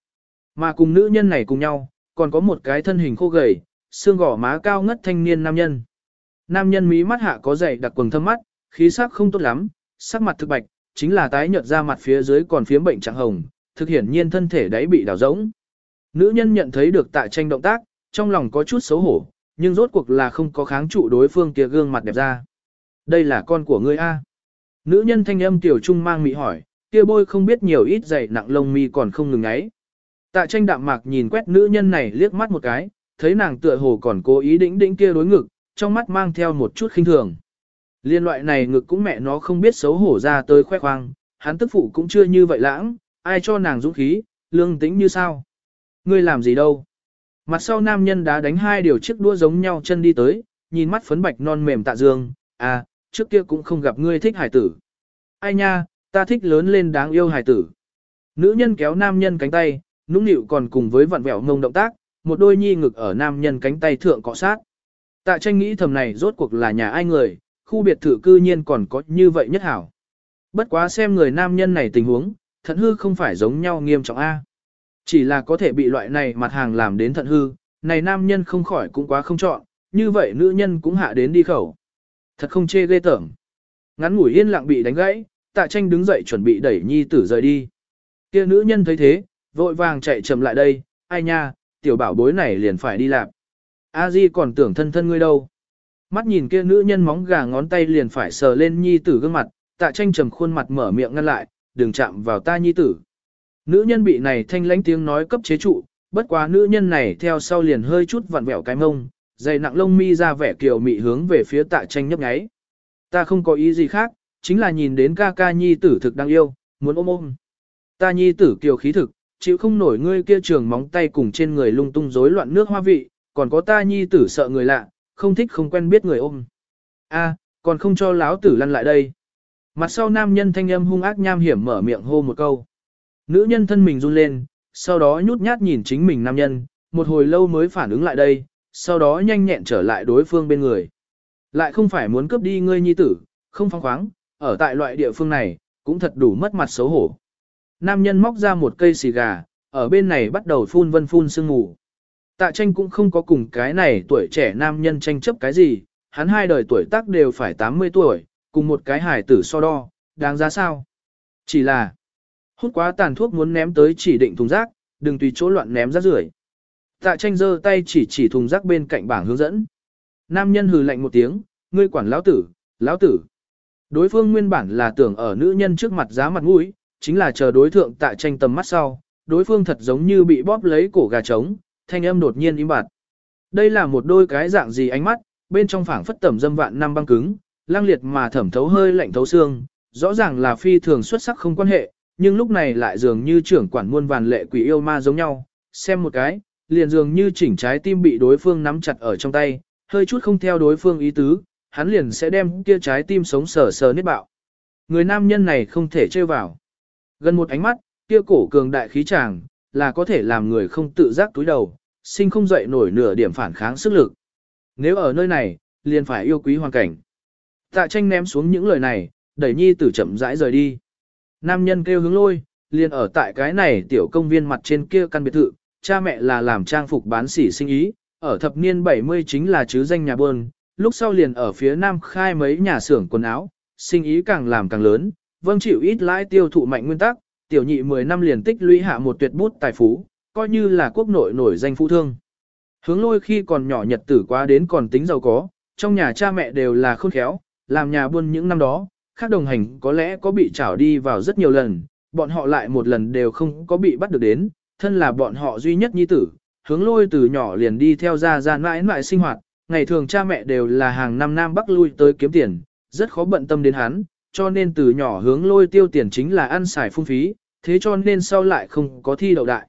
Mà cùng nữ nhân này cùng nhau, còn có một cái thân hình khô gầy, xương gỏ má cao ngất thanh niên nam nhân. Nam nhân mí mắt hạ có dày đặc quần thâm mắt, khí sắc không tốt lắm, sắc mặt thực bạch, chính là tái nhợt ra mặt phía dưới còn phiếm bệnh trạng hồng, thực hiển nhiên thân thể đáy bị đào rỗng. Nữ nhân nhận thấy được tại tranh động tác, trong lòng có chút xấu hổ, nhưng rốt cuộc là không có kháng trụ đối phương kia gương mặt đẹp ra. Đây là con của ngươi A. Nữ nhân thanh âm tiểu trung mang mị hỏi, kia bôi không biết nhiều ít dày nặng lông mi còn không ngừng ấy. Tạ tranh đạm mạc nhìn quét nữ nhân này liếc mắt một cái, thấy nàng tựa hồ còn cố ý đĩnh đĩnh kia đối ngực, trong mắt mang theo một chút khinh thường. Liên loại này ngực cũng mẹ nó không biết xấu hổ ra tới khoe khoang, hắn tức phụ cũng chưa như vậy lãng, ai cho nàng dũng khí, lương tĩnh như sao. Ngươi làm gì đâu. Mặt sau nam nhân đã đánh hai điều chiếc đua giống nhau chân đi tới, nhìn mắt phấn bạch non mềm tạ dương, à, trước kia cũng không gặp ngươi thích hải tử. Ai nha, ta thích lớn lên đáng yêu hải tử. Nữ nhân kéo nam nhân cánh tay, nũng nịu còn cùng với vặn vẹo ngông động tác, một đôi nhi ngực ở nam nhân cánh tay thượng cọ sát. Tạ tranh nghĩ thầm này rốt cuộc là nhà ai người, khu biệt thự cư nhiên còn có như vậy nhất hảo. Bất quá xem người nam nhân này tình huống, thận hư không phải giống nhau nghiêm trọng A. Chỉ là có thể bị loại này mặt hàng làm đến thận hư, này nam nhân không khỏi cũng quá không chọn, như vậy nữ nhân cũng hạ đến đi khẩu. Thật không chê ghê tởm. Ngắn ngủi yên lặng bị đánh gãy, tạ tranh đứng dậy chuẩn bị đẩy nhi tử rời đi. kia nữ nhân thấy thế, vội vàng chạy chậm lại đây, ai nha, tiểu bảo bối này liền phải đi làm. A Di còn tưởng thân thân ngươi đâu. Mắt nhìn kia nữ nhân móng gà ngón tay liền phải sờ lên nhi tử gương mặt, tạ tranh trầm khuôn mặt mở miệng ngăn lại, đừng chạm vào ta nhi tử. Nữ nhân bị này thanh lãnh tiếng nói cấp chế trụ, bất quá nữ nhân này theo sau liền hơi chút vặn vẹo cái mông, dày nặng lông mi ra vẻ kiều mị hướng về phía tạ tranh nhấp nháy. Ta không có ý gì khác, chính là nhìn đến ca ca nhi tử thực đang yêu, muốn ôm ôm. Ta nhi tử kiều khí thực, chịu không nổi ngươi kia trường móng tay cùng trên người lung tung rối loạn nước hoa vị, còn có ta nhi tử sợ người lạ, không thích không quen biết người ôm. A, còn không cho láo tử lăn lại đây. Mặt sau nam nhân thanh âm hung ác nham hiểm mở miệng hô một câu. Nữ nhân thân mình run lên, sau đó nhút nhát nhìn chính mình nam nhân, một hồi lâu mới phản ứng lại đây, sau đó nhanh nhẹn trở lại đối phương bên người. Lại không phải muốn cướp đi ngươi nhi tử, không phóng khoáng, ở tại loại địa phương này, cũng thật đủ mất mặt xấu hổ. Nam nhân móc ra một cây xì gà, ở bên này bắt đầu phun vân phun sương ngủ. Tạ tranh cũng không có cùng cái này tuổi trẻ nam nhân tranh chấp cái gì, hắn hai đời tuổi tác đều phải 80 tuổi, cùng một cái hải tử so đo, đáng giá sao? Chỉ là, hút quá tàn thuốc muốn ném tới chỉ định thùng rác, đừng tùy chỗ loạn ném rác rưởi. Tạ tranh giơ tay chỉ chỉ thùng rác bên cạnh bảng hướng dẫn. Nam nhân hừ lạnh một tiếng, ngươi quản lão tử, lão tử. Đối phương nguyên bản là tưởng ở nữ nhân trước mặt giá mặt mũi, chính là chờ đối thượng tạ tranh tầm mắt sau, đối phương thật giống như bị bóp lấy cổ gà trống, thanh âm đột nhiên im bặt. Đây là một đôi cái dạng gì ánh mắt, bên trong phảng phất tẩm dâm vạn năm băng cứng, lang liệt mà thẩm thấu hơi lạnh thấu xương, rõ ràng là phi thường xuất sắc không quan hệ, nhưng lúc này lại dường như trưởng quản muôn vàn lệ quỷ yêu ma giống nhau, xem một cái, liền dường như chỉnh trái tim bị đối phương nắm chặt ở trong tay, hơi chút không theo đối phương ý tứ, hắn liền sẽ đem kia trái tim sống sờ sờ nết bạo. Người nam nhân này không thể chơi vào. Gần một ánh mắt, kia cổ cường đại khí chàng, là có thể làm người không tự giác túi đầu, sinh không dậy nổi nửa điểm phản kháng sức lực. Nếu ở nơi này, liền phải yêu quý hoàn cảnh. Tạ tranh ném xuống những lời này, đẩy nhi tử chậm rãi rời đi. Nam nhân kêu hướng lôi, liền ở tại cái này tiểu công viên mặt trên kia căn biệt thự, cha mẹ là làm trang phục bán sỉ sinh ý, ở thập niên 70 chính là chứ danh nhà buôn, lúc sau liền ở phía nam khai mấy nhà xưởng quần áo, sinh ý càng làm càng lớn, vâng chịu ít lãi tiêu thụ mạnh nguyên tắc, tiểu nhị 10 năm liền tích lũy hạ một tuyệt bút tài phú, coi như là quốc nội nổi danh phú thương. Hướng lôi khi còn nhỏ nhật tử quá đến còn tính giàu có, trong nhà cha mẹ đều là khôn khéo, làm nhà buôn những năm đó, khác đồng hành có lẽ có bị trảo đi vào rất nhiều lần, bọn họ lại một lần đều không có bị bắt được đến, thân là bọn họ duy nhất nhi tử, hướng lôi từ nhỏ liền đi theo ra ra mãi mãi sinh hoạt, ngày thường cha mẹ đều là hàng năm nam bắc lui tới kiếm tiền, rất khó bận tâm đến hắn, cho nên từ nhỏ hướng lôi tiêu tiền chính là ăn xài phung phí, thế cho nên sau lại không có thi đậu đại.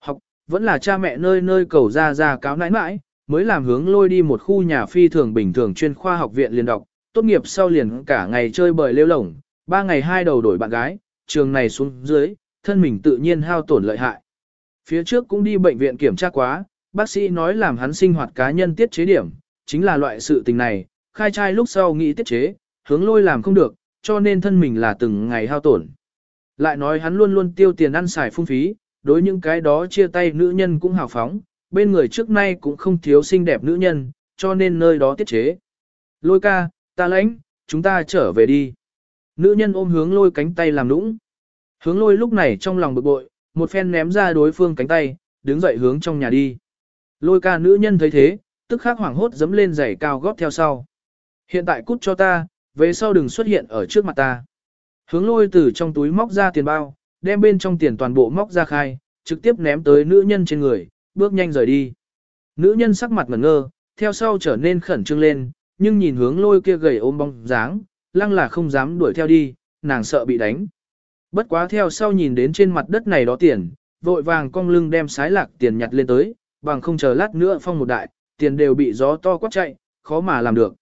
Học, vẫn là cha mẹ nơi nơi cầu ra ra cáo nãi nãi, mới làm hướng lôi đi một khu nhà phi thường bình thường chuyên khoa học viện liền đọc, tốt nghiệp sau liền cả ngày chơi bời lêu lổng, ba ngày hai đầu đổi bạn gái, trường này xuống dưới, thân mình tự nhiên hao tổn lợi hại. Phía trước cũng đi bệnh viện kiểm tra quá, bác sĩ nói làm hắn sinh hoạt cá nhân tiết chế điểm, chính là loại sự tình này, khai trai lúc sau nghĩ tiết chế, hướng lôi làm không được, cho nên thân mình là từng ngày hao tổn. Lại nói hắn luôn luôn tiêu tiền ăn xài phung phí, đối những cái đó chia tay nữ nhân cũng hào phóng, bên người trước nay cũng không thiếu xinh đẹp nữ nhân, cho nên nơi đó tiết chế. Lôi ca, ta lãnh, chúng ta trở về đi. Nữ nhân ôm hướng lôi cánh tay làm nũng. Hướng lôi lúc này trong lòng bực bội, một phen ném ra đối phương cánh tay, đứng dậy hướng trong nhà đi. Lôi ca nữ nhân thấy thế, tức khắc hoảng hốt dấm lên giày cao góp theo sau. Hiện tại cút cho ta, về sau đừng xuất hiện ở trước mặt ta. Hướng lôi từ trong túi móc ra tiền bao, đem bên trong tiền toàn bộ móc ra khai, trực tiếp ném tới nữ nhân trên người, bước nhanh rời đi. Nữ nhân sắc mặt ngẩn ngơ, theo sau trở nên khẩn trương lên, nhưng nhìn hướng lôi kia gầy ôm bóng dáng, lăng là không dám đuổi theo đi, nàng sợ bị đánh. Bất quá theo sau nhìn đến trên mặt đất này đó tiền, vội vàng cong lưng đem sái lạc tiền nhặt lên tới, bằng không chờ lát nữa phong một đại, tiền đều bị gió to quát chạy, khó mà làm được.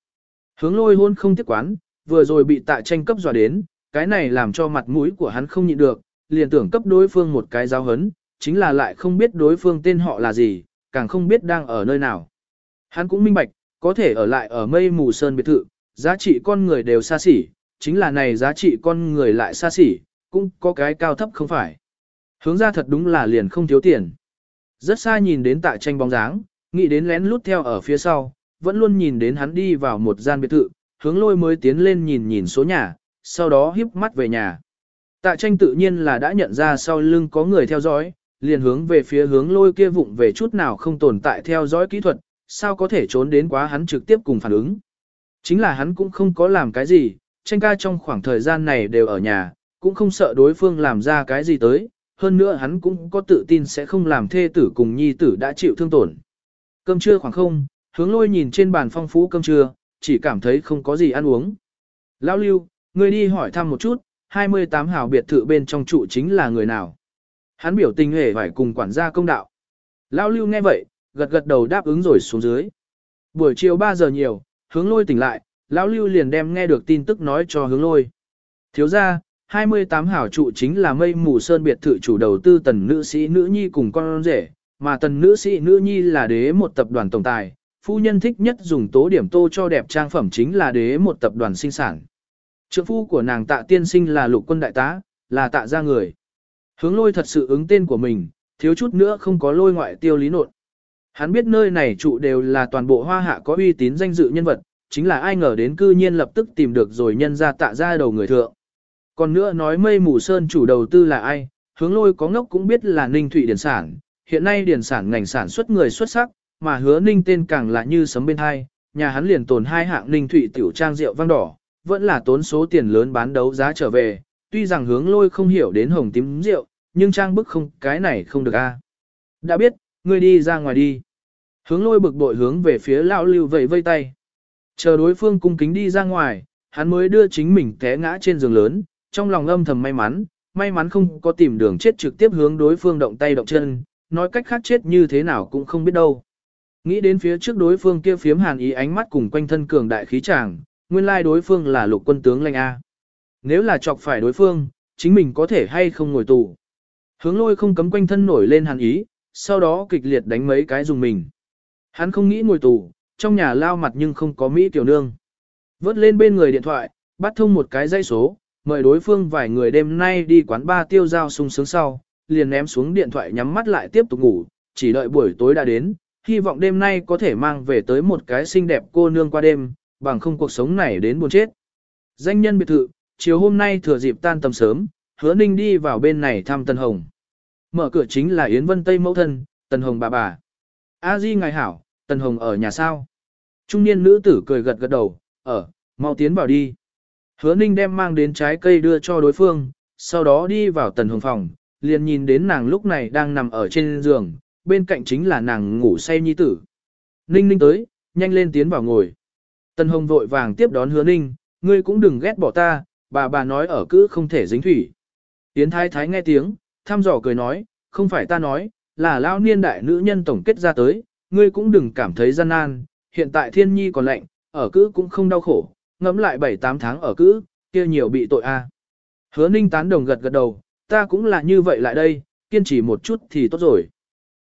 Hướng lôi hôn không tiếc quán, vừa rồi bị tạ tranh cấp dọa đến, cái này làm cho mặt mũi của hắn không nhịn được, liền tưởng cấp đối phương một cái giáo hấn, chính là lại không biết đối phương tên họ là gì, càng không biết đang ở nơi nào. Hắn cũng minh bạch, có thể ở lại ở mây mù sơn biệt thự, giá trị con người đều xa xỉ, chính là này giá trị con người lại xa xỉ, cũng có cái cao thấp không phải. Hướng ra thật đúng là liền không thiếu tiền. Rất xa nhìn đến tạ tranh bóng dáng, nghĩ đến lén lút theo ở phía sau, vẫn luôn nhìn đến hắn đi vào một gian biệt thự, hướng lôi mới tiến lên nhìn nhìn số nhà, sau đó híp mắt về nhà. Tạ tranh tự nhiên là đã nhận ra sau lưng có người theo dõi, liền hướng về phía hướng lôi kia vụng về chút nào không tồn tại theo dõi kỹ thuật, sao có thể trốn đến quá hắn trực tiếp cùng phản ứng. Chính là hắn cũng không có làm cái gì, tranh ca trong khoảng thời gian này đều ở nhà, cũng không sợ đối phương làm ra cái gì tới, hơn nữa hắn cũng có tự tin sẽ không làm thê tử cùng nhi tử đã chịu thương tổn. Cơm trưa khoảng không, hướng lôi nhìn trên bàn phong phú cơm trưa, chỉ cảm thấy không có gì ăn uống. Lão lưu, người đi hỏi thăm một chút, 28 hào biệt thự bên trong trụ chính là người nào. Hắn biểu tình hề phải cùng quản gia công đạo. Lão lưu nghe vậy, gật gật đầu đáp ứng rồi xuống dưới. Buổi chiều 3 giờ nhiều, hướng lôi tỉnh lại, lão lưu liền đem nghe được tin tức nói cho hướng lôi. Thiếu ra, 28 hảo trụ chính là mây mù sơn biệt thự chủ đầu tư tần nữ sĩ nữ nhi cùng con rể, mà tần nữ sĩ nữ nhi là đế một tập đoàn tổng tài, phu nhân thích nhất dùng tố điểm tô cho đẹp trang phẩm chính là đế một tập đoàn sinh sản. Trượng phu của nàng tạ tiên sinh là lục quân đại tá, là tạ gia người. Hướng lôi thật sự ứng tên của mình, thiếu chút nữa không có lôi ngoại tiêu lý nộn. Hắn biết nơi này trụ đều là toàn bộ hoa hạ có uy tín danh dự nhân vật, chính là ai ngờ đến cư nhiên lập tức tìm được rồi nhân ra tạ ra đầu người thượng. Còn nữa nói mây mù sơn chủ đầu tư là ai, hướng lôi có ngốc cũng biết là ninh thụy điển sản, hiện nay điển sản ngành sản xuất người xuất sắc, mà hứa ninh tên càng là như sấm bên hai, nhà hắn liền tồn hai hạng ninh thụy tiểu trang rượu vang đỏ, vẫn là tốn số tiền lớn bán đấu giá trở về, tuy rằng hướng lôi không hiểu đến hồng tím rượu, nhưng trang bức không cái này không được a. Đã biết, ngươi đi ra ngoài đi. Hướng lôi bực bội hướng về phía lão lưu vẫy vây tay. Chờ đối phương cung kính đi ra ngoài, hắn mới đưa chính mình té ngã trên giường lớn, trong lòng âm thầm may mắn, may mắn không có tìm đường chết trực tiếp hướng đối phương động tay động chân, nói cách khác chết như thế nào cũng không biết đâu. Nghĩ đến phía trước đối phương kia phiếm hàn ý ánh mắt cùng quanh thân cường đại khí tràng, nguyên lai đối phương là lục quân tướng lanh A. Nếu là chọc phải đối phương, chính mình có thể hay không ngồi tù. Hướng lôi không cấm quanh thân nổi lên hàn ý, sau đó kịch liệt đánh mấy cái dùng mình. Hắn không nghĩ ngồi tù, trong nhà lao mặt nhưng không có Mỹ tiểu nương. Vớt lên bên người điện thoại, bắt thông một cái dây số, mời đối phương vài người đêm nay đi quán ba tiêu giao sung sướng sau, liền ném xuống điện thoại nhắm mắt lại tiếp tục ngủ, chỉ đợi buổi tối đã đến, hy vọng đêm nay có thể mang về tới một cái xinh đẹp cô nương qua đêm, bằng không cuộc sống này đến buồn chết. Danh nhân biệt thự, chiều hôm nay thừa dịp tan tầm sớm, hứa ninh đi vào bên này thăm Tân Hồng. Mở cửa chính là Yến Vân Tây mẫu thân, Tần Hồng bà bà. A Di ngài hảo, Tần Hồng ở nhà sao? Trung niên nữ tử cười gật gật đầu, ở, mau tiến vào đi. Hứa Ninh đem mang đến trái cây đưa cho đối phương, sau đó đi vào Tần Hồng phòng, liền nhìn đến nàng lúc này đang nằm ở trên giường, bên cạnh chính là nàng ngủ say nhi tử. Ninh Ninh tới, nhanh lên tiến vào ngồi. Tần Hồng vội vàng tiếp đón Hứa Ninh, ngươi cũng đừng ghét bỏ ta, bà bà nói ở cứ không thể dính thủy. Tiến thái thái nghe tiếng, thăm dò cười nói, không phải ta nói, là lao niên đại nữ nhân tổng kết ra tới, ngươi cũng đừng cảm thấy gian nan, hiện tại thiên nhi còn lạnh, ở cữ cũng không đau khổ, ngẫm lại 7-8 tháng ở cữ, kia nhiều bị tội a. Hứa ninh tán đồng gật gật đầu, ta cũng là như vậy lại đây, kiên trì một chút thì tốt rồi.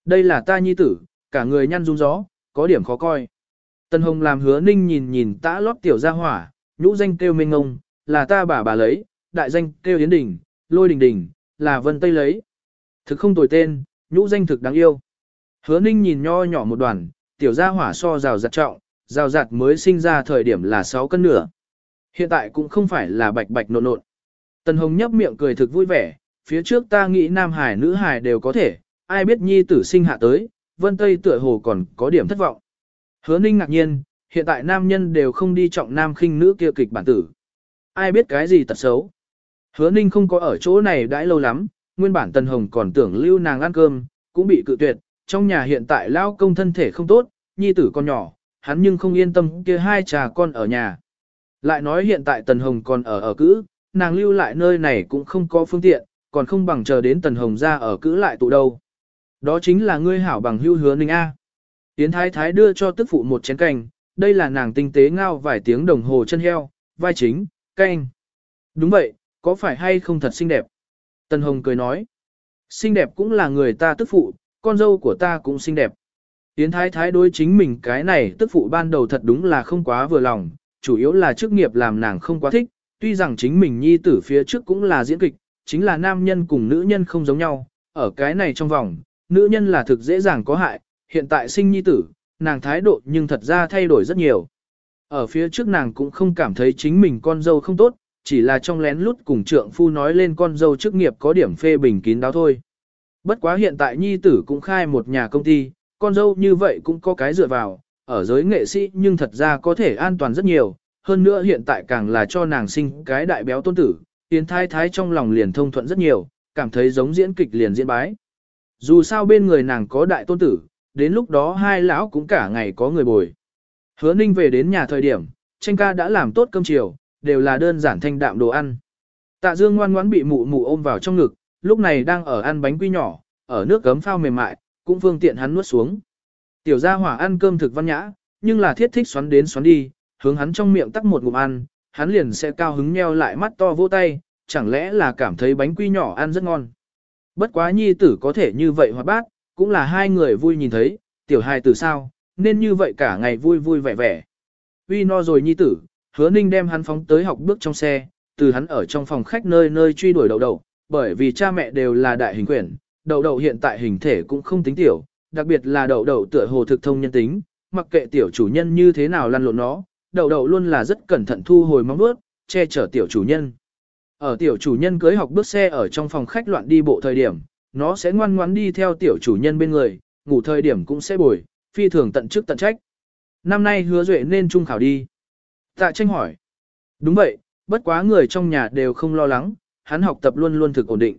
Đây là ta nhi tử, cả người nhăn rung gió, có điểm khó coi. Tần Hồng làm hứa ninh nhìn nhìn tã lót tiểu ra hỏa, nhũ danh kêu mênh ngông, là ta bà bà lấy, đại danh kêu Yến Đình, Lôi Đình Đình, là Vân Tây lấy. Thực không tồi tên, nhũ danh thực đáng yêu. Hứa ninh nhìn nho nhỏ một đoàn, tiểu gia hỏa so rào giặt trọng, rào giặt mới sinh ra thời điểm là 6 cân nửa. Hiện tại cũng không phải là bạch bạch nộn nộn. Tần Hồng nhấp miệng cười thực vui vẻ, phía trước ta nghĩ nam hải nữ hải đều có thể, ai biết nhi tử sinh hạ tới, vân tây tựa hồ còn có điểm thất vọng. Hứa ninh ngạc nhiên, hiện tại nam nhân đều không đi trọng nam khinh nữ kia kịch bản tử. Ai biết cái gì tật xấu. Hứa ninh không có ở chỗ này đãi lâu lắm, nguyên bản Tần Hồng còn tưởng lưu nàng ăn cơm, cũng bị cự tuyệt, trong nhà hiện tại lao công thân thể không tốt, nhi tử con nhỏ, hắn nhưng không yên tâm kia hai trà con ở nhà. Lại nói hiện tại Tần Hồng còn ở ở cữ, nàng lưu lại nơi này cũng không có phương tiện, còn không bằng chờ đến Tần Hồng ra ở cữ lại tụ đâu. Đó chính là ngươi hảo bằng hưu hứa ninh A. Tiến thái thái đưa cho tức phụ một chén canh, đây là nàng tinh tế ngao vài tiếng đồng hồ chân heo, vai chính, canh. Đúng vậy, có phải hay không thật xinh đẹp? Tần Hồng cười nói. Xinh đẹp cũng là người ta tức phụ, con dâu của ta cũng xinh đẹp. Yến thái thái đối chính mình cái này tức phụ ban đầu thật đúng là không quá vừa lòng, chủ yếu là chức nghiệp làm nàng không quá thích, tuy rằng chính mình nhi tử phía trước cũng là diễn kịch, chính là nam nhân cùng nữ nhân không giống nhau, ở cái này trong vòng, nữ nhân là thực dễ dàng có hại, hiện tại sinh nhi tử, nàng thái độ nhưng thật ra thay đổi rất nhiều. Ở phía trước nàng cũng không cảm thấy chính mình con dâu không tốt, chỉ là trong lén lút cùng trượng phu nói lên con dâu chức nghiệp có điểm phê bình kín đáo thôi. Bất quá hiện tại nhi tử cũng khai một nhà công ty, con dâu như vậy cũng có cái dựa vào, ở giới nghệ sĩ nhưng thật ra có thể an toàn rất nhiều, hơn nữa hiện tại càng là cho nàng sinh cái đại béo tôn tử, tiến thái thái trong lòng liền thông thuận rất nhiều, cảm thấy giống diễn kịch liền diễn bái. Dù sao bên người nàng có đại tôn tử, đến lúc đó hai lão cũng cả ngày có người bồi. Hứa ninh về đến nhà thời điểm, tranh ca đã làm tốt cơm chiều, đều là đơn giản thanh đạm đồ ăn. Tạ Dương ngoan ngoãn bị mụ mụ ôm vào trong ngực, lúc này đang ở ăn bánh quy nhỏ, ở nước gấm phao mềm mại, cũng phương tiện hắn nuốt xuống. Tiểu gia hỏa ăn cơm thực văn nhã, nhưng là thiết thích xoắn đến xoắn đi, hướng hắn trong miệng tắc một ngụm ăn, hắn liền sẽ cao hứng nheo lại mắt to vỗ tay, chẳng lẽ là cảm thấy bánh quy nhỏ ăn rất ngon. Bất quá nhi tử có thể như vậy hoạt bát, cũng là hai người vui nhìn thấy, tiểu hài tử sao, nên như vậy cả ngày vui vui vẻ vẻ. Uy no rồi nhi tử, hứa ninh đem hắn phóng tới học bước trong xe, từ hắn ở trong phòng khách nơi nơi truy đuổi đậu đậu, bởi vì cha mẹ đều là đại hình quyển, đậu đậu hiện tại hình thể cũng không tính tiểu, đặc biệt là đậu đậu tựa hồ thực thông nhân tính, mặc kệ tiểu chủ nhân như thế nào lăn lộn nó, đậu đậu luôn là rất cẩn thận thu hồi móng vuốt, che chở tiểu chủ nhân. Ở tiểu chủ nhân cưới học bước xe ở trong phòng khách loạn đi bộ thời điểm, nó sẽ ngoan ngoãn đi theo tiểu chủ nhân bên người, ngủ thời điểm cũng sẽ bồi, phi thường tận chức tận trách. Năm nay hứa duệ nên trung khảo đi. Tạ tranh hỏi. Đúng vậy, bất quá người trong nhà đều không lo lắng, hắn học tập luôn luôn thực ổn định.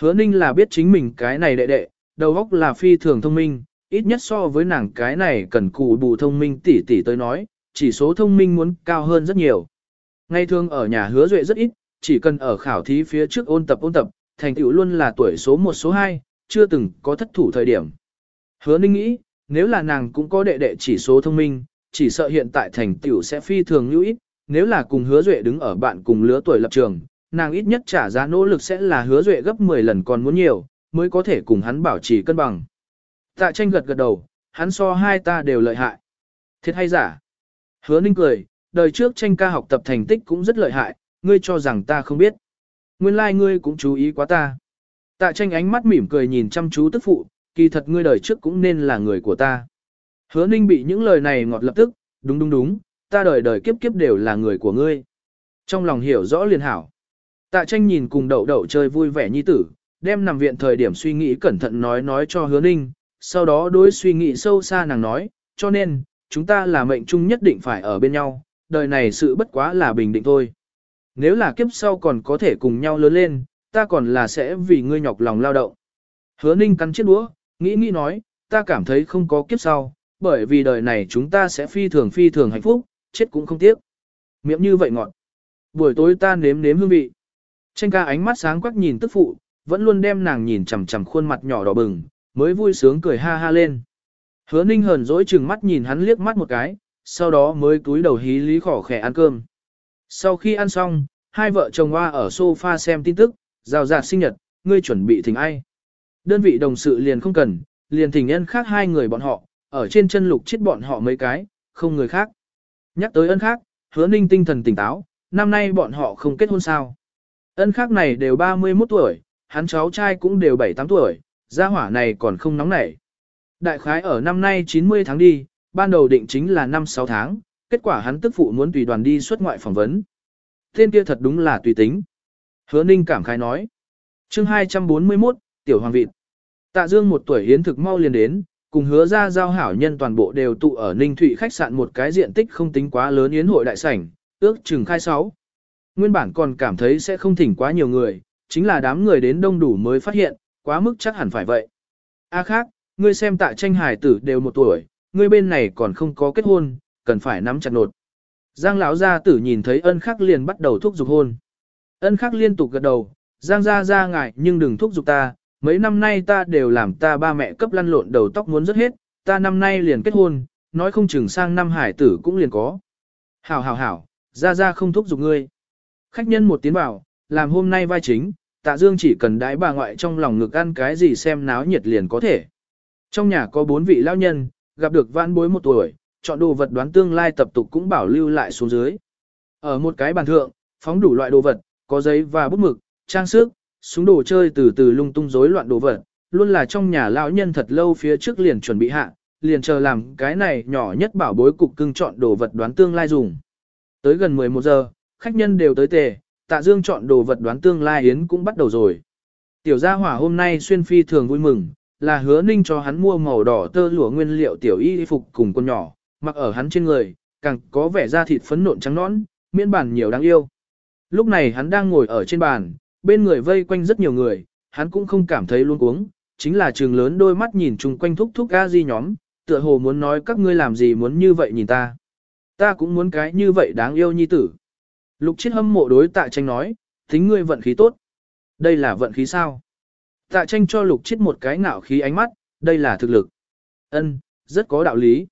Hứa ninh là biết chính mình cái này đệ đệ, đầu óc là phi thường thông minh, ít nhất so với nàng cái này cần cù bù thông minh tỷ tỷ tới nói, chỉ số thông minh muốn cao hơn rất nhiều. Ngay thường ở nhà hứa duệ rất ít, chỉ cần ở khảo thí phía trước ôn tập ôn tập, thành tựu luôn là tuổi số 1 số 2, chưa từng có thất thủ thời điểm. Hứa ninh nghĩ, nếu là nàng cũng có đệ đệ chỉ số thông minh, chỉ sợ hiện tại thành tựu sẽ phi thường lưu ít, nếu là cùng hứa duệ đứng ở bạn cùng lứa tuổi lập trường, nàng ít nhất trả giá nỗ lực sẽ là hứa duệ gấp 10 lần còn muốn nhiều, mới có thể cùng hắn bảo trì cân bằng. Tạ tranh gật gật đầu, hắn so hai ta đều lợi hại. Thiệt hay giả? Hứa ninh cười, đời trước tranh ca học tập thành tích cũng rất lợi hại, ngươi cho rằng ta không biết. Nguyên lai like ngươi cũng chú ý quá ta. Tạ tranh ánh mắt mỉm cười nhìn chăm chú tức phụ, kỳ thật ngươi đời trước cũng nên là người của ta. Hứa ninh bị những lời này ngọt lập tức, đúng đúng đúng, ta đời đời kiếp kiếp đều là người của ngươi. Trong lòng hiểu rõ liền hảo. Tạ tranh nhìn cùng đậu đậu chơi vui vẻ nhi tử, đem nằm viện thời điểm suy nghĩ cẩn thận nói nói cho hứa ninh, sau đó đối suy nghĩ sâu xa nàng nói, cho nên, chúng ta là mệnh chung nhất định phải ở bên nhau, đời này sự bất quá là bình định thôi. Nếu là kiếp sau còn có thể cùng nhau lớn lên, ta còn là sẽ vì ngươi nhọc lòng lao động. Hứa ninh cắn chiếc đũa, nghĩ nghĩ nói, ta cảm thấy không có kiếp sau, bởi vì đời này chúng ta sẽ phi thường phi thường hạnh phúc, chết cũng không tiếc. Miệng như vậy ngọt. Buổi tối ta nếm nếm hương vị. Tranh ca ánh mắt sáng quắc nhìn tức phụ, vẫn luôn đem nàng nhìn chằm chằm khuôn mặt nhỏ đỏ bừng, mới vui sướng cười ha ha lên. Hứa ninh hờn dỗi chừng mắt nhìn hắn liếc mắt một cái, sau đó mới túi đầu hí lý khỏ khẻ ăn cơm. Sau khi ăn xong, hai vợ chồng hoa ở sofa xem tin tức, rào rạt sinh nhật, ngươi chuẩn bị thỉnh ai. Đơn vị đồng sự liền không cần, liền thỉnh nhân khác hai người bọn họ, ở trên chân lục chết bọn họ mấy cái, không người khác. Nhắc tới ân khác, hứa ninh tinh thần tỉnh táo, năm nay bọn họ không kết hôn sao. Ân khác này đều 31 tuổi, hắn cháu trai cũng đều 7-8 tuổi, gia hỏa này còn không nóng nảy. Đại khái ở năm nay 90 tháng đi, ban đầu định chính là 5-6 tháng, kết quả hắn tức phụ muốn tùy đoàn đi xuất ngoại phỏng vấn. Tên kia thật đúng là tùy tính. Hứa Ninh cảm khái nói. chương 241, Tiểu Hoàng Vịt. Tạ Dương một tuổi hiến thực mau liền đến, cùng hứa ra giao hảo nhân toàn bộ đều tụ ở Ninh Thụy khách sạn một cái diện tích không tính quá lớn yến hội đại sảnh, ước chừng khai sáu. Nguyên bản còn cảm thấy sẽ không thỉnh quá nhiều người, chính là đám người đến đông đủ mới phát hiện, quá mức chắc hẳn phải vậy. A à khác, ngươi xem tạ tranh hải tử đều một tuổi, ngươi bên này còn không có kết hôn, cần phải nắm chặt nột. Giang lão gia tử nhìn thấy ân khắc liền bắt đầu thúc giục hôn. Ân khắc liên tục gật đầu, Giang gia gia ngại nhưng đừng thúc giục ta, mấy năm nay ta đều làm ta ba mẹ cấp lăn lộn đầu tóc muốn rất hết, ta năm nay liền kết hôn, nói không chừng sang năm hải tử cũng liền có. Hảo hảo hảo, gia gia không thúc giục ngươi. Khách nhân một tiếng bảo, làm hôm nay vai chính, tạ dương chỉ cần đái bà ngoại trong lòng ngực ăn cái gì xem náo nhiệt liền có thể. Trong nhà có bốn vị lão nhân, gặp được vãn bối một tuổi, chọn đồ vật đoán tương lai tập tục cũng bảo lưu lại xuống dưới. Ở một cái bàn thượng, phóng đủ loại đồ vật, có giấy và bút mực, trang sức, súng đồ chơi từ từ lung tung rối loạn đồ vật, luôn là trong nhà lão nhân thật lâu phía trước liền chuẩn bị hạ, liền chờ làm cái này nhỏ nhất bảo bối cục cưng chọn đồ vật đoán tương lai dùng. Tới gần 11 giờ, khách nhân đều tới tề, tạ dương chọn đồ vật đoán tương lai yến cũng bắt đầu rồi. Tiểu gia hỏa hôm nay xuyên phi thường vui mừng, là hứa ninh cho hắn mua màu đỏ tơ lụa nguyên liệu tiểu y phục cùng con nhỏ, mặc ở hắn trên người, càng có vẻ da thịt phấn nộn trắng nõn, miễn bản nhiều đáng yêu. Lúc này hắn đang ngồi ở trên bàn, bên người vây quanh rất nhiều người, hắn cũng không cảm thấy luôn cuống, chính là trường lớn đôi mắt nhìn chung quanh thúc thúc ga di nhóm, tựa hồ muốn nói các ngươi làm gì muốn như vậy nhìn ta. Ta cũng muốn cái như vậy đáng yêu nhi tử. Lục chết hâm mộ đối tạ tranh nói, tính ngươi vận khí tốt. Đây là vận khí sao? Tạ tranh cho lục chết một cái ngạo khí ánh mắt, đây là thực lực. Ân, rất có đạo lý.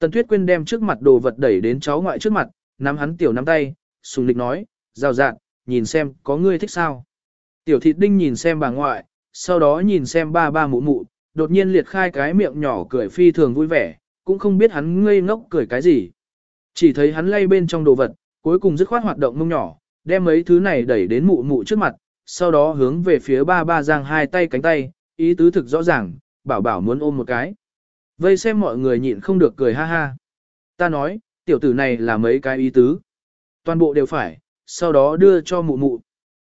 Tần Tuyết Quyên đem trước mặt đồ vật đẩy đến cháu ngoại trước mặt, nắm hắn tiểu nắm tay, sùng lịch nói, rào rạng, nhìn xem có ngươi thích sao. Tiểu thịt đinh nhìn xem bà ngoại, sau đó nhìn xem ba ba mụ mụ, đột nhiên liệt khai cái miệng nhỏ cười phi thường vui vẻ, cũng không biết hắn ngây ngốc cười cái gì. Chỉ thấy hắn lay bên trong đồ vật, cuối cùng dứt khoát hoạt động mông nhỏ, đem mấy thứ này đẩy đến mụ mụ trước mặt, sau đó hướng về phía ba ba giang hai tay cánh tay, ý tứ thực rõ ràng, bảo bảo muốn ôm một cái. Vây xem mọi người nhịn không được cười ha ha. Ta nói, tiểu tử này là mấy cái ý tứ. Toàn bộ đều phải, sau đó đưa cho mụ mụ.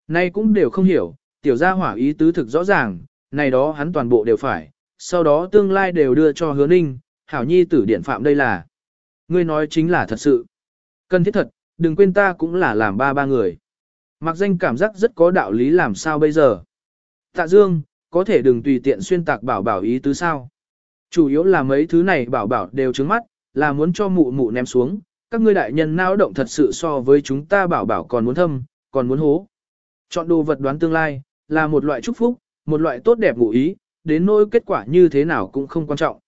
Nay cũng đều không hiểu, tiểu gia hỏa ý tứ thực rõ ràng, này đó hắn toàn bộ đều phải, sau đó tương lai đều đưa cho hứa ninh, hảo nhi tử điện phạm đây là. Ngươi nói chính là thật sự. Cần thiết thật, đừng quên ta cũng là làm ba ba người. Mặc danh cảm giác rất có đạo lý làm sao bây giờ. Tạ Dương, có thể đừng tùy tiện xuyên tạc bảo bảo ý tứ sao. Chủ yếu là mấy thứ này bảo bảo đều trứng mắt, là muốn cho mụ mụ ném xuống, các ngươi đại nhân nao động thật sự so với chúng ta bảo bảo còn muốn thâm, còn muốn hố. Chọn đồ vật đoán tương lai, là một loại chúc phúc, một loại tốt đẹp ngụ ý, đến nỗi kết quả như thế nào cũng không quan trọng.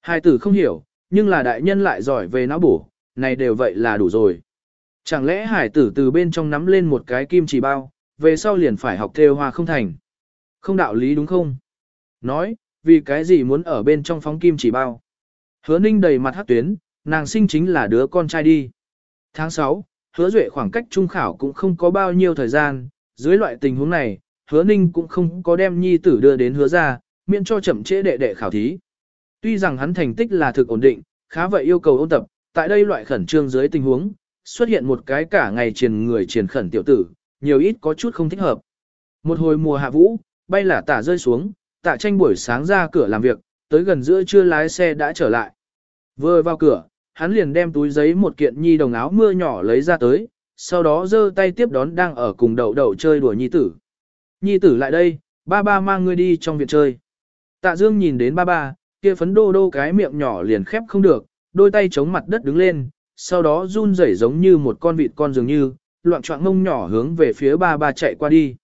Hai tử không hiểu, nhưng là đại nhân lại giỏi về não bổ, này đều vậy là đủ rồi. Chẳng lẽ hải tử từ bên trong nắm lên một cái kim chỉ bao, về sau liền phải học theo hoa không thành. Không đạo lý đúng không? Nói, vì cái gì muốn ở bên trong phóng kim chỉ bao? Hứa ninh đầy mặt hát tuyến, nàng sinh chính là đứa con trai đi. Tháng 6, hứa duệ khoảng cách trung khảo cũng không có bao nhiêu thời gian, dưới loại tình huống này, hứa ninh cũng không có đem nhi tử đưa đến hứa ra, miễn cho chậm trễ đệ đệ khảo thí. Tuy rằng hắn thành tích là thực ổn định, khá vậy yêu cầu ôn tập, tại đây loại khẩn trương dưới tình huống, xuất hiện một cái cả ngày triền người triền khẩn tiểu tử, nhiều ít có chút không thích hợp. Một hồi mùa hạ vũ, bay là tả rơi xuống, tạ tranh buổi sáng ra cửa làm việc, tới gần giữa trưa lái xe đã trở lại. Vừa vào cửa, hắn liền đem túi giấy một kiện nhi đồng áo mưa nhỏ lấy ra tới, sau đó giơ tay tiếp đón đang ở cùng đậu đậu chơi đùa nhi tử. Nhi tử lại đây, ba ba mang ngươi đi trong viện chơi. Tạ Dương nhìn đến ba ba, kia phấn đô đô cái miệng nhỏ liền khép không được, đôi tay chống mặt đất đứng lên, sau đó run rẩy giống như một con vịt con dường như, loạn trọng ngông nhỏ hướng về phía ba ba chạy qua đi.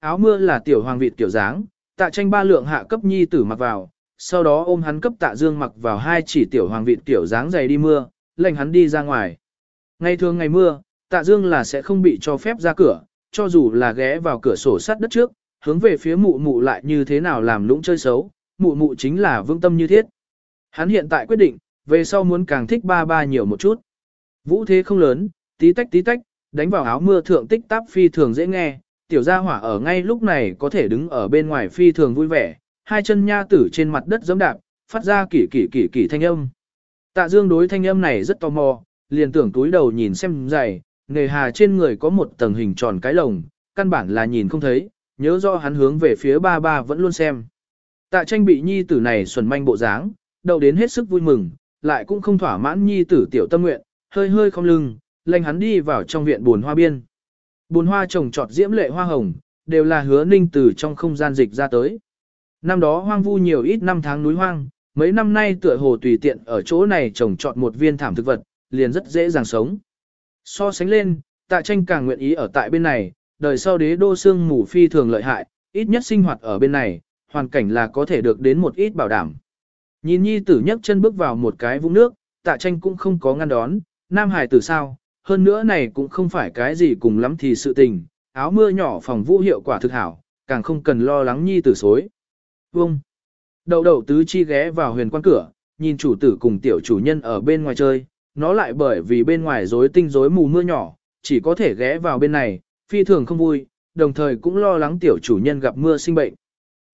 Áo mưa là tiểu hoàng vịt kiểu dáng, tạ tranh ba lượng hạ cấp nhi tử mặc vào, sau đó ôm hắn cấp tạ dương mặc vào hai chỉ tiểu hoàng vịt tiểu dáng dày đi mưa, lệnh hắn đi ra ngoài. Ngày thường ngày mưa, tạ dương là sẽ không bị cho phép ra cửa, cho dù là ghé vào cửa sổ sắt đất trước, hướng về phía mụ mụ lại như thế nào làm lũng chơi xấu, mụ mụ chính là vương tâm như thiết. Hắn hiện tại quyết định, về sau muốn càng thích ba ba nhiều một chút. Vũ thế không lớn, tí tách tí tách, đánh vào áo mưa thượng tích táp phi thường dễ nghe, tiểu gia hỏa ở ngay lúc này có thể đứng ở bên ngoài phi thường vui vẻ, hai chân nha tử trên mặt đất giẫm đạp, phát ra kỳ kỳ kỳ kỳ thanh âm. Tạ Dương đối thanh âm này rất tò mò, liền tưởng túi đầu nhìn xem giày, nghề hà trên người có một tầng hình tròn cái lồng, căn bản là nhìn không thấy, nhớ do hắn hướng về phía ba ba vẫn luôn xem. Tạ tranh bị nhi tử này xuẩn manh bộ dáng, đầu đến hết sức vui mừng, lại cũng không thỏa mãn nhi tử tiểu tâm nguyện, hơi hơi không lưng, lệnh hắn đi vào trong viện buồn hoa biên. Bùn hoa trồng trọt diễm lệ hoa hồng, đều là hứa ninh từ trong không gian dịch ra tới. Năm đó hoang vu nhiều ít năm tháng núi hoang, mấy năm nay tựa hồ tùy tiện ở chỗ này trồng trọt một viên thảm thực vật, liền rất dễ dàng sống. So sánh lên, tạ tranh càng nguyện ý ở tại bên này, đời sau đế đô xương mù phi thường lợi hại, ít nhất sinh hoạt ở bên này, hoàn cảnh là có thể được đến một ít bảo đảm. Nhìn nhi tử nhấc chân bước vào một cái vũng nước, tạ tranh cũng không có ngăn đón, nam hải tử sao, hơn nữa này cũng không phải cái gì cùng lắm thì sự tình, áo mưa nhỏ phòng vũ hiệu quả thực hảo, càng không cần lo lắng nhi tử xối. Vông! đầu đầu tứ chi ghé vào huyền quan cửa, nhìn chủ tử cùng tiểu chủ nhân ở bên ngoài chơi, nó lại bởi vì bên ngoài rối tinh rối mù mưa nhỏ, chỉ có thể ghé vào bên này, phi thường không vui, đồng thời cũng lo lắng tiểu chủ nhân gặp mưa sinh bệnh.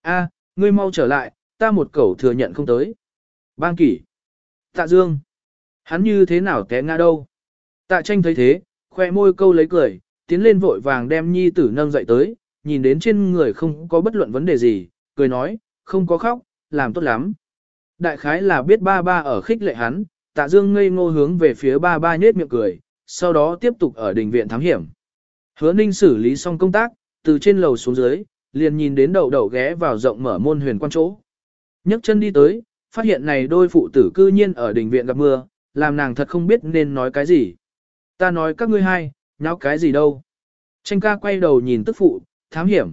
A, ngươi mau trở lại, ta một cẩu thừa nhận không tới. Bang kỷ. Tạ Dương. Hắn như thế nào té ngã đâu? Tạ tranh thấy thế, khoe môi câu lấy cười, tiến lên vội vàng đem nhi tử nâng dậy tới, nhìn đến trên người không có bất luận vấn đề gì, cười nói, không có khóc, làm tốt lắm. Đại khái là biết ba ba ở khích lệ hắn, tạ dương ngây ngô hướng về phía ba ba nhết miệng cười, sau đó tiếp tục ở đình viện thám hiểm. Hứa ninh xử lý xong công tác, từ trên lầu xuống dưới, liền nhìn đến đầu đầu ghé vào rộng mở môn huyền quan chỗ. nhấc chân đi tới, phát hiện này đôi phụ tử cư nhiên ở đình viện gặp mưa, làm nàng thật không biết nên nói cái gì. Ta nói các ngươi hai, nháo cái gì đâu. Tranh ca quay đầu nhìn tức phụ, thám hiểm.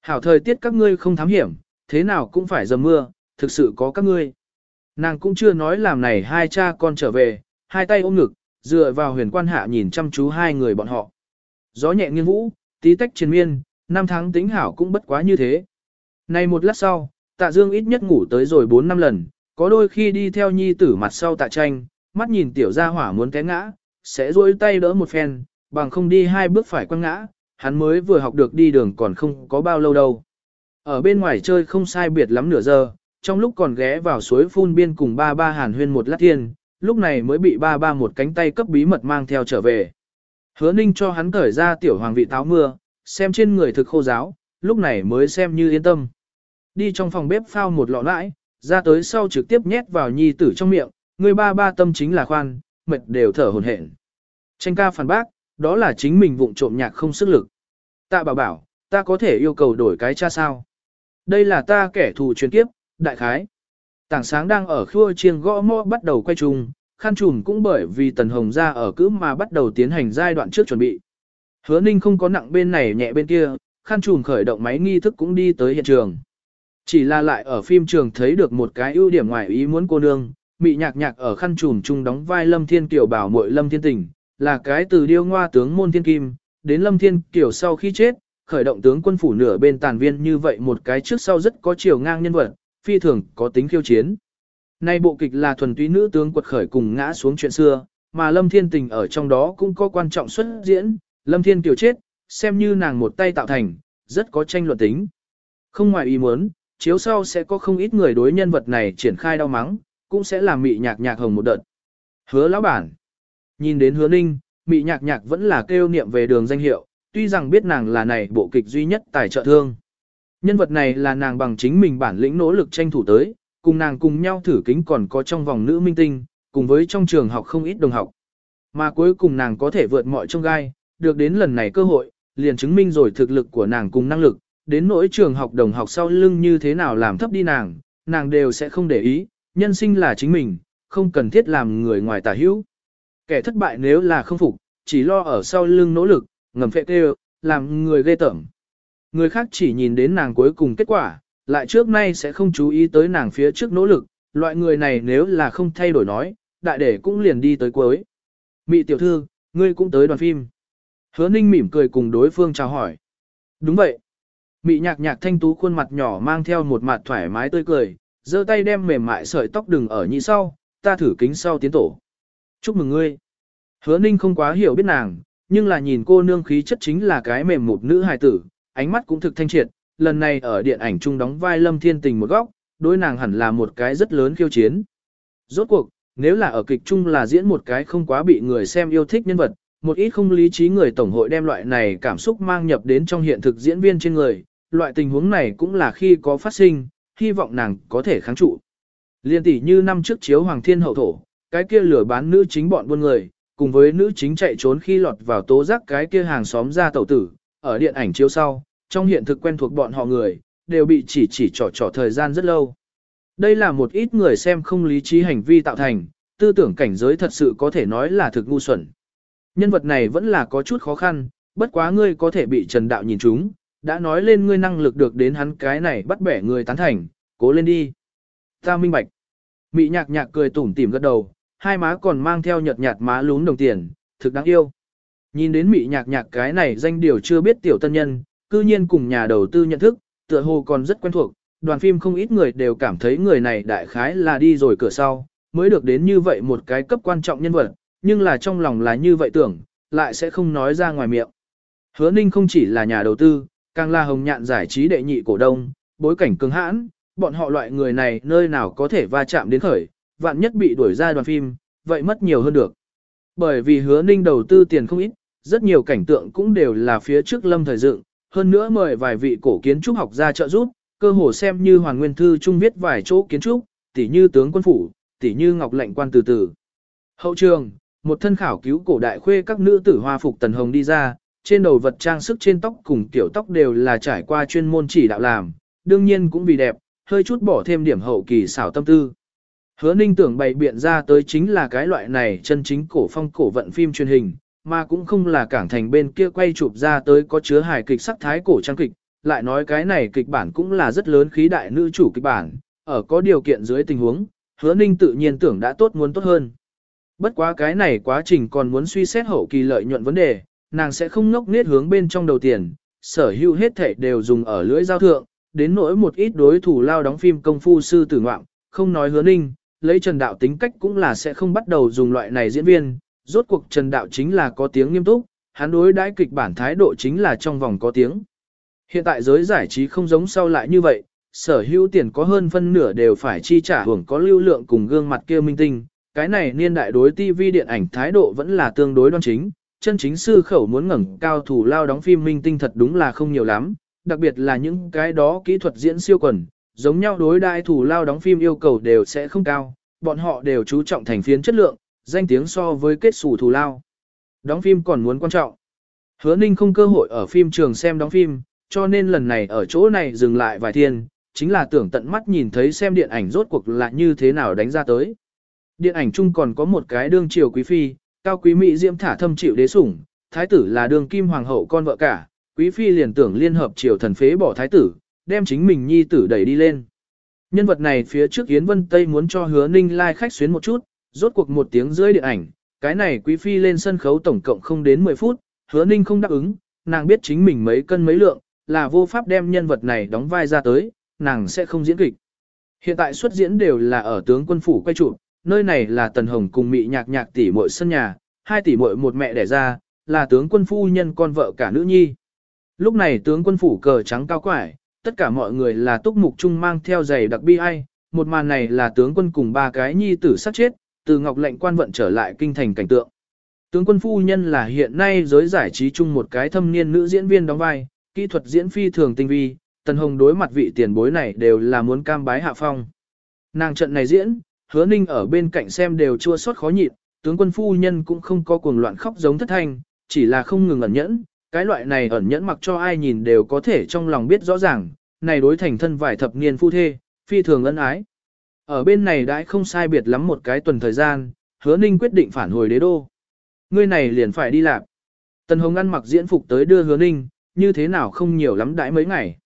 Hảo thời tiết các ngươi không thám hiểm, thế nào cũng phải dầm mưa, thực sự có các ngươi. Nàng cũng chưa nói làm này hai cha con trở về, hai tay ôm ngực, dựa vào huyền quan hạ nhìn chăm chú hai người bọn họ. Gió nhẹ nghiêng vũ, tí tách triền miên, năm tháng tính hảo cũng bất quá như thế. Này một lát sau, tạ dương ít nhất ngủ tới rồi 4 năm lần, có đôi khi đi theo nhi tử mặt sau tạ tranh, mắt nhìn tiểu gia hỏa muốn té ngã, sẽ duỗi tay đỡ một phen, bằng không đi hai bước phải quăng ngã, hắn mới vừa học được đi đường còn không có bao lâu đâu. Ở bên ngoài chơi không sai biệt lắm nửa giờ, trong lúc còn ghé vào suối phun biên cùng ba ba hàn huyên một lát thiên, lúc này mới bị ba ba một cánh tay cấp bí mật mang theo trở về. Hứa ninh cho hắn cởi ra tiểu hoàng vị táo mưa, xem trên người thực khô giáo, lúc này mới xem như yên tâm. Đi trong phòng bếp phao một lọ nãi, ra tới sau trực tiếp nhét vào nhi tử trong miệng, người ba ba tâm chính là khoan, mệt đều thở hồn hển. Tranh ca phản bác, đó là chính mình vụng trộm nhạc không sức lực. Tạ bảo bảo, ta có thể yêu cầu đổi cái cha sao? Đây là ta kẻ thù chuyên kiếp, đại khái. Tảng sáng đang ở khua chiêng gõ mõ bắt đầu quay chung, khăn trùm cũng bởi vì tần hồng ra ở cứ mà bắt đầu tiến hành giai đoạn trước chuẩn bị. Hứa ninh không có nặng bên này nhẹ bên kia, khăn trùm khởi động máy nghi thức cũng đi tới hiện trường. Chỉ là lại ở phim trường thấy được một cái ưu điểm ngoài ý muốn cô nương, mị nhạc nhạc ở khăn trùm chung đóng vai Lâm Thiên Kiều bảo muội Lâm Thiên Tình, là cái từ điêu ngoa tướng môn thiên kim, đến Lâm Thiên Kiều sau khi chết, khởi động tướng quân phủ nửa bên tàn viên như vậy một cái trước sau rất có chiều ngang nhân vật, phi thường có tính khiêu chiến. Nay bộ kịch là thuần túy nữ tướng quật khởi cùng ngã xuống chuyện xưa, mà Lâm Thiên Tình ở trong đó cũng có quan trọng xuất diễn, Lâm Thiên Kiều chết, xem như nàng một tay tạo thành, rất có tranh luận tính. Không ngoài ý muốn, chiếu sau sẽ có không ít người đối nhân vật này triển khai đau mắng, cũng sẽ làm mị nhạc nhạc hồng một đợt. Hứa lão bản. Nhìn đến hứa ninh, mị nhạc nhạc vẫn là kêu niệm về đường danh hiệu, tuy rằng biết nàng là này bộ kịch duy nhất tài trợ thương. Nhân vật này là nàng bằng chính mình bản lĩnh nỗ lực tranh thủ tới, cùng nàng cùng nhau thử kính còn có trong vòng nữ minh tinh, cùng với trong trường học không ít đồng học. Mà cuối cùng nàng có thể vượt mọi trông gai, được đến lần này cơ hội, liền chứng minh rồi thực lực của nàng cùng năng lực, đến nỗi trường học đồng học sau lưng như thế nào làm thấp đi nàng, nàng đều sẽ không để ý, nhân sinh là chính mình, không cần thiết làm người ngoài tả hữu. Kẻ thất bại nếu là không phục, chỉ lo ở sau lưng nỗ lực, ngầm phệ kêu, làm người ghê tởm. Người khác chỉ nhìn đến nàng cuối cùng kết quả, lại trước nay sẽ không chú ý tới nàng phía trước nỗ lực, loại người này nếu là không thay đổi nói, đại để cũng liền đi tới cuối. Mị tiểu thư, ngươi cũng tới đoàn phim. Hứa ninh mỉm cười cùng đối phương chào hỏi. Đúng vậy. Mị nhạc nhạc thanh tú khuôn mặt nhỏ mang theo một mặt thoải mái tươi cười, giơ tay đem mềm mại sợi tóc đừng ở nhị sau, ta thử kính sau tiến tổ. Chúc mừng ngươi. Hứa ninh không quá hiểu biết nàng, nhưng là nhìn cô nương khí chất chính là cái mềm một nữ hài tử, ánh mắt cũng thực thanh triệt, lần này ở điện ảnh chung đóng vai Lâm Thiên Tình một góc, đối nàng hẳn là một cái rất lớn khiêu chiến. Rốt cuộc, nếu là ở kịch chung là diễn một cái không quá bị người xem yêu thích nhân vật, một ít không lý trí người tổng hội đem loại này cảm xúc mang nhập đến trong hiện thực diễn viên trên người, loại tình huống này cũng là khi có phát sinh, hy vọng nàng có thể kháng trụ. Liên tỷ như năm trước chiếu Hoàng Thiên Hậu Thổ, cái kia lửa bán nữ chính bọn buôn người, cùng với nữ chính chạy trốn khi lọt vào tố giác cái kia hàng xóm ra tẩu tử, ở điện ảnh chiếu sau, trong hiện thực quen thuộc bọn họ người, đều bị chỉ chỉ trỏ trỏ thời gian rất lâu. Đây là một ít người xem không lý trí hành vi tạo thành, tư tưởng cảnh giới thật sự có thể nói là thực ngu xuẩn. Nhân vật này vẫn là có chút khó khăn, bất quá ngươi có thể bị Trần Đạo nhìn chúng, đã nói lên ngươi năng lực được đến hắn cái này bắt bẻ người tán thành, cố lên đi. Ta minh bạch. Mị nhạc nhạc cười tủm tỉm gật đầu, hai má còn mang theo nhợt nhạt má lún đồng tiền, thực đáng yêu. Nhìn đến mị nhạc nhạc cái này danh điều chưa biết tiểu tân nhân, cư nhiên cùng nhà đầu tư nhận thức, tựa hồ còn rất quen thuộc, đoàn phim không ít người đều cảm thấy người này đại khái là đi rồi cửa sau, mới được đến như vậy một cái cấp quan trọng nhân vật, nhưng là trong lòng là như vậy tưởng, lại sẽ không nói ra ngoài miệng. Hứa Ninh không chỉ là nhà đầu tư, càng là hồng nhạn giải trí đệ nhị cổ đông, bối cảnh cứng hãn, bọn họ loại người này nơi nào có thể va chạm đến khởi, vạn nhất bị đuổi ra đoàn phim, vậy mất nhiều hơn được. Bởi vì hứa Ninh đầu tư tiền không ít, rất nhiều cảnh tượng cũng đều là phía trước lâm thời dựng, hơn nữa mời vài vị cổ kiến trúc học ra trợ giúp, cơ hồ xem như Hoàng Nguyên Thư Trung viết vài chỗ kiến trúc, tỉ như tướng quân phủ, tỉ như ngọc lệnh quan từ từ. Hậu trường, một thân khảo cứu cổ đại khuê các nữ tử hoa phục tần hồng đi ra, trên đầu vật trang sức trên tóc cùng kiểu tóc đều là trải qua chuyên môn chỉ đạo làm, đương nhiên cũng vì đẹp, hơi chút bỏ thêm điểm hậu kỳ xảo tâm tư. Hứa ninh tưởng bày biện ra tới chính là cái loại này chân chính cổ phong cổ vận phim truyền hình, mà cũng không là cảng thành bên kia quay chụp ra tới có chứa hài kịch sắc thái cổ trang kịch, lại nói cái này kịch bản cũng là rất lớn khí đại nữ chủ kịch bản, ở có điều kiện dưới tình huống, hứa ninh tự nhiên tưởng đã tốt muốn tốt hơn. Bất quá cái này quá trình còn muốn suy xét hậu kỳ lợi nhuận vấn đề, nàng sẽ không ngốc nết hướng bên trong đầu tiền, sở hữu hết thể đều dùng ở lưỡi giao thượng, đến nỗi một ít đối thủ lao đóng phim công phu sư tử ngoạm, không nói hứa ninh, lấy Trần Đạo tính cách cũng là sẽ không bắt đầu dùng loại này diễn viên, rốt cuộc Trần Đạo chính là có tiếng nghiêm túc, hắn đối đãi kịch bản thái độ chính là trong vòng có tiếng. Hiện tại giới giải trí không giống sau lại như vậy, sở hữu tiền có hơn phân nửa đều phải chi trả hưởng có lưu lượng cùng gương mặt kia minh tinh, cái này niên đại đối TV điện ảnh thái độ vẫn là tương đối đoan chính, chân chính sư khẩu muốn ngẩng cao thủ lao đóng phim minh tinh thật đúng là không nhiều lắm, đặc biệt là những cái đó kỹ thuật diễn siêu quần, giống nhau đối đại thủ lao đóng phim yêu cầu đều sẽ không cao, bọn họ đều chú trọng thành phiến chất lượng, danh tiếng so với kết sủ thủ lao. Đóng phim còn muốn quan trọng. Hứa Ninh không cơ hội ở phim trường xem đóng phim, cho nên lần này ở chỗ này dừng lại vài thiên, chính là tưởng tận mắt nhìn thấy xem điện ảnh rốt cuộc là như thế nào đánh ra tới. Điện ảnh chung còn có một cái đương triều quý phi, cao quý mỹ diễm thả thâm chịu đế sủng, thái tử là đường kim hoàng hậu con vợ cả, quý phi liền tưởng liên hợp triều thần phế bỏ thái tử, đem chính mình nhi tử đẩy đi lên. Nhân vật này phía trước Yến Vân Tây muốn cho hứa ninh lai like khách xuyến một chút, rốt cuộc một tiếng rưỡi điện ảnh, cái này quý phi lên sân khấu tổng cộng không đến 10 phút, hứa ninh không đáp ứng, nàng biết chính mình mấy cân mấy lượng, là vô pháp đem nhân vật này đóng vai ra tới, nàng sẽ không diễn kịch. Hiện tại xuất diễn đều là ở tướng quân phủ quay trụ, nơi này là Tần Hồng cùng Mị Nhạc Nhạc tỷ muội sân nhà, hai tỷ muội một mẹ đẻ ra, là tướng quân phu nhân con vợ cả nữ nhi. Lúc này tướng quân phủ cờ trắng cao quải, tất cả mọi người là túc mục trung mang theo giày đặc bi ai, một màn này là tướng quân cùng ba cái nhi tử sát chết, từ ngọc lệnh quan vận trở lại kinh thành cảnh tượng. Tướng quân phu nhân là hiện nay giới giải trí chung một cái thâm niên nữ diễn viên đóng vai, kỹ thuật diễn phi thường tinh vi, Tần Hồng đối mặt vị tiền bối này đều là muốn cam bái hạ phong. Nàng trận này diễn, hứa ninh ở bên cạnh xem đều chua xót khó nhịn, tướng quân phu nhân cũng không có cuồng loạn khóc giống thất thanh, chỉ là không ngừng ẩn nhẫn, cái loại này ẩn nhẫn mặc cho ai nhìn đều có thể trong lòng biết rõ ràng, này đối thành thân vài thập niên phu thê, phi thường ân ái. Ở bên này đã không sai biệt lắm một cái tuần thời gian, hứa ninh quyết định phản hồi đế đô. Ngươi này liền phải đi làm. Tần Hồng ăn mặc diễn phục tới đưa hứa ninh, như thế nào không nhiều lắm đãi mấy ngày.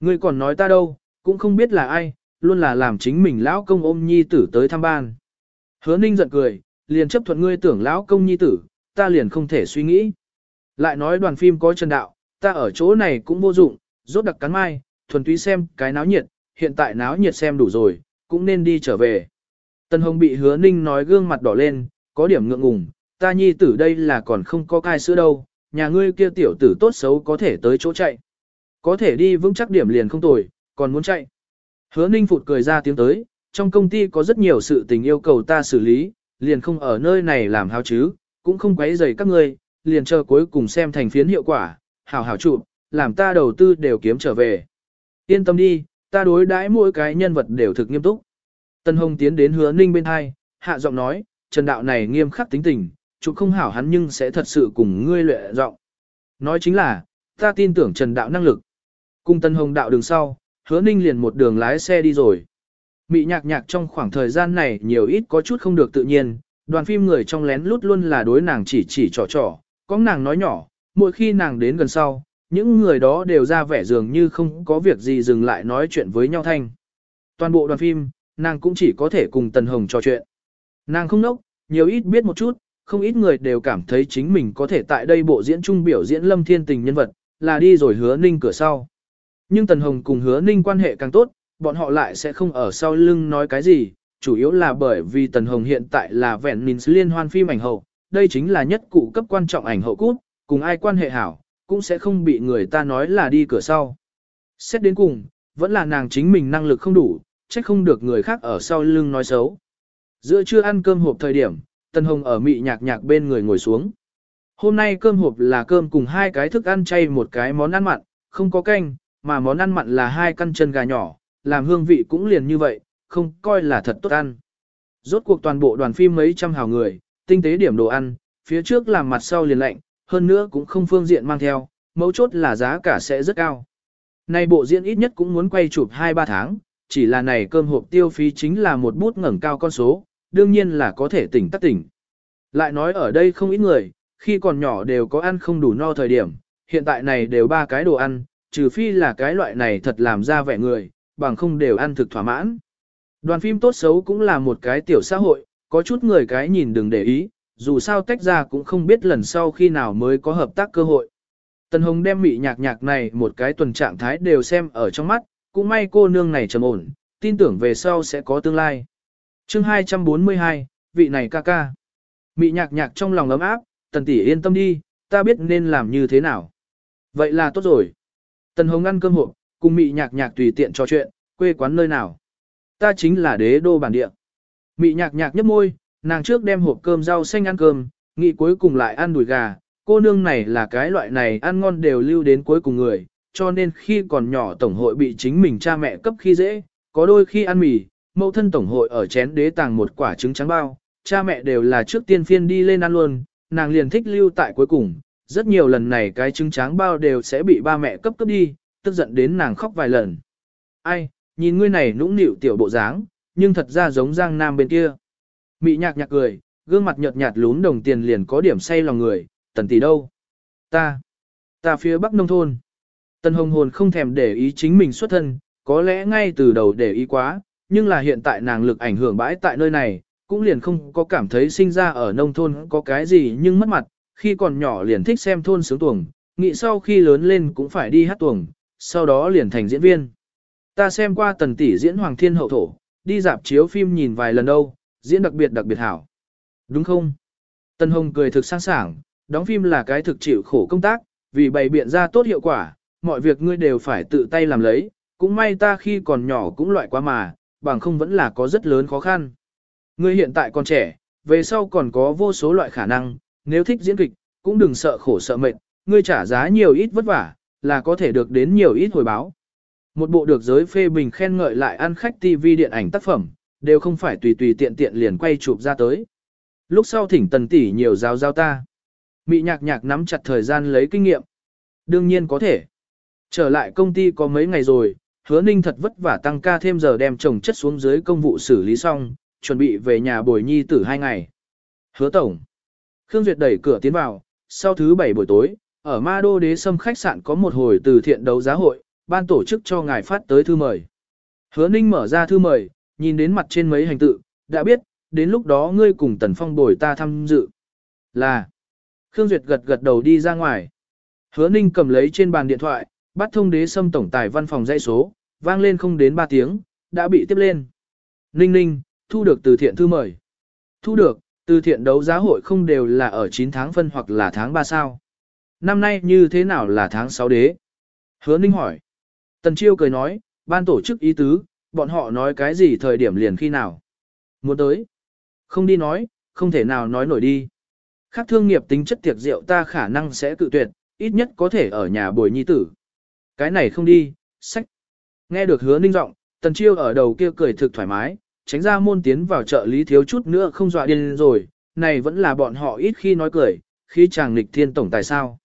Ngươi còn nói ta đâu, cũng không biết là ai, luôn là làm chính mình lão công ôm nhi tử tới thăm ban. Hứa ninh giận cười, liền chấp thuận ngươi tưởng lão công nhi tử, ta liền không thể suy nghĩ. Lại nói đoàn phim có chân đạo, ta ở chỗ này cũng vô dụng, rốt đặc cắn mai, thuần túy xem cái náo nhiệt, hiện tại náo nhiệt xem đủ rồi, cũng nên đi trở về. Tân Hồng bị hứa ninh nói gương mặt đỏ lên, có điểm ngượng ngùng, ta nhi tử đây là còn không có cai sữa đâu, nhà ngươi kia tiểu tử tốt xấu có thể tới chỗ chạy. Có thể đi vững chắc điểm liền không tồi, còn muốn chạy. Hứa ninh phụt cười ra tiếng tới, trong công ty có rất nhiều sự tình yêu cầu ta xử lý, liền không ở nơi này làm hao chứ, cũng không quấy rầy các ngươi, liền chờ cuối cùng xem thành phiến hiệu quả, hảo hảo trụ, làm ta đầu tư đều kiếm trở về. Yên tâm đi, ta đối đãi mỗi cái nhân vật đều thực nghiêm túc. Tân Hồng tiến đến hứa ninh bên hai, hạ giọng nói, Trần Đạo này nghiêm khắc tính tình, chụp không hảo hắn nhưng sẽ thật sự cùng ngươi lệ giọng. Nói chính là, ta tin tưởng Trần Đạo năng lực. Cùng Tân Hồng Đạo đường sau, hứa ninh liền một đường lái xe đi rồi. Mị nhạc nhạc trong khoảng thời gian này nhiều ít có chút không được tự nhiên, đoàn phim người trong lén lút luôn là đối nàng chỉ chỉ trò trò, có nàng nói nhỏ, mỗi khi nàng đến gần sau, những người đó đều ra vẻ dường như không có việc gì dừng lại nói chuyện với nhau thanh. Toàn bộ đoàn phim, nàng cũng chỉ có thể cùng Tần Hồng trò chuyện. Nàng không nốc, nhiều ít biết một chút, không ít người đều cảm thấy chính mình có thể tại đây bộ diễn trung biểu diễn lâm thiên tình nhân vật, là đi rồi hứa ninh cửa sau. Nhưng Tần Hồng cùng hứa ninh quan hệ càng tốt, bọn họ lại sẽ không ở sau lưng nói cái gì, chủ yếu là bởi vì Tần Hồng hiện tại là vẹn nín liên hoan phim ảnh hậu, đây chính là nhất cụ cấp quan trọng ảnh hậu cút, cùng ai quan hệ hảo, cũng sẽ không bị người ta nói là đi cửa sau. Xét đến cùng, vẫn là nàng chính mình năng lực không đủ, trách không được người khác ở sau lưng nói xấu. Giữa trưa ăn cơm hộp thời điểm, Tần Hồng ở mị nhạc nhạc bên người ngồi xuống. Hôm nay cơm hộp là cơm cùng hai cái thức ăn chay một cái món ăn mặn, không có canh, mà món ăn mặn là hai căn chân gà nhỏ, làm hương vị cũng liền như vậy, không coi là thật tốt ăn. Rốt cuộc toàn bộ đoàn phim mấy trăm hào người, tinh tế điểm đồ ăn, phía trước làm mặt sau liền lạnh, hơn nữa cũng không phương diện mang theo, mấu chốt là giá cả sẽ rất cao. Này bộ diễn ít nhất cũng muốn quay chụp 2-3 tháng, chỉ là này cơm hộp tiêu phí chính là một bút ngẩng cao con số, đương nhiên là có thể tỉnh tắc tỉnh. Lại nói ở đây không ít người, khi còn nhỏ đều có ăn không đủ no thời điểm, hiện tại này đều ba cái đồ ăn, trừ phi là cái loại này thật làm ra vẻ người, bằng không đều ăn thực thỏa mãn. Đoàn phim tốt xấu cũng là một cái tiểu xã hội, có chút người cái nhìn đừng để ý, dù sao tách ra cũng không biết lần sau khi nào mới có hợp tác cơ hội. Tần Hồng đem mị nhạc nhạc này một cái tuần trạng thái đều xem ở trong mắt, cũng may cô nương này trầm ổn, tin tưởng về sau sẽ có tương lai. chương 242, vị này ca ca. Mị nhạc nhạc trong lòng ấm áp, tần tỷ yên tâm đi, ta biết nên làm như thế nào. Vậy là tốt rồi. Tần Hồng ăn cơm hộp, cùng mị nhạc nhạc tùy tiện trò chuyện, quê quán nơi nào. Ta chính là đế đô bản địa. Mị nhạc nhạc nhấp môi, nàng trước đem hộp cơm rau xanh ăn cơm, nghĩ cuối cùng lại ăn đùi gà. Cô nương này là cái loại này ăn ngon đều lưu đến cuối cùng người, cho nên khi còn nhỏ tổng hội bị chính mình cha mẹ cấp khi dễ, có đôi khi ăn mì, mẫu thân tổng hội ở chén đế tàng một quả trứng trắng bao, cha mẹ đều là trước tiên phiên đi lên ăn luôn, nàng liền thích lưu tại cuối cùng, rất nhiều lần này cái trứng trắng bao đều sẽ bị ba mẹ cấp cấp đi, tức giận đến nàng khóc vài lần. Ai, nhìn ngươi này nũng nịu tiểu bộ dáng, nhưng thật ra giống Giang Nam bên kia. Mị nhạc nhạc cười, gương mặt nhợt nhạt lún đồng tiền liền có điểm say lòng người, tần tỷ đâu? Ta, ta phía bắc nông thôn. Tần hồng hồn không thèm để ý chính mình xuất thân, có lẽ ngay từ đầu để ý quá, nhưng là hiện tại nàng lực ảnh hưởng bãi tại nơi này, cũng liền không có cảm thấy sinh ra ở nông thôn có cái gì nhưng mất mặt, khi còn nhỏ liền thích xem thôn sướng tuồng, nghĩ sau khi lớn lên cũng phải đi hát tuồng, sau đó liền thành diễn viên. Ta xem qua tần tỷ diễn Hoàng Thiên Hậu Thổ, đi dạp chiếu phim nhìn vài lần đâu, diễn đặc biệt đặc biệt hảo. Đúng không? Tần Hồng cười thực sang sảng, đóng phim là cái thực chịu khổ công tác, vì bày biện ra tốt hiệu quả, mọi việc ngươi đều phải tự tay làm lấy, cũng may ta khi còn nhỏ cũng loại quá mà, bằng không vẫn là có rất lớn khó khăn. Ngươi hiện tại còn trẻ, về sau còn có vô số loại khả năng, nếu thích diễn kịch, cũng đừng sợ khổ sợ mệt, ngươi trả giá nhiều ít vất vả, là có thể được đến nhiều ít hồi báo. Một bộ được giới phê bình khen ngợi lại ăn khách TV điện ảnh tác phẩm, đều không phải tùy tùy tiện tiện liền quay chụp ra tới. Lúc sau thỉnh tần tỷ nhiều giáo giao ta. Mị nhạc nhạc nắm chặt thời gian lấy kinh nghiệm. Đương nhiên có thể. Trở lại công ty có mấy ngày rồi, hứa ninh thật vất vả tăng ca thêm giờ đem chồng chất xuống dưới công vụ xử lý xong, chuẩn bị về nhà bồi nhi tử hai ngày. Hứa tổng. Khương Duyệt đẩy cửa tiến vào, sau thứ bảy buổi tối, ở Ma Đô Đế Sâm khách sạn có một hồi từ thiện đấu giá hội, ban tổ chức cho ngài phát tới thư mời. Hứa Ninh mở ra thư mời, nhìn đến mặt trên mấy hành tự, đã biết, đến lúc đó ngươi cùng Tần Phong bồi ta tham dự. Là, Khương Duyệt gật gật đầu đi ra ngoài. Hứa Ninh cầm lấy trên bàn điện thoại, bắt thông đế sâm tổng tài văn phòng dãy số, vang lên không đến 3 tiếng, đã bị tiếp lên. Ninh ninh, thu được từ thiện thư mời. Thu được, từ thiện đấu giá hội không đều là ở 9 tháng phân hoặc là tháng 3 sao. Năm nay như thế nào là tháng 6 đế? Hứa Ninh hỏi. Tần Chiêu cười nói, ban tổ chức ý tứ, bọn họ nói cái gì thời điểm liền khi nào. Muốn tới. Không đi nói, không thể nào nói nổi đi. Khác thương nghiệp tính chất tiệc rượu ta khả năng sẽ cự tuyệt, ít nhất có thể ở nhà bồi nhi tử. Cái này không đi, sách. Nghe được hứa ninh giọng, tần chiêu ở đầu kia cười thực thoải mái, tránh ra môn tiến vào chợ lý thiếu chút nữa không dọa điên rồi, này vẫn là bọn họ ít khi nói cười, khi chàng nghịch thiên tổng tài sao.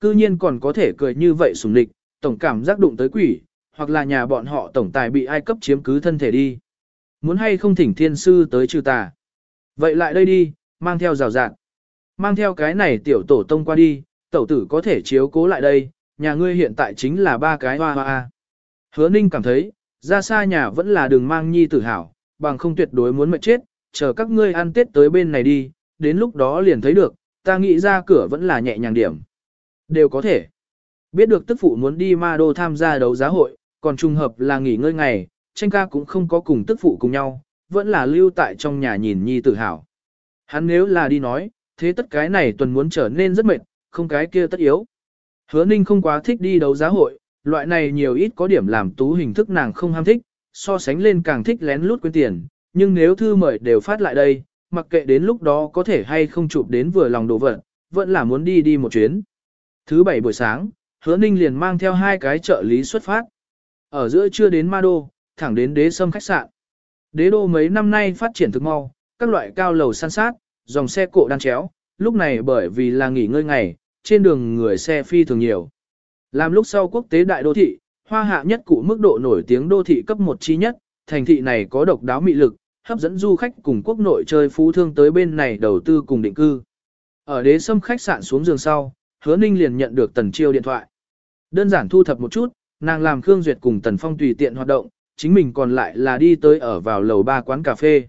Cư nhiên còn có thể cười như vậy sùng nghịch, tổng cảm giác đụng tới quỷ, hoặc là nhà bọn họ tổng tài bị ai cấp chiếm cứ thân thể đi. Muốn hay không thỉnh thiên sư tới trừ tà. Vậy lại đây đi, mang theo rào rạng. Mang theo cái này tiểu tổ tông qua đi, tẩu tử có thể chiếu cố lại đây, nhà ngươi hiện tại chính là ba cái hoa hoa. Hứa ninh cảm thấy, ra xa nhà vẫn là đường mang nhi tử hảo, bằng không tuyệt đối muốn mệt chết, chờ các ngươi ăn tết tới bên này đi, đến lúc đó liền thấy được, ta nghĩ ra cửa vẫn là nhẹ nhàng điểm. Đều có thể. Biết được tức phụ muốn đi ma đô tham gia đấu giá hội, còn trùng hợp là nghỉ ngơi ngày, tranh ca cũng không có cùng tức phụ cùng nhau, vẫn là lưu tại trong nhà nhìn nhi tự hào. Hắn nếu là đi nói, thế tất cái này tuần muốn trở nên rất mệt, không cái kia tất yếu. Hứa ninh không quá thích đi đấu giá hội, loại này nhiều ít có điểm làm tú hình thức nàng không ham thích, so sánh lên càng thích lén lút quên tiền, nhưng nếu thư mời đều phát lại đây, mặc kệ đến lúc đó có thể hay không chụp đến vừa lòng đồ vật, vẫn là muốn đi đi một chuyến. Thứ bảy buổi sáng, hứa ninh liền mang theo hai cái trợ lý xuất phát. Ở giữa chưa đến Ma Đô, thẳng đến đế sâm khách sạn. Đế đô mấy năm nay phát triển thực mau, các loại cao lầu san sát, dòng xe cộ đan chéo, lúc này bởi vì là nghỉ ngơi ngày, trên đường người xe phi thường nhiều. Làm lúc sau quốc tế đại đô thị, hoa hạ nhất cụ mức độ nổi tiếng đô thị cấp một chi nhất, thành thị này có độc đáo mị lực, hấp dẫn du khách cùng quốc nội chơi phú thương tới bên này đầu tư cùng định cư. Ở đế sâm khách sạn xuống giường sau, hứa ninh liền nhận được tần chiêu điện thoại. Đơn giản thu thập một chút, nàng làm Khương Duyệt cùng tần phong tùy tiện hoạt động, chính mình còn lại là đi tới ở vào lầu ba quán cà phê.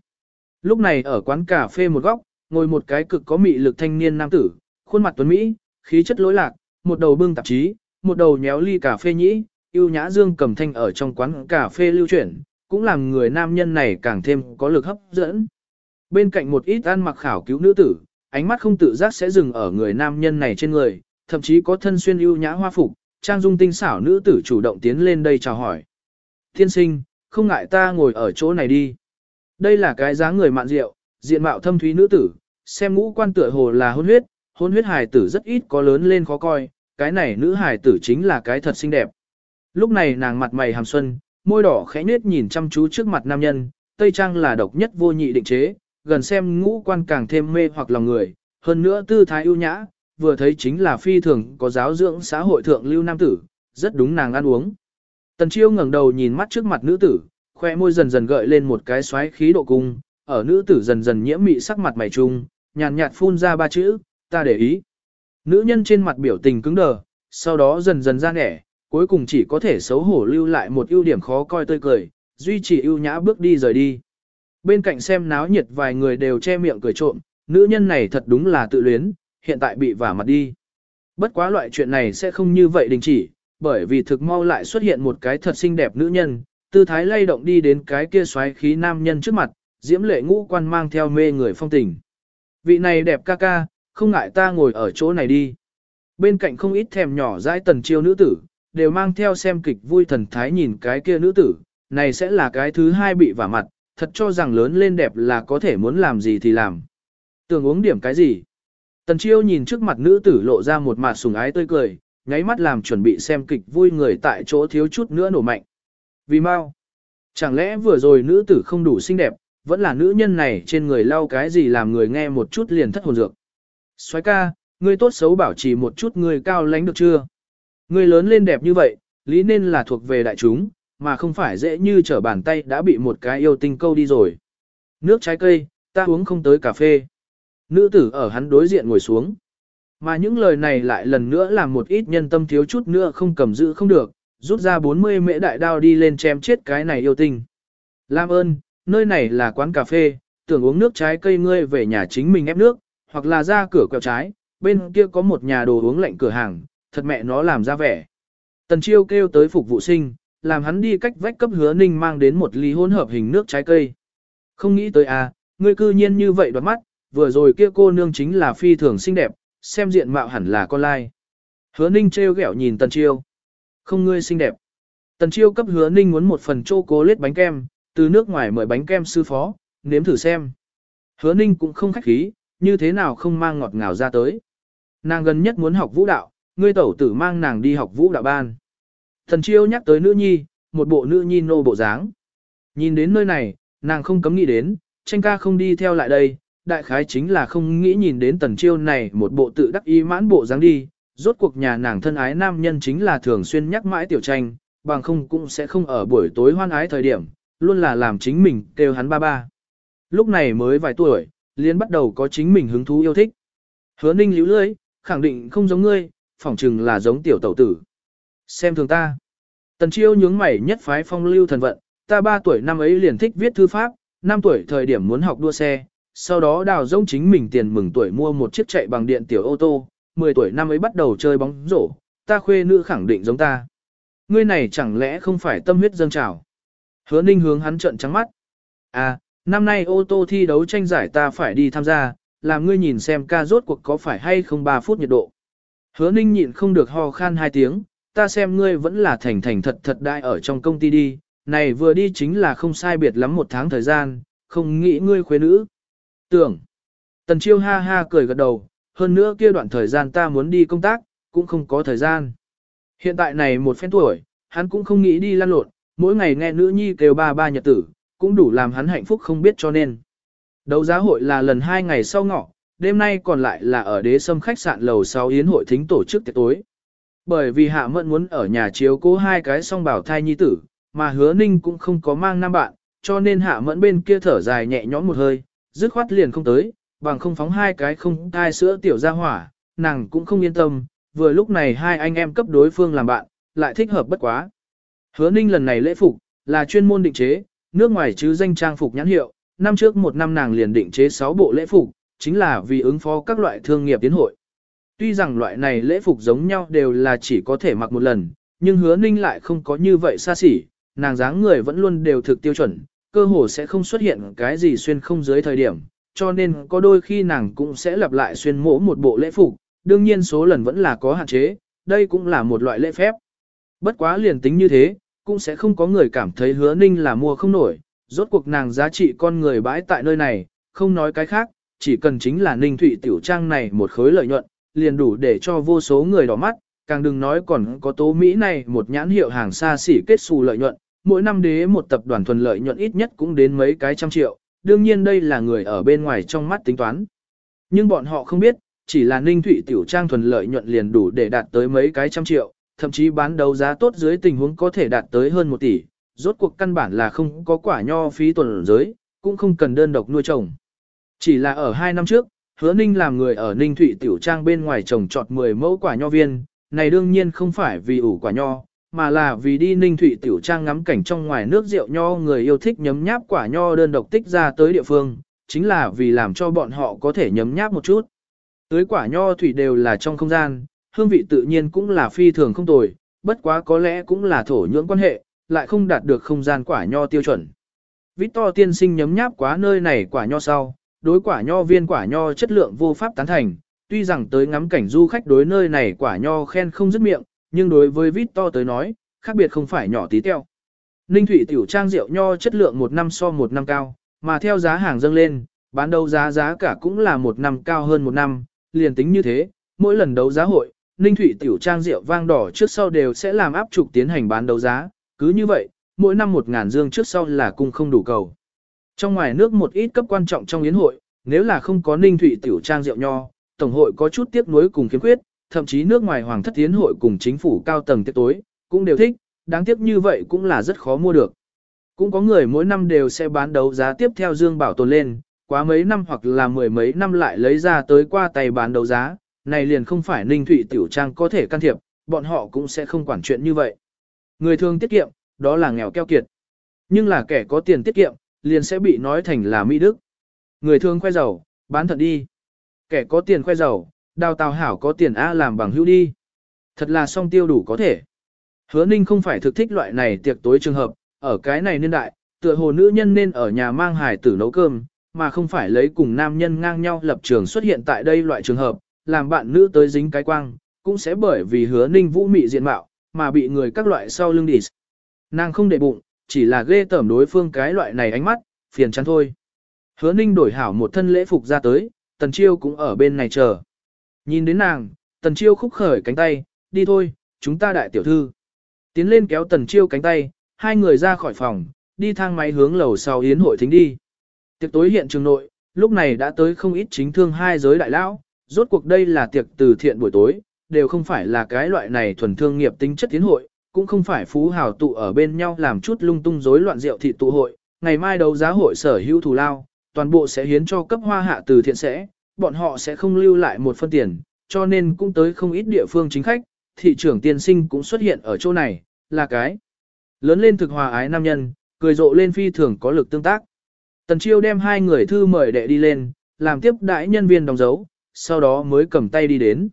Lúc này ở quán cà phê một góc, ngồi một cái cực có mị lực thanh niên nam tử, khuôn mặt tuấn Mỹ, khí chất lối lạc, một đầu bưng tạp chí, một đầu nhéo ly cà phê nhĩ, yêu nhã dương cầm thanh ở trong quán cà phê lưu chuyển, cũng làm người nam nhân này càng thêm có lực hấp dẫn. Bên cạnh một ít ăn mặc khảo cứu nữ tử, ánh mắt không tự giác sẽ dừng ở người nam nhân này trên người, thậm chí có thân xuyên yêu nhã hoa phục, trang dung tinh xảo nữ tử chủ động tiến lên đây chào hỏi. Thiên sinh, không ngại ta ngồi ở chỗ này đi. Đây là cái dáng người mạn rượu, diện mạo thâm thúy nữ tử, xem ngũ quan tựa hồ là hôn huyết, hôn huyết hài tử rất ít có lớn lên khó coi, cái này nữ hài tử chính là cái thật xinh đẹp. Lúc này nàng mặt mày hàm xuân, môi đỏ khẽ nết nhìn chăm chú trước mặt nam nhân, tây trang là độc nhất vô nhị định chế, gần xem ngũ quan càng thêm mê hoặc lòng người, hơn nữa tư thái ưu nhã, vừa thấy chính là phi thường có giáo dưỡng xã hội thượng lưu nam tử, rất đúng nàng ăn uống. Tần chiêu ngẩng đầu nhìn mắt trước mặt nữ tử, khoe môi dần dần gợi lên một cái xoáy khí độ cung, ở nữ tử dần dần nhiễm mị sắc mặt mày trung, nhàn nhạt phun ra ba chữ, ta để ý. Nữ nhân trên mặt biểu tình cứng đờ, sau đó dần dần ra nẻ, cuối cùng chỉ có thể xấu hổ lưu lại một ưu điểm khó coi tươi cười, duy trì ưu nhã bước đi rời đi. Bên cạnh xem náo nhiệt vài người đều che miệng cười trộm, nữ nhân này thật đúng là tự luyến, hiện tại bị vả mặt đi. Bất quá loại chuyện này sẽ không như vậy đình chỉ, bởi vì thực mau lại xuất hiện một cái thật xinh đẹp nữ nhân, tư thái lay động đi đến cái kia xoáy khí nam nhân trước mặt, diễm lệ ngũ quan mang theo mê người phong tình. Vị này đẹp ca ca, không ngại ta ngồi ở chỗ này đi. Bên cạnh không ít thèm nhỏ dãi tần chiêu nữ tử, đều mang theo xem kịch vui thần thái nhìn cái kia nữ tử, này sẽ là cái thứ hai bị vả mặt, thật cho rằng lớn lên đẹp là có thể muốn làm gì thì làm. Tưởng uống điểm cái gì? Tần chiêu nhìn trước mặt nữ tử lộ ra một mặt sùng ái tươi cười, nháy mắt làm chuẩn bị xem kịch vui người tại chỗ thiếu chút nữa nổ mạnh. Vì mau, chẳng lẽ vừa rồi nữ tử không đủ xinh đẹp, vẫn là nữ nhân này trên người lau cái gì làm người nghe một chút liền thất hồn dược. Xoái ca, ngươi tốt xấu bảo trì một chút người cao lánh được chưa? Người lớn lên đẹp như vậy, lý nên là thuộc về đại chúng, mà không phải dễ như trở bàn tay đã bị một cái yêu tinh câu đi rồi. Nước trái cây, ta uống không tới cà phê. Nữ tử ở hắn đối diện ngồi xuống. Mà những lời này lại lần nữa làm một ít nhân tâm thiếu chút nữa không cầm giữ không được, rút ra 40 mễ đại đao đi lên chém chết cái này yêu tinh. Lam ơn, nơi này là quán cà phê, tưởng uống nước trái cây ngươi về nhà chính mình ép nước, hoặc là ra cửa quẹo trái, bên kia có một nhà đồ uống lạnh cửa hàng, thật mẹ nó làm ra vẻ. Tần chiêu kêu tới phục vụ sinh, làm hắn đi cách vách cấp hứa ninh mang đến một ly hỗn hợp hình nước trái cây. Không nghĩ tới à, ngươi cư nhiên như vậy đoạt mắt, vừa rồi kia cô nương chính là phi thường xinh đẹp, xem diện mạo hẳn là con lai. Hứa ninh trêu ghẹo nhìn tần chiêu. Không ngươi xinh đẹp. Tần chiêu cấp hứa ninh muốn một phần chô cố lết bánh kem, từ nước ngoài mời bánh kem sư phó, nếm thử xem. Hứa ninh cũng không khách khí, như thế nào không mang ngọt ngào ra tới. Nàng gần nhất muốn học vũ đạo, ngươi tẩu tử mang nàng đi học vũ đạo ban. Thần chiêu nhắc tới nữ nhi, một bộ nữ nhi nô bộ dáng. Nhìn đến nơi này, nàng không cấm nghĩ đến, tranh ca không đi theo lại đây, đại khái chính là không nghĩ nhìn đến tần chiêu này một bộ tự đắc ý mãn bộ dáng đi, rốt cuộc nhà nàng thân ái nam nhân chính là thường xuyên nhắc mãi tiểu tranh, bằng không cũng sẽ không ở buổi tối hoan ái thời điểm, luôn là làm chính mình kêu hắn ba ba. Lúc này mới vài tuổi, liên bắt đầu có chính mình hứng thú yêu thích. Hứa ninh líu lưới, khẳng định không giống ngươi, phỏng chừng là giống tiểu tẩu tử. Xem thường ta. Tần chiêu nhướng mày nhất phái phong lưu thần vận, ta ba tuổi năm ấy liền thích viết thư pháp, năm tuổi thời điểm muốn học đua xe, sau đó đào rông chính mình tiền mừng tuổi mua một chiếc chạy bằng điện tiểu ô tô, 10 tuổi năm ấy bắt đầu chơi bóng rổ, ta khuê nữ khẳng định giống ta. Ngươi này chẳng lẽ không phải tâm huyết dâng trào. Hứa ninh hướng hắn trợn trắng mắt. À, năm nay ô tô thi đấu tranh giải ta phải đi tham gia, làm ngươi nhìn xem ca rốt cuộc có phải hay không 3 phút nhiệt độ. Hứa ninh nhịn không được ho khan hai tiếng, ta xem ngươi vẫn là thành thành thật thật đại ở trong công ty đi, này vừa đi chính là không sai biệt lắm một tháng thời gian, không nghĩ ngươi khuê nữ. Tưởng, tần chiêu ha ha cười gật đầu, hơn nữa kia đoạn thời gian ta muốn đi công tác, cũng không có thời gian. Hiện tại này một phen tuổi, hắn cũng không nghĩ đi lăn lộn, mỗi ngày nghe nữ nhi kêu ba ba nhật tử, cũng đủ làm hắn hạnh phúc không biết cho nên. Đấu giá hội là lần hai ngày sau ngọ, đêm nay còn lại là ở đế sâm khách sạn lầu 6 yến hội thính tổ chức tiệc tối. Bởi vì Hạ Mẫn muốn ở nhà chiếu cố hai cái song bảo thai nhi tử, mà hứa ninh cũng không có mang năm bạn, cho nên Hạ Mẫn bên kia thở dài nhẹ nhõm một hơi, dứt khoát liền không tới, bằng không phóng hai cái không thai sữa tiểu ra hỏa, nàng cũng không yên tâm, vừa lúc này hai anh em cấp đối phương làm bạn, lại thích hợp bất quá. Hứa ninh lần này lễ phục, là chuyên môn định chế, nước ngoài chứ danh trang phục nhãn hiệu, năm trước một năm nàng liền định chế 6 bộ lễ phục, chính là vì ứng phó các loại thương nghiệp tiến hội. Tuy rằng loại này lễ phục giống nhau đều là chỉ có thể mặc một lần, nhưng hứa ninh lại không có như vậy xa xỉ, nàng dáng người vẫn luôn đều thực tiêu chuẩn, cơ hồ sẽ không xuất hiện cái gì xuyên không dưới thời điểm, cho nên có đôi khi nàng cũng sẽ lặp lại xuyên mỗ một bộ lễ phục, đương nhiên số lần vẫn là có hạn chế, đây cũng là một loại lễ phép. Bất quá liền tính như thế, cũng sẽ không có người cảm thấy hứa ninh là mua không nổi, rốt cuộc nàng giá trị con người bãi tại nơi này, không nói cái khác, chỉ cần chính là ninh thụy tiểu trang này một khối lợi nhuận, liền đủ để cho vô số người đỏ mắt, càng đừng nói còn có tố Mỹ này một nhãn hiệu hàng xa xỉ kết xù lợi nhuận, mỗi năm đế một tập đoàn thuần lợi nhuận ít nhất cũng đến mấy cái trăm triệu, đương nhiên đây là người ở bên ngoài trong mắt tính toán. Nhưng bọn họ không biết, chỉ là ninh thụy tiểu trang thuần lợi nhuận liền đủ để đạt tới mấy cái trăm triệu, thậm chí bán đấu giá tốt dưới tình huống có thể đạt tới hơn một tỷ, rốt cuộc căn bản là không có quả nho phí tuần giới, cũng không cần đơn độc nuôi trồng. Chỉ là ở hai năm trước, hứa ninh làm người ở ninh thụy tiểu trang bên ngoài trồng trọt 10 mẫu quả nho viên, này đương nhiên không phải vì ủ quả nho, mà là vì đi ninh thụy tiểu trang ngắm cảnh trong ngoài nước rượu nho người yêu thích nhấm nháp quả nho đơn độc tích ra tới địa phương, chính là vì làm cho bọn họ có thể nhấm nháp một chút. Tới quả nho thủy đều là trong không gian, hương vị tự nhiên cũng là phi thường không tồi, bất quá có lẽ cũng là thổ nhưỡng quan hệ, lại không đạt được không gian quả nho tiêu chuẩn. Victor tiên sinh nhấm nháp quá nơi này quả nho sau, đối quả nho viên quả nho chất lượng vô pháp tán thành, tuy rằng tới ngắm cảnh du khách đối nơi này quả nho khen không dứt miệng, nhưng đối với vít to tới nói, khác biệt không phải nhỏ tí teo. Ninh Thụy tiểu trang rượu nho chất lượng một năm so một năm cao, mà theo giá hàng dâng lên, bán đấu giá giá cả cũng là một năm cao hơn một năm, liền tính như thế, mỗi lần đấu giá hội, Ninh Thụy tiểu trang rượu vang đỏ trước sau đều sẽ làm áp trục tiến hành bán đấu giá, cứ như vậy, mỗi năm một ngàn dương trước sau là cung không đủ cầu. Trong ngoài nước một ít cấp quan trọng trong yến hội, nếu là không có Ninh Thụy tiểu trang rượu nho, tổng hội có chút tiếc nuối cùng khiếm khuyết, thậm chí nước ngoài hoàng thất yến hội cùng chính phủ cao tầng tiệc tối, cũng đều thích, đáng tiếc như vậy cũng là rất khó mua được. Cũng có người mỗi năm đều sẽ bán đấu giá tiếp theo dương bảo tồn lên, quá mấy năm hoặc là mười mấy năm lại lấy ra tới qua tay bán đấu giá, này liền không phải Ninh Thụy tiểu trang có thể can thiệp, bọn họ cũng sẽ không quản chuyện như vậy. Người thường tiết kiệm, đó là nghèo keo kiệt. Nhưng là kẻ có tiền tiết kiệm, liền sẽ bị nói thành là mỹ đức. Người thương khoe giàu, bán thật đi. Kẻ có tiền khoe giàu, đào tào hảo có tiền A làm bằng hữu đi. Thật là song tiêu đủ có thể. Hứa ninh không phải thực thích loại này tiệc tối trường hợp, ở cái này niên đại, tựa hồ nữ nhân nên ở nhà mang hài tử nấu cơm, mà không phải lấy cùng nam nhân ngang nhau lập trường xuất hiện tại đây loại trường hợp, làm bạn nữ tới dính cái quang, cũng sẽ bởi vì hứa ninh vũ mị diện mạo, mà bị người các loại sau lưng đỉ. Nàng không để bụng, chỉ là ghê tởm đối phương cái loại này ánh mắt, phiền chán thôi. Hứa ninh đổi hảo một thân lễ phục ra tới, tần chiêu cũng ở bên này chờ. Nhìn đến nàng, tần chiêu khúc khởi cánh tay, đi thôi, chúng ta đại tiểu thư. Tiến lên kéo tần chiêu cánh tay, hai người ra khỏi phòng, đi thang máy hướng lầu sau yến hội thính đi. Tiệc tối hiện trường nội, lúc này đã tới không ít chính thương hai giới đại lão, rốt cuộc đây là tiệc từ thiện buổi tối, đều không phải là cái loại này thuần thương nghiệp tính chất tiến hội, cũng không phải phú hào tụ ở bên nhau làm chút lung tung rối loạn rượu thị tụ hội, ngày mai đấu giá hội sở hữu thù lao, toàn bộ sẽ hiến cho cấp hoa hạ từ thiện sẽ, bọn họ sẽ không lưu lại một phân tiền, cho nên cũng tới không ít địa phương chính khách, thị trưởng tiên sinh cũng xuất hiện ở chỗ này, là cái lớn lên thực hòa ái nam nhân, cười rộ lên phi thường có lực tương tác. Tần Chiêu đem hai người thư mời đệ đi lên, làm tiếp đại nhân viên đóng dấu, sau đó mới cầm tay đi đến.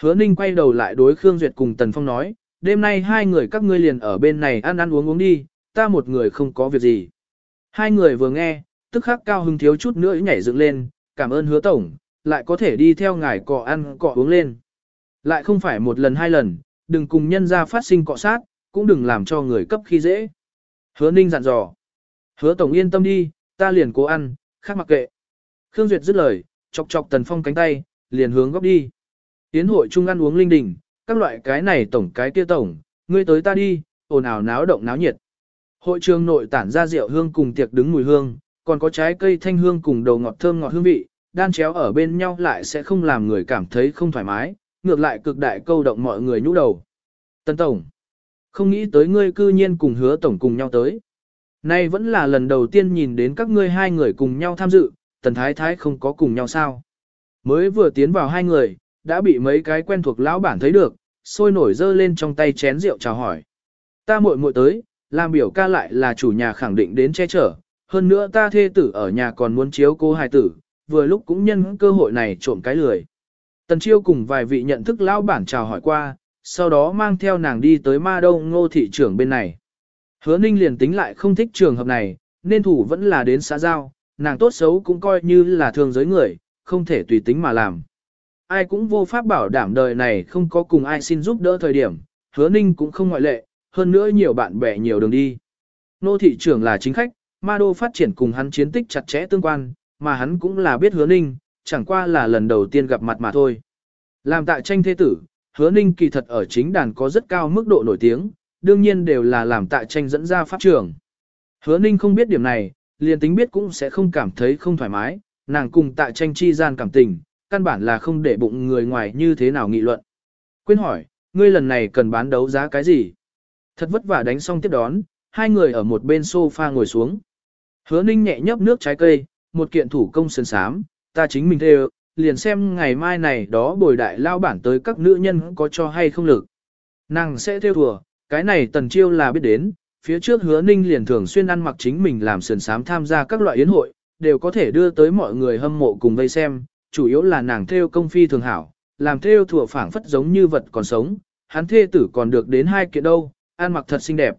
Hứa Ninh quay đầu lại đối Khương Duyệt cùng Tần Phong nói, đêm nay hai người các ngươi liền ở bên này ăn ăn uống uống đi, ta một người không có việc gì. Hai người vừa nghe, tức khắc cao hứng thiếu chút nữa nhảy dựng lên, cảm ơn hứa tổng, lại có thể đi theo ngài cọ ăn cọ uống lên. Lại không phải một lần hai lần, đừng cùng nhân ra phát sinh cọ sát, cũng đừng làm cho người cấp khi dễ. Hứa Ninh dặn dò. Hứa tổng yên tâm đi, ta liền cố ăn, khác mặc kệ. Khương Duyệt dứt lời, chọc chọc Tần Phong cánh tay, liền hướng góc đi. Tiến hội chung ăn uống linh đình, các loại cái này tổng cái kia tổng, ngươi tới ta đi, ồn ào náo động náo nhiệt. Hội trường nội tản ra rượu hương cùng tiệc đứng mùi hương, còn có trái cây thanh hương cùng đầu ngọt thơm ngọt hương vị, đan chéo ở bên nhau lại sẽ không làm người cảm thấy không thoải mái, ngược lại cực đại câu động mọi người nhũ đầu. Tân Tổng, không nghĩ tới ngươi cư nhiên cùng hứa Tổng cùng nhau tới. Nay vẫn là lần đầu tiên nhìn đến các ngươi hai người cùng nhau tham dự, Tần Thái Thái không có cùng nhau sao. Mới vừa tiến vào hai người, đã bị mấy cái quen thuộc lão bản thấy được, sôi nổi dơ lên trong tay chén rượu chào hỏi. Ta muội muội tới, làm biểu ca lại là chủ nhà khẳng định đến che chở, hơn nữa ta thê tử ở nhà còn muốn chiếu cô hài tử, vừa lúc cũng nhân cơ hội này trộm cái lười. Tần Chiêu cùng vài vị nhận thức lão bản chào hỏi qua, sau đó mang theo nàng đi tới ma đông ngô thị trưởng bên này. Hứa Ninh liền tính lại không thích trường hợp này, nên thủ vẫn là đến xã giao, nàng tốt xấu cũng coi như là thường giới người, không thể tùy tính mà làm. Ai cũng vô pháp bảo đảm đời này không có cùng ai xin giúp đỡ thời điểm, hứa Ninh cũng không ngoại lệ, hơn nữa nhiều bạn bè nhiều đường đi. Nô thị trưởng là chính khách, ma đô phát triển cùng hắn chiến tích chặt chẽ tương quan, mà hắn cũng là biết hứa Ninh, chẳng qua là lần đầu tiên gặp mặt mà thôi. Làm tại tranh thế tử, hứa Ninh kỳ thật ở chính đàn có rất cao mức độ nổi tiếng, đương nhiên đều là làm tại tranh dẫn ra pháp trường. Hứa Ninh không biết điểm này, liền tính biết cũng sẽ không cảm thấy không thoải mái, nàng cùng tại tranh chi gian cảm tình, căn bản là không để bụng người ngoài như thế nào nghị luận. Quyên hỏi, ngươi lần này cần bán đấu giá cái gì? Thật vất vả đánh xong tiếp đón, hai người ở một bên sofa ngồi xuống. Hứa Ninh nhẹ nhấp nước trái cây, một kiện thủ công sơn sám, ta chính mình thê liền xem ngày mai này đó bồi đại lao bản tới các nữ nhân có cho hay không lực. Nàng sẽ theo thùa, cái này tần chiêu là biết đến, phía trước hứa ninh liền thường xuyên ăn mặc chính mình làm sườn sám tham gia các loại yến hội, đều có thể đưa tới mọi người hâm mộ cùng vây xem, chủ yếu là nàng theo công phi thường hảo, làm theo thủa phảng phất giống như vật còn sống, hắn thê tử còn được đến hai kiện đâu, ăn mặc thật xinh đẹp.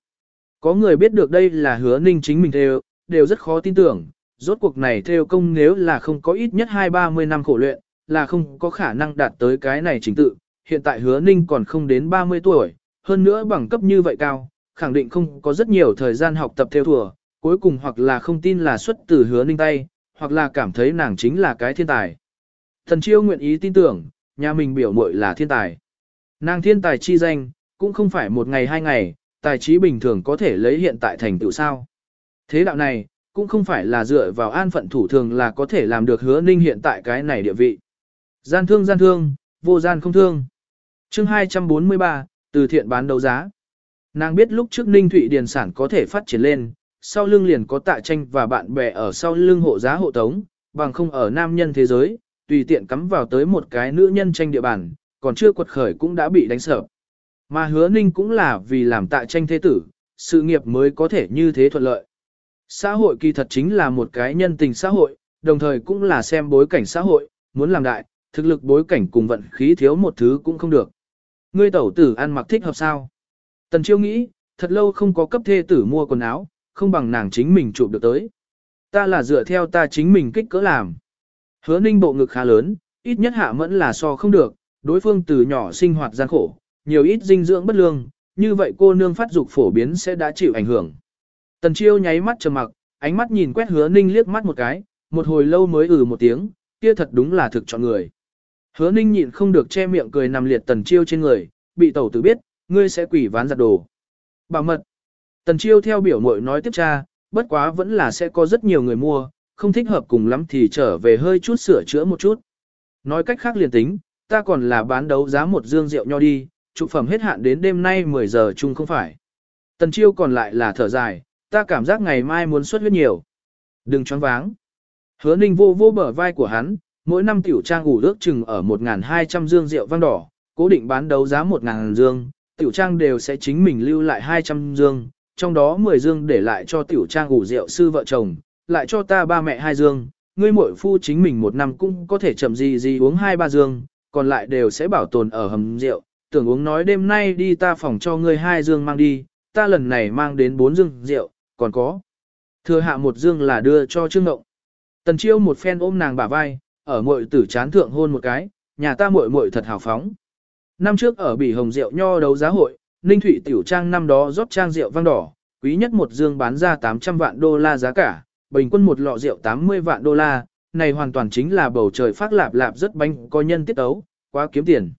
Có người biết được đây là hứa ninh chính mình theo, đều rất khó tin tưởng, rốt cuộc này theo công nếu là không có ít nhất hai ba mươi năm khổ luyện, là không có khả năng đạt tới cái này chính tự, hiện tại hứa ninh còn không đến 30 tuổi, hơn nữa bằng cấp như vậy cao, khẳng định không có rất nhiều thời gian học tập theo thùa, cuối cùng hoặc là không tin là xuất từ hứa ninh tay, hoặc là cảm thấy nàng chính là cái thiên tài. Thần chiêu nguyện ý tin tưởng, nhà mình biểu muội là thiên tài. Nàng thiên tài chi danh, cũng không phải một ngày hai ngày, tài trí bình thường có thể lấy hiện tại thành tựu sao. Thế đạo này, cũng không phải là dựa vào an phận thủ thường là có thể làm được hứa ninh hiện tại cái này địa vị. Gian thương gian thương, vô gian không thương. chương 243, từ thiện bán đấu giá. Nàng biết lúc trước Ninh Thụy Điền sản có thể phát triển lên, sau lưng liền có tạ tranh và bạn bè ở sau lưng hộ giá hộ tống, bằng không ở nam nhân thế giới, tùy tiện cắm vào tới một cái nữ nhân tranh địa bàn, còn chưa quật khởi cũng đã bị đánh sợ. Mà hứa Ninh cũng là vì làm tạ tranh thế tử, sự nghiệp mới có thể như thế thuận lợi. Xã hội kỳ thật chính là một cái nhân tình xã hội, đồng thời cũng là xem bối cảnh xã hội, muốn làm đại, thực lực bối cảnh cùng vận khí thiếu một thứ cũng không được. Ngươi tẩu tử ăn mặc thích hợp sao? Tần chiêu nghĩ, thật lâu không có cấp thê tử mua quần áo, không bằng nàng chính mình chụp được tới. Ta là dựa theo ta chính mình kích cỡ làm. Hứa ninh bộ ngực khá lớn, ít nhất hạ mẫn là so không được, đối phương từ nhỏ sinh hoạt gian khổ, nhiều ít dinh dưỡng bất lương, như vậy cô nương phát dục phổ biến sẽ đã chịu ảnh hưởng. Tần chiêu nháy mắt trầm mặc, ánh mắt nhìn quét hứa ninh liếc mắt một cái, một hồi lâu mới ừ một tiếng, kia thật đúng là thực chọn người. Hứa ninh nhịn không được che miệng cười nằm liệt tần chiêu trên người, bị tẩu tử biết, ngươi sẽ quỷ ván giặt đồ. Bảo mật. Tần chiêu theo biểu mội nói tiếp tra, bất quá vẫn là sẽ có rất nhiều người mua, không thích hợp cùng lắm thì trở về hơi chút sửa chữa một chút. Nói cách khác liền tính, ta còn là bán đấu giá một dương rượu nho đi, trụ phẩm hết hạn đến đêm nay 10 giờ chung không phải. Tần chiêu còn lại là thở dài, ta cảm giác ngày mai muốn xuất huyết nhiều. Đừng choáng váng. Hứa ninh vô vô bờ vai của hắn, mỗi năm tiểu trang ủ ước chừng ở 1.200 dương rượu vang đỏ, cố định bán đấu giá 1.000 dương, tiểu trang đều sẽ chính mình lưu lại 200 dương, trong đó 10 dương để lại cho tiểu trang ủ rượu sư vợ chồng, lại cho ta ba mẹ hai dương, ngươi muội phu chính mình một năm cũng có thể chậm gì gì uống hai ba dương, còn lại đều sẽ bảo tồn ở hầm rượu, tưởng uống nói đêm nay đi ta phòng cho ngươi hai dương mang đi, ta lần này mang đến bốn dương rượu, còn có. Thừa hạ một dương là đưa cho Trương Ngộng. Tần Chiêu một phen ôm nàng bả vai, ở muội tử chán thượng hôn một cái, nhà ta muội muội thật hào phóng. Năm trước ở Bỉ Hồng rượu nho đấu giá hội, Ninh Thụy tiểu trang năm đó rót trang rượu vang đỏ, quý nhất một dương bán ra 800 vạn đô la giá cả, bình quân một lọ rượu 80 vạn đô la, này hoàn toàn chính là bầu trời phát lạp lạp rất bánh có nhân tiết ấu, quá kiếm tiền.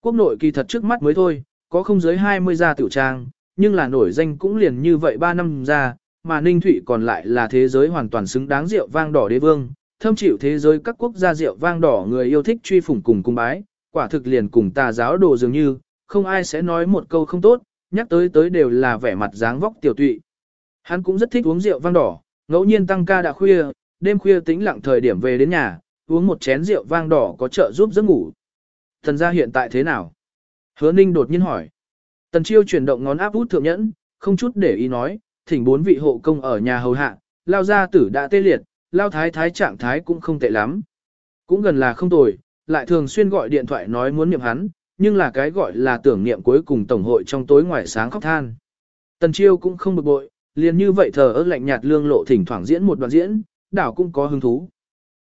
Quốc nội kỳ thật trước mắt mới thôi, có không dưới 20 gia tiểu trang, nhưng là nổi danh cũng liền như vậy 3 năm ra, mà Ninh Thụy còn lại là thế giới hoàn toàn xứng đáng rượu vang đỏ đế vương, thâm chịu thế giới các quốc gia rượu vang đỏ người yêu thích truy phủng cùng cung bái, quả thực liền cùng tà giáo đồ dường như, không ai sẽ nói một câu không tốt, nhắc tới tới đều là vẻ mặt dáng vóc tiểu tụy. Hắn cũng rất thích uống rượu vang đỏ, ngẫu nhiên tăng ca đã khuya, đêm khuya tĩnh lặng thời điểm về đến nhà, uống một chén rượu vang đỏ có trợ giúp giấc ngủ. Thần gia hiện tại thế nào? Hứa Ninh đột nhiên hỏi. Tần Chiêu chuyển động ngón áp út thượng nhẫn, không chút để ý nói, thỉnh bốn vị hộ công ở nhà hầu hạ, lao gia tử đã tê liệt, lao thái thái trạng thái cũng không tệ lắm. Cũng gần là không tồi, lại thường xuyên gọi điện thoại nói muốn niệm hắn, nhưng là cái gọi là tưởng niệm cuối cùng tổng hội trong tối ngoài sáng khóc than. Tần Chiêu cũng không bực bội, liền như vậy thờ ơ lạnh nhạt lương lộ thỉnh thoảng diễn một đoạn diễn, đảo cũng có hứng thú.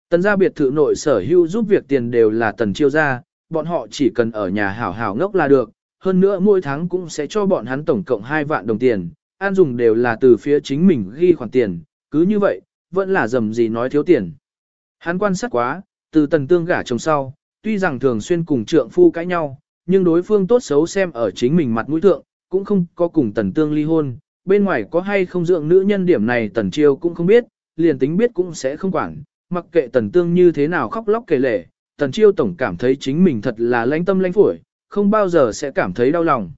Tần gia biệt thự nội sở hữu giúp việc tiền đều là Tần Chiêu gia bọn họ chỉ cần ở nhà hảo hảo ngốc là được, hơn nữa mỗi tháng cũng sẽ cho bọn hắn tổng cộng 2 vạn đồng tiền, an dùng đều là từ phía chính mình ghi khoản tiền, cứ như vậy, vẫn là dầm gì nói thiếu tiền. Hắn quan sát quá, từ tần tương gả chồng sau, tuy rằng thường xuyên cùng trượng phu cãi nhau, nhưng đối phương tốt xấu xem ở chính mình mặt mũi thượng, cũng không có cùng tần tương ly hôn, bên ngoài có hay không dưỡng nữ nhân điểm này tần chiêu cũng không biết, liền tính biết cũng sẽ không quản, mặc kệ tần tương như thế nào khóc lóc kể lể, tần chiêu tổng cảm thấy chính mình thật là lãnh tâm lãnh phổi, không bao giờ sẽ cảm thấy đau lòng.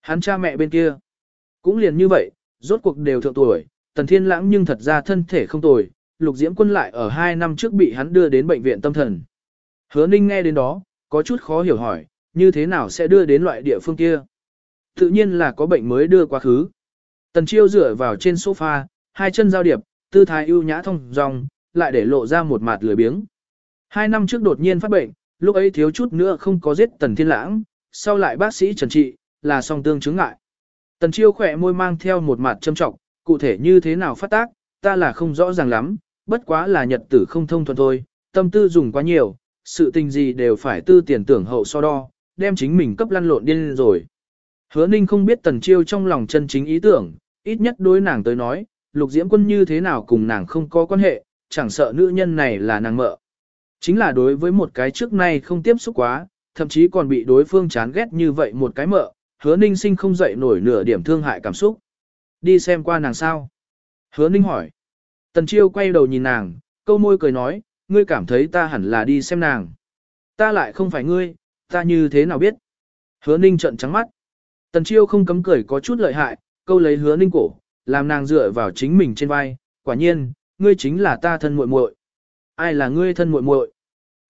Hắn cha mẹ bên kia, cũng liền như vậy, rốt cuộc đều thượng tuổi, tần thiên lãng nhưng thật ra thân thể không tồi, lục diễm quân lại ở hai năm trước bị hắn đưa đến bệnh viện tâm thần. Hứa ninh nghe đến đó, có chút khó hiểu hỏi, như thế nào sẽ đưa đến loại địa phương kia? Tự nhiên là có bệnh mới đưa quá khứ. Tần chiêu dựa vào trên sofa, hai chân giao điệp, tư thái ưu nhã thông dong, lại để lộ ra một mặt lười biếng. Hai năm trước đột nhiên phát bệnh, lúc ấy thiếu chút nữa không có giết tần thiên lãng, sau lại bác sĩ trần trị, là song tương chứng ngại. Tần chiêu khỏe môi mang theo một mặt châm trọng, cụ thể như thế nào phát tác, ta là không rõ ràng lắm, bất quá là nhật tử không thông thuận thôi, tâm tư dùng quá nhiều, sự tình gì đều phải tư tiền tưởng hậu so đo, đem chính mình cấp lăn lộn điên rồi. Hứa ninh không biết tần chiêu trong lòng chân chính ý tưởng, ít nhất đối nàng tới nói, lục diễm quân như thế nào cùng nàng không có quan hệ, chẳng sợ nữ nhân này là nàng mợ. Chính là đối với một cái trước nay không tiếp xúc quá, thậm chí còn bị đối phương chán ghét như vậy một cái mợ, hứa ninh sinh không dậy nổi nửa điểm thương hại cảm xúc. Đi xem qua nàng sao? Hứa ninh hỏi. Tần chiêu quay đầu nhìn nàng, câu môi cười nói, ngươi cảm thấy ta hẳn là đi xem nàng. Ta lại không phải ngươi, ta như thế nào biết? Hứa ninh trợn trắng mắt. Tần chiêu không cấm cười có chút lợi hại, câu lấy hứa ninh cổ, làm nàng dựa vào chính mình trên vai, quả nhiên, ngươi chính là ta thân muội muội. Ai là ngươi thân muội muội?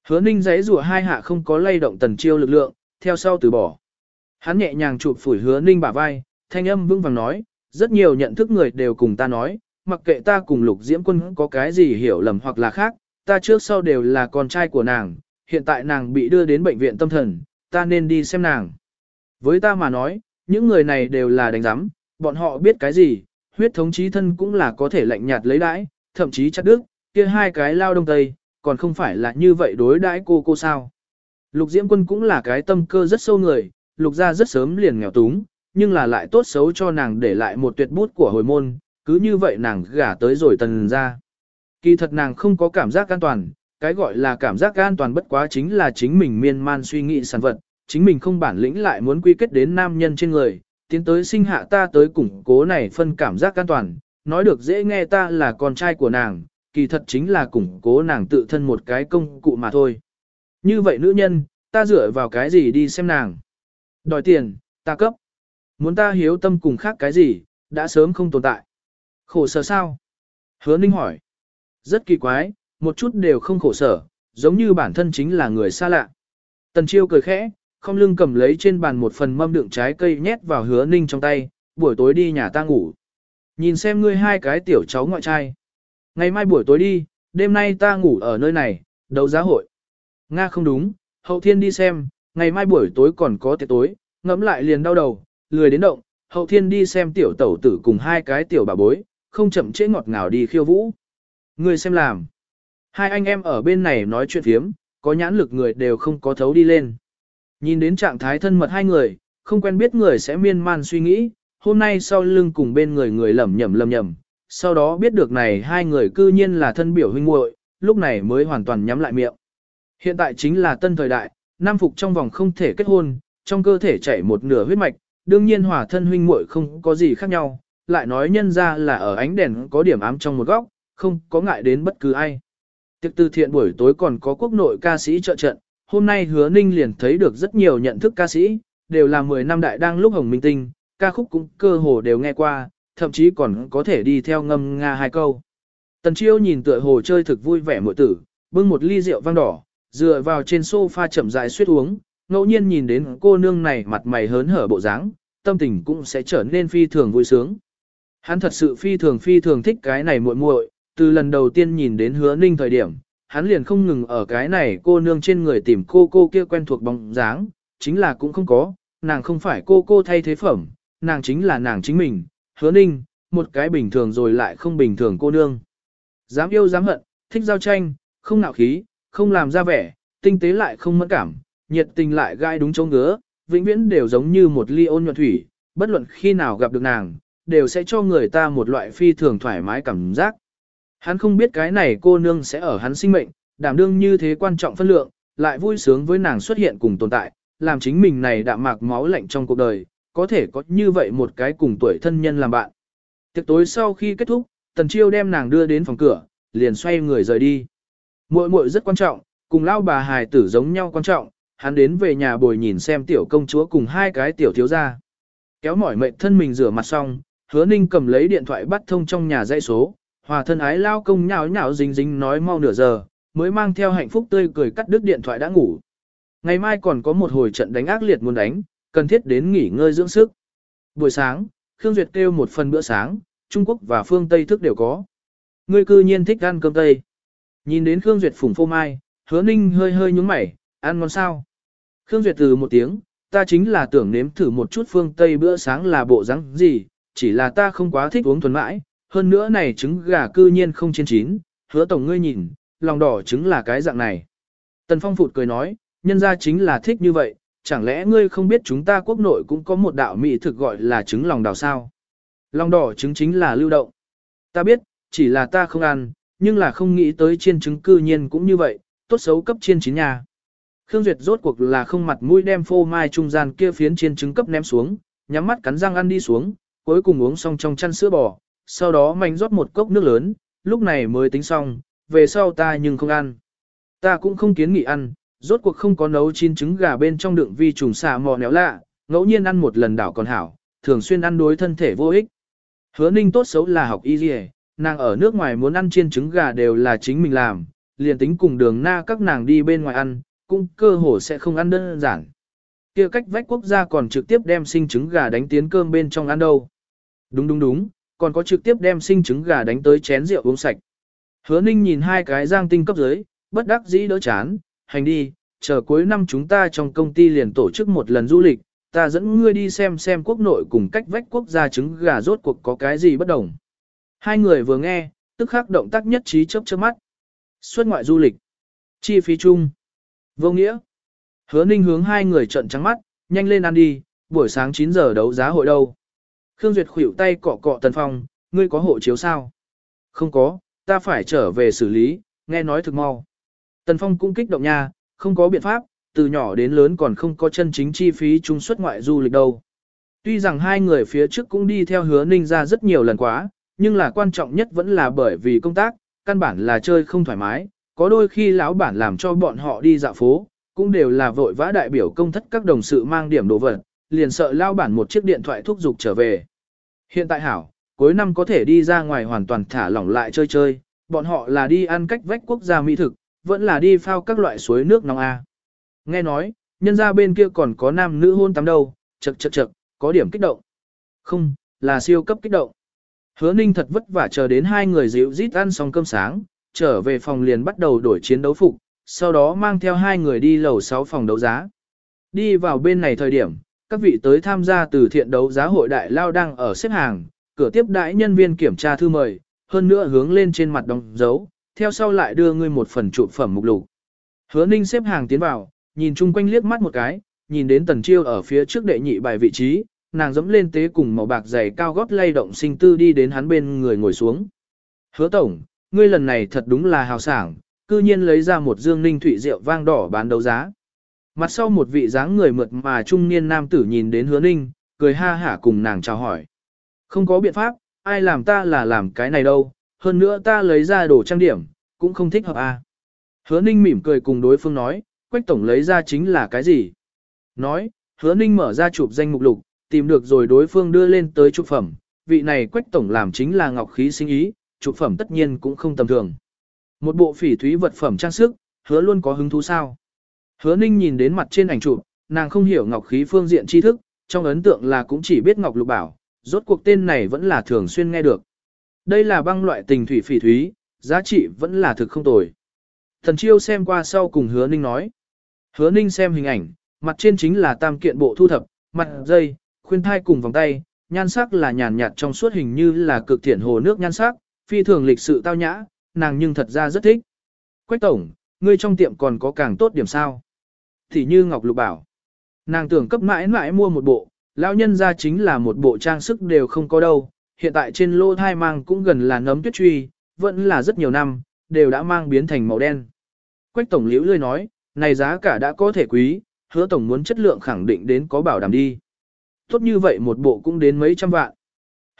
Hứa ninh giấy rùa hai hạ không có lay động tần chiêu lực lượng, theo sau từ bỏ. Hắn nhẹ nhàng chụp phủi hứa ninh bả vai, thanh âm vững vàng nói, rất nhiều nhận thức người đều cùng ta nói, mặc kệ ta cùng lục diễm quân có cái gì hiểu lầm hoặc là khác, ta trước sau đều là con trai của nàng, hiện tại nàng bị đưa đến bệnh viện tâm thần, ta nên đi xem nàng. Với ta mà nói, những người này đều là đánh giám, bọn họ biết cái gì, huyết thống chí thân cũng là có thể lạnh nhạt lấy đãi, thậm chí chặt đứt, kia hai cái lao đông tây, còn không phải là như vậy đối đãi cô cô sao. Lục Diễm Quân cũng là cái tâm cơ rất sâu người, lục gia rất sớm liền nghèo túng, nhưng là lại tốt xấu cho nàng để lại một tuyệt bút của hồi môn, cứ như vậy nàng gả tới rồi tần ra. Kỳ thật nàng không có cảm giác an toàn, cái gọi là cảm giác an toàn bất quá chính là chính mình miên man suy nghĩ sản vật, chính mình không bản lĩnh lại muốn quy kết đến nam nhân trên người, tiến tới sinh hạ ta tới củng cố này phân cảm giác an toàn, nói được dễ nghe ta là con trai của nàng, kỳ thật chính là củng cố nàng tự thân một cái công cụ mà thôi. Như vậy nữ nhân, ta dựa vào cái gì đi xem nàng? Đòi tiền, ta cấp. Muốn ta hiếu tâm cùng khác cái gì, đã sớm không tồn tại. Khổ sở sao? Hứa Ninh hỏi. Rất kỳ quái, một chút đều không khổ sở, giống như bản thân chính là người xa lạ. Tần Chiêu cười khẽ, không lưng cầm lấy trên bàn một phần mâm đựng trái cây nhét vào hứa Ninh trong tay, buổi tối đi nhà ta ngủ. Nhìn xem ngươi hai cái tiểu cháu ngoại trai. Ngày mai buổi tối đi, đêm nay ta ngủ ở nơi này, đấu giá hội. Nga không đúng, hậu thiên đi xem, ngày mai buổi tối còn có tiệc tối, ngẫm lại liền đau đầu, lười đến động, hậu thiên đi xem tiểu tẩu tử cùng hai cái tiểu bà bối, không chậm trễ ngọt ngào đi khiêu vũ. Người xem làm. Hai anh em ở bên này nói chuyện phiếm, có nhãn lực người đều không có thấu đi lên. Nhìn đến trạng thái thân mật hai người, không quen biết người sẽ miên man suy nghĩ, hôm nay sau lưng cùng bên người người lầm nhầm lầm nhầm, sau đó biết được này hai người cư nhiên là thân biểu huynh muội, lúc này mới hoàn toàn nhắm lại miệng. Hiện tại chính là tân thời đại, nam phục trong vòng không thể kết hôn, trong cơ thể chảy một nửa huyết mạch, đương nhiên hòa thân huynh muội không có gì khác nhau, lại nói nhân ra là ở ánh đèn có điểm ám trong một góc, không có ngại đến bất cứ ai. Tiệc từ thiện buổi tối còn có quốc nội ca sĩ trợ trận, hôm nay hứa ninh liền thấy được rất nhiều nhận thức ca sĩ, đều là 10 năm đại đang lúc hồng minh tinh, ca khúc cũng cơ hồ đều nghe qua, thậm chí còn có thể đi theo ngâm nga hai câu. Tần chiêu nhìn tựa hồ chơi thực vui vẻ muội tử, bưng một ly rượu vang đỏ, dựa vào trên sofa chậm rãi suyết uống, ngẫu nhiên nhìn đến cô nương này mặt mày hớn hở bộ dáng, tâm tình cũng sẽ trở nên phi thường vui sướng. Hắn thật sự phi thường phi thường thích cái này muội muội, từ lần đầu tiên nhìn đến hứa ninh thời điểm, hắn liền không ngừng ở cái này cô nương trên người tìm cô cô kia quen thuộc bóng dáng, chính là cũng không có, nàng không phải cô cô thay thế phẩm, nàng chính là nàng chính mình, hứa ninh, một cái bình thường rồi lại không bình thường cô nương. Dám yêu dám hận, thích giao tranh, không nạo khí, không làm ra vẻ, tinh tế lại không mẫn cảm, nhiệt tình lại gai đúng chỗ ngứa, vĩnh viễn đều giống như một ly ôn nhuận thủy, bất luận khi nào gặp được nàng, đều sẽ cho người ta một loại phi thường thoải mái cảm giác. Hắn không biết cái này cô nương sẽ ở hắn sinh mệnh, đảm đương như thế quan trọng phân lượng, lại vui sướng với nàng xuất hiện cùng tồn tại, làm chính mình này đạm mạc máu lạnh trong cuộc đời, có thể có như vậy một cái cùng tuổi thân nhân làm bạn. Tiệc tối sau khi kết thúc, Tần Chiêu đem nàng đưa đến phòng cửa, liền xoay người rời đi. Muội muội rất quan trọng, cùng lao bà hài tử giống nhau quan trọng, hắn đến về nhà bồi nhìn xem tiểu công chúa cùng hai cái tiểu thiếu gia. Kéo mỏi mệt thân mình rửa mặt xong, hứa ninh cầm lấy điện thoại bắt thông trong nhà dãy số, hòa thân ái lao công nhào nhào dính dính nói mau nửa giờ, mới mang theo hạnh phúc tươi cười cắt đứt điện thoại đã ngủ. Ngày mai còn có một hồi trận đánh ác liệt muốn đánh, cần thiết đến nghỉ ngơi dưỡng sức. Buổi sáng, Khương Duyệt kêu một phần bữa sáng, Trung Quốc và phương Tây thức đều có. Ngươi cư nhiên thích ăn cơm Tây. Nhìn đến Khương Duyệt phủng phô mai, hứa ninh hơi hơi nhúng mày, ăn ngon sao. Khương Duyệt từ một tiếng, ta chính là tưởng nếm thử một chút phương Tây bữa sáng là bộ rắn gì, chỉ là ta không quá thích uống thuần mãi, hơn nữa này trứng gà cư nhiên không trên chín, hứa tổng ngươi nhìn, lòng đỏ trứng là cái dạng này. Tần Phong Phụt cười nói, nhân ra chính là thích như vậy, chẳng lẽ ngươi không biết chúng ta quốc nội cũng có một đạo mỹ thực gọi là trứng lòng đào sao? Lòng đỏ trứng chính là lưu động. Ta biết, chỉ là ta không ăn, nhưng là không nghĩ tới chiên trứng cư nhiên cũng như vậy, tốt xấu cấp chiên chín nhà. Khương Duyệt rốt cuộc là không mặt mũi đem phô mai trung gian kia phiến chiên trứng cấp ném xuống, nhắm mắt cắn răng ăn đi xuống, cuối cùng uống xong trong chăn sữa bò, sau đó manh rót một cốc nước lớn, lúc này mới tính xong, về sau ta nhưng không ăn. Ta cũng không kiến nghị ăn, rốt cuộc không có nấu chín trứng gà bên trong đựng vi trùng xà mò néo lạ, ngẫu nhiên ăn một lần đảo còn hảo, thường xuyên ăn đối thân thể vô ích. Hứa ninh tốt xấu là học y gì, nàng ở nước ngoài muốn ăn chiên trứng gà đều là chính mình làm, liền tính cùng đường na các nàng đi bên ngoài ăn, cũng cơ hồ sẽ không ăn đơn giản. kia cách vách quốc gia còn trực tiếp đem sinh trứng gà đánh tiến cơm bên trong ăn đâu. Đúng đúng đúng, còn có trực tiếp đem sinh trứng gà đánh tới chén rượu uống sạch. Hứa ninh nhìn hai cái giang tinh cấp dưới, bất đắc dĩ đỡ chán, hành đi, chờ cuối năm chúng ta trong công ty liền tổ chức một lần du lịch, ta dẫn ngươi đi xem xem quốc nội cùng cách vách quốc gia trứng gà rốt cuộc có cái gì bất đồng. Hai người vừa nghe, tức khắc động tác nhất trí chớp chớp mắt. Xuất ngoại du lịch. Chi phí chung. Vô nghĩa. Hứa ninh hướng hai người trận trắng mắt, nhanh lên ăn đi, buổi sáng 9 giờ đấu giá hội đâu. Khương Duyệt khuỷu tay cọ cọ Tần Phong, ngươi có hộ chiếu sao? Không có, ta phải trở về xử lý, nghe nói thực mau. Tần Phong cũng kích động nha, không có biện pháp, từ nhỏ đến lớn còn không có chân chính chi phí chung xuất ngoại du lịch đâu. Tuy rằng hai người phía trước cũng đi theo hứa ninh ra rất nhiều lần quá, nhưng là quan trọng nhất vẫn là bởi vì công tác, căn bản là chơi không thoải mái, có đôi khi lão bản làm cho bọn họ đi dạo phố, cũng đều là vội vã đại biểu công thất các đồng sự mang điểm đồ vật, liền sợ lão bản một chiếc điện thoại thúc giục trở về. Hiện tại hảo, cuối năm có thể đi ra ngoài hoàn toàn thả lỏng lại chơi chơi, bọn họ là đi ăn cách vách quốc gia mỹ thực, vẫn là đi phao các loại suối nước nóng A. Nghe nói, nhân ra bên kia còn có nam nữ hôn tắm đâu, chật chật chật, có điểm kích động. Không, là siêu cấp kích động. Hứa ninh thật vất vả chờ đến hai người dịu rít ăn xong cơm sáng, trở về phòng liền bắt đầu đổi chiến đấu phục, sau đó mang theo hai người đi lầu 6 phòng đấu giá. Đi vào bên này thời điểm, các vị tới tham gia từ thiện đấu giá hội đại lao đang ở xếp hàng, cửa tiếp đãi nhân viên kiểm tra thư mời, hơn nữa hướng lên trên mặt đóng dấu, theo sau lại đưa ngươi một phần trụ phẩm mục lục. Hứa ninh xếp hàng tiến vào, nhìn chung quanh liếc mắt một cái, nhìn đến tần chiêu ở phía trước đệ nhị bài vị trí, nàng dẫm lên tế cùng màu bạc dày cao gót lay động sinh tư đi đến hắn bên người ngồi xuống. Hứa tổng, ngươi lần này thật đúng là hào sảng, cư nhiên lấy ra một dương ninh thủy rượu vang đỏ bán đấu giá. Mặt sau một vị dáng người mượt mà trung niên nam tử nhìn đến hứa ninh, cười ha hả cùng nàng chào hỏi. Không có biện pháp, ai làm ta là làm cái này đâu, hơn nữa ta lấy ra đồ trang điểm, cũng không thích hợp à. Hứa ninh mỉm cười cùng đối phương nói, quách tổng lấy ra chính là cái gì? Nói, hứa ninh mở ra chụp danh mục lục, tìm được rồi đối phương đưa lên tới chụp phẩm, vị này quách tổng làm chính là ngọc khí sinh ý, chụp phẩm tất nhiên cũng không tầm thường. Một bộ phỉ thúy vật phẩm trang sức, hứa luôn có hứng thú sao. Hứa ninh nhìn đến mặt trên ảnh chụp, nàng không hiểu ngọc khí phương diện tri thức, trong ấn tượng là cũng chỉ biết ngọc lục bảo, rốt cuộc tên này vẫn là thường xuyên nghe được. Đây là băng loại tình thủy phỉ thúy, giá trị vẫn là thực không tồi. Thần chiêu xem qua sau cùng hứa ninh nói. Hứa ninh xem hình ảnh, mặt trên chính là tam kiện bộ thu thập, mặt dây, khuyên thai cùng vòng tay, nhan sắc là nhàn nhạt trong suốt hình như là cực thiện hồ nước nhan sắc, phi thường lịch sự tao nhã, nàng nhưng thật ra rất thích. Quách tổng, ngươi trong tiệm còn có càng tốt điểm sao? Thì như Ngọc Lục bảo, nàng tưởng cấp mãi mãi mua một bộ, lão nhân ra chính là một bộ trang sức đều không có đâu, hiện tại trên lô thai mang cũng gần là nấm tuyết truy, vẫn là rất nhiều năm, đều đã mang biến thành màu đen. Quách tổng liễu lươi nói, này giá cả đã có thể quý, hứa tổng muốn chất lượng khẳng định đến có bảo đảm đi. Tốt như vậy một bộ cũng đến mấy trăm vạn.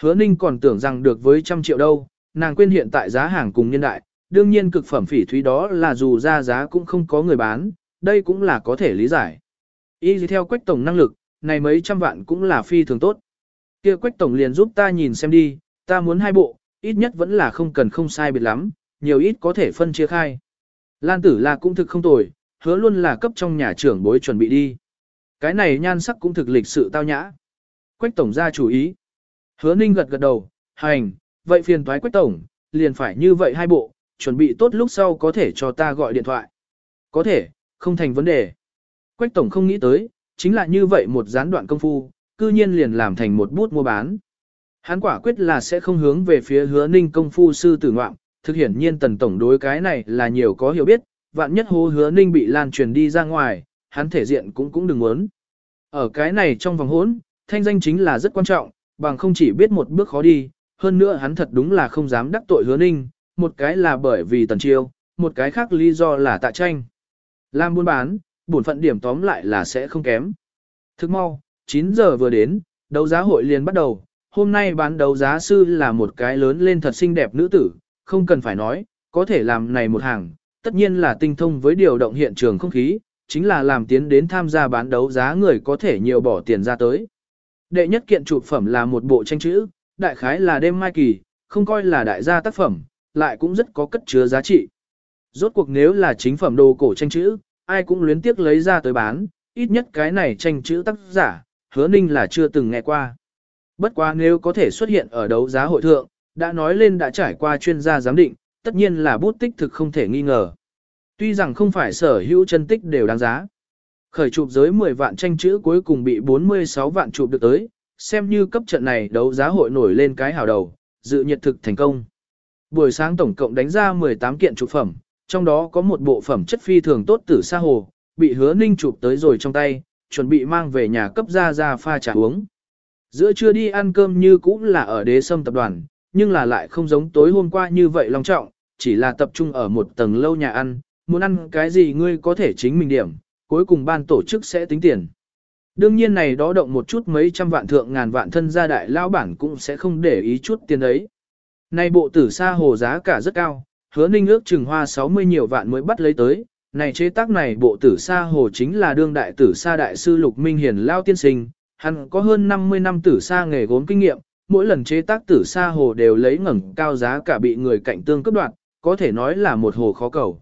Hứa ninh còn tưởng rằng được với trăm triệu đâu, nàng quên hiện tại giá hàng cùng nhân đại, đương nhiên cực phẩm phỉ thúy đó là dù ra giá cũng không có người bán, đây cũng là có thể lý giải. Y theo quách tổng năng lực, này mấy trăm vạn cũng là phi thường tốt. Kia quách tổng liền giúp ta nhìn xem đi, ta muốn hai bộ, ít nhất vẫn là không cần không sai biệt lắm, nhiều ít có thể phân chia khai. Lan tử là cũng thực không tồi, hứa luôn là cấp trong nhà trưởng bối chuẩn bị đi. Cái này nhan sắc cũng thực lịch sự tao nhã. Quách tổng ra chủ ý. Hứa ninh gật gật đầu, hành, vậy phiền thoái quách tổng, liền phải như vậy hai bộ, chuẩn bị tốt lúc sau có thể cho ta gọi điện thoại. Có thể, không thành vấn đề. Quách tổng không nghĩ tới, chính là như vậy một gián đoạn công phu, cư nhiên liền làm thành một bút mua bán. Hắn quả quyết là sẽ không hướng về phía hứa ninh công phu sư tử ngoạm, thực hiển nhiên tần tổng đối cái này là nhiều có hiểu biết, vạn nhất hô hứa ninh bị lan truyền đi ra ngoài, hắn thể diện cũng cũng đừng muốn. Ở cái này trong vòng hỗn, thanh danh chính là rất quan trọng, bằng không chỉ biết một bước khó đi, hơn nữa hắn thật đúng là không dám đắc tội hứa ninh, một cái là bởi vì tần chiêu, một cái khác lý do là tạ tranh. Làm buôn bán, bổn phận điểm tóm lại là sẽ không kém. Thức mau, 9 giờ vừa đến, đấu giá hội liền bắt đầu, hôm nay bán đấu giá sư là một cái lớn lên thật xinh đẹp nữ tử, không cần phải nói, có thể làm này một hàng, tất nhiên là tinh thông với điều động hiện trường không khí, chính là làm tiến đến tham gia bán đấu giá người có thể nhiều bỏ tiền ra tới. Đệ nhất kiện chụp phẩm là một bộ tranh chữ, đại khái là đêm mai kỳ, không coi là đại gia tác phẩm, lại cũng rất có cất chứa giá trị. Rốt cuộc nếu là chính phẩm đồ cổ tranh chữ, ai cũng luyến tiếc lấy ra tới bán, ít nhất cái này tranh chữ tác giả, hứa ninh là chưa từng nghe qua. Bất quá nếu có thể xuất hiện ở đấu giá hội thượng, đã nói lên đã trải qua chuyên gia giám định, tất nhiên là bút tích thực không thể nghi ngờ. Tuy rằng không phải sở hữu chân tích đều đáng giá. Khởi chụp giới 10 vạn tranh chữ cuối cùng bị 46 vạn chụp được tới, xem như cấp trận này đấu giá hội nổi lên cái hào đầu, dự nhiệt thực thành công. Buổi sáng tổng cộng đánh ra 18 kiện chụp phẩm, trong đó có một bộ phẩm chất phi thường tốt tử sa hồ, bị hứa ninh chụp tới rồi trong tay, chuẩn bị mang về nhà cấp ra ra pha trà uống. Giữa trưa đi ăn cơm như cũng là ở đế sâm tập đoàn, nhưng là lại không giống tối hôm qua như vậy long trọng, chỉ là tập trung ở một tầng lâu nhà ăn, muốn ăn cái gì ngươi có thể chính mình điểm, cuối cùng ban tổ chức sẽ tính tiền. Đương nhiên này đó động một chút mấy trăm vạn thượng ngàn vạn thân gia đại lão bản cũng sẽ không để ý chút tiền ấy. nay bộ tử sa hồ giá cả rất cao, hứa ninh ước chừng hoa 60 nhiều vạn mới bắt lấy tới, này chế tác này bộ tử sa hồ chính là đương đại tử sa đại sư Lục Minh Hiền Lao tiên sinh, hắn có hơn 50 năm tử sa nghề gốm kinh nghiệm, mỗi lần chế tác tử sa hồ đều lấy ngẩng cao giá cả bị người cạnh tương cấp đoạt, có thể nói là một hồ khó cầu.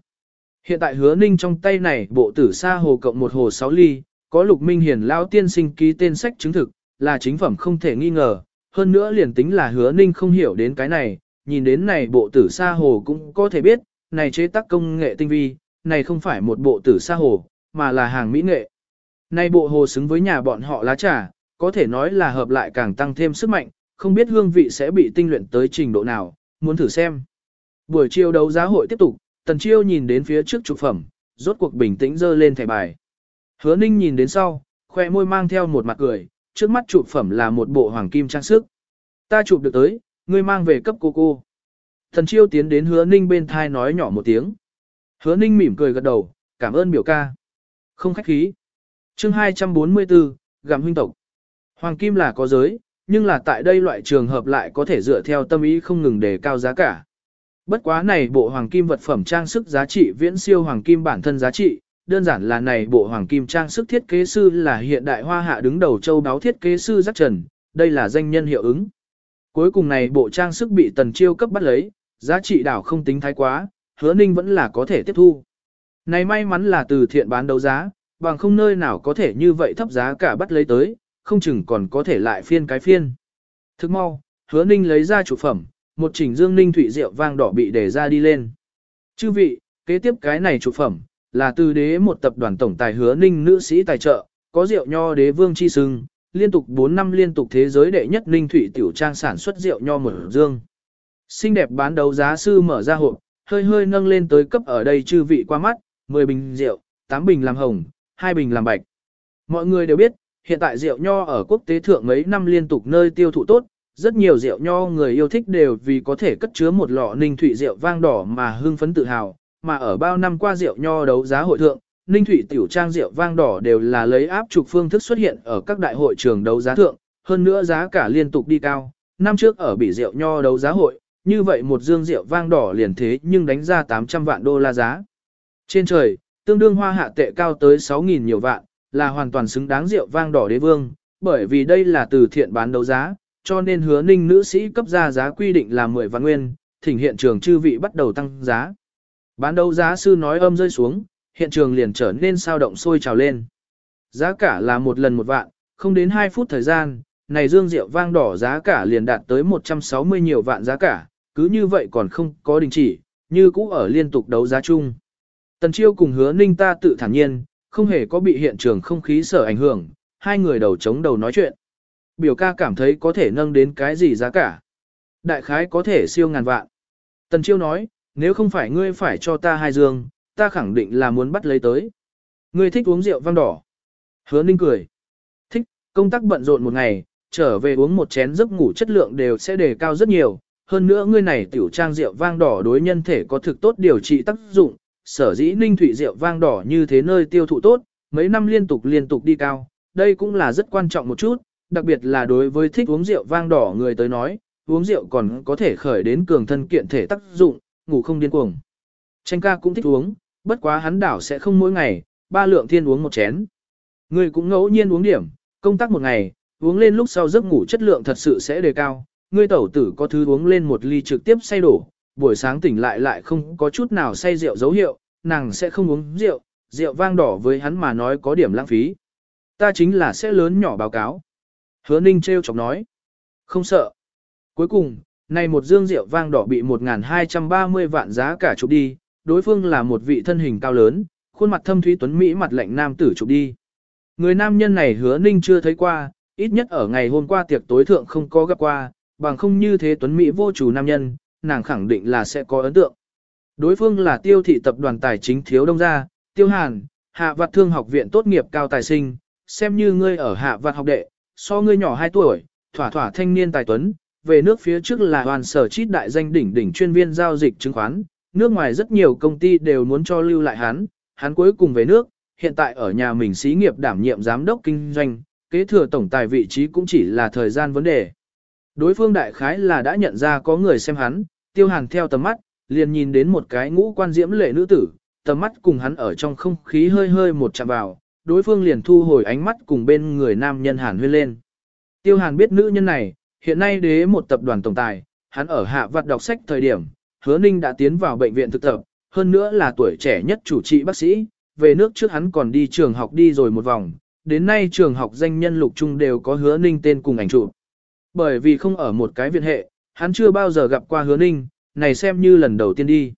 Hiện tại hứa ninh trong tay này bộ tử sa hồ cộng một hồ 6 ly, có Lục Minh Hiền Lao tiên sinh ký tên sách chứng thực, là chính phẩm không thể nghi ngờ, hơn nữa liền tính là hứa ninh không hiểu đến cái này, nhìn đến này bộ tử sa hồ cũng có thể biết, này chế tác công nghệ tinh vi, này không phải một bộ tử sa hồ, mà là hàng mỹ nghệ. Này bộ hồ xứng với nhà bọn họ lá trà, có thể nói là hợp lại càng tăng thêm sức mạnh, không biết hương vị sẽ bị tinh luyện tới trình độ nào, muốn thử xem. Buổi chiều đấu giá hội tiếp tục, Tần Chiêu nhìn đến phía trước trục phẩm, rốt cuộc bình tĩnh dơ lên thẻ bài. Hứa Ninh nhìn đến sau, khoe môi mang theo một mặt cười, trước mắt trục phẩm là một bộ hoàng kim trang sức. Ta chụp được tới, ngươi mang về cấp cô cô. Thần chiêu tiến đến hứa ninh bên thai nói nhỏ một tiếng. Hứa ninh mỉm cười gật đầu, cảm ơn biểu ca. Không khách khí. chương 244, gặm huynh tộc. Hoàng kim là có giới, nhưng là tại đây loại trường hợp lại có thể dựa theo tâm ý không ngừng để cao giá cả. Bất quá này bộ hoàng kim vật phẩm trang sức giá trị viễn siêu hoàng kim bản thân giá trị, đơn giản là này bộ hoàng kim trang sức thiết kế sư là hiện đại hoa hạ đứng đầu châu đáo thiết kế sư Giác Trần, đây là danh nhân hiệu ứng. Cuối cùng này bộ trang sức bị tần chiêu cấp bắt lấy, giá trị đảo không tính thái quá, hứa ninh vẫn là có thể tiếp thu. Này may mắn là từ thiện bán đấu giá, bằng không nơi nào có thể như vậy thấp giá cả bắt lấy tới, không chừng còn có thể lại phiên cái phiên. Thức mau, hứa ninh lấy ra chủ phẩm, một chỉnh dương ninh thủy rượu vang đỏ bị để ra đi lên. Chư vị, kế tiếp cái này chủ phẩm, là từ đế một tập đoàn tổng tài hứa ninh nữ sĩ tài trợ, có rượu nho đế vương chi sưng, liên tục 4 năm liên tục thế giới đệ nhất ninh thủy tiểu trang sản xuất rượu nho mở dương. Xinh đẹp bán đấu giá sư mở ra hộp, hơi hơi nâng lên tới cấp ở đây chư vị qua mắt, 10 bình rượu, 8 bình làm hồng, 2 bình làm bạch. Mọi người đều biết, hiện tại rượu nho ở quốc tế thượng mấy năm liên tục nơi tiêu thụ tốt, rất nhiều rượu nho người yêu thích đều vì có thể cất chứa một lọ ninh thủy rượu vang đỏ mà hưng phấn tự hào, mà ở bao năm qua rượu nho đấu giá hội thượng, Ninh Thủy tiểu trang rượu vang đỏ đều là lấy áp trục phương thức xuất hiện ở các đại hội trường đấu giá thượng, hơn nữa giá cả liên tục đi cao. Năm trước ở bị rượu nho đấu giá hội, như vậy một dương rượu vang đỏ liền thế nhưng đánh ra 800 vạn đô la giá. Trên trời, tương đương hoa hạ tệ cao tới 6.000 nhiều vạn, là hoàn toàn xứng đáng rượu vang đỏ đế vương, bởi vì đây là từ thiện bán đấu giá, cho nên hứa ninh nữ sĩ cấp ra giá quy định là 10 vạn nguyên, thỉnh hiện trường chư vị bắt đầu tăng giá. Bán đấu giá sư nói âm rơi xuống, hiện trường liền trở nên sao động sôi trào lên. Giá cả là một lần một vạn, không đến 2 phút thời gian, này dương rượu vang đỏ giá cả liền đạt tới 160 nhiều vạn giá cả, cứ như vậy còn không có đình chỉ, như cũ ở liên tục đấu giá chung. Tần Chiêu cùng hứa ninh ta tự thản nhiên, không hề có bị hiện trường không khí sở ảnh hưởng, hai người đầu chống đầu nói chuyện. Biểu ca cảm thấy có thể nâng đến cái gì giá cả. Đại khái có thể siêu ngàn vạn. Tần Chiêu nói, nếu không phải ngươi phải cho ta hai dương, ta khẳng định là muốn bắt lấy tới. Ngươi thích uống rượu vang đỏ. Hứa ninh cười. Thích, công tác bận rộn một ngày, trở về uống một chén giấc ngủ chất lượng đều sẽ đề cao rất nhiều. Hơn nữa ngươi này tiểu trang rượu vang đỏ đối nhân thể có thực tốt điều trị tác dụng, sở dĩ ninh thủy rượu vang đỏ như thế nơi tiêu thụ tốt, mấy năm liên tục liên tục đi cao, đây cũng là rất quan trọng một chút, đặc biệt là đối với thích uống rượu vang đỏ người tới nói, uống rượu còn có thể khởi đến cường thân kiện thể tác dụng, ngủ không điên cuồng. Tranh ca cũng thích uống, bất quá hắn đảo sẽ không mỗi ngày, ba lượng thiên uống một chén. Người cũng ngẫu nhiên uống điểm, công tác một ngày, uống lên lúc sau giấc ngủ chất lượng thật sự sẽ đề cao. Ngươi tẩu tử có thứ uống lên một ly trực tiếp say đổ, buổi sáng tỉnh lại lại không có chút nào say rượu dấu hiệu, nàng sẽ không uống rượu, rượu vang đỏ với hắn mà nói có điểm lãng phí. Ta chính là sẽ lớn nhỏ báo cáo. Hứa ninh treo chọc nói. Không sợ. Cuối cùng, này một dương rượu vang đỏ bị 1.230 vạn giá cả chụp đi, đối phương là một vị thân hình cao lớn, khuôn mặt thâm thúy tuấn Mỹ mặt lạnh nam tử chụp đi. Người nam nhân này hứa ninh chưa thấy qua, ít nhất ở ngày hôm qua tiệc tối thượng không có gặp qua, bằng không như thế tuấn Mỹ vô chủ nam nhân, nàng khẳng định là sẽ có ấn tượng. Đối phương là tiêu thị tập đoàn tài chính thiếu đông gia, tiêu hàn, hạ vặt thương học viện tốt nghiệp cao tài sinh, xem như ngươi ở hạ vặt học đệ, so ngươi nhỏ 2 tuổi, thỏa thỏa thanh niên tài tuấn, về nước phía trước là hoàn sở chít đại danh đỉnh đỉnh chuyên viên giao dịch chứng khoán, nước ngoài rất nhiều công ty đều muốn cho lưu lại hắn, hắn cuối cùng về nước, hiện tại ở nhà mình xí nghiệp đảm nhiệm giám đốc kinh doanh, kế thừa tổng tài vị trí cũng chỉ là thời gian vấn đề. Đối phương đại khái là đã nhận ra có người xem hắn, tiêu hàn theo tầm mắt, liền nhìn đến một cái ngũ quan diễm lệ nữ tử, tầm mắt cùng hắn ở trong không khí hơi hơi một chạm vào, đối phương liền thu hồi ánh mắt cùng bên người nam nhân hàn huyên lên. Tiêu hàn biết nữ nhân này, hiện nay đế một tập đoàn tổng tài, hắn ở hạ vặt đọc sách thời điểm, hứa ninh đã tiến vào bệnh viện thực tập, hơn nữa là tuổi trẻ nhất chủ trị bác sĩ, về nước trước hắn còn đi trường học đi rồi một vòng, đến nay trường học danh nhân lục trung đều có hứa ninh tên cùng ảnh chụp. Bởi vì không ở một cái viện hệ, hắn chưa bao giờ gặp qua hứa ninh, này xem như lần đầu tiên đi.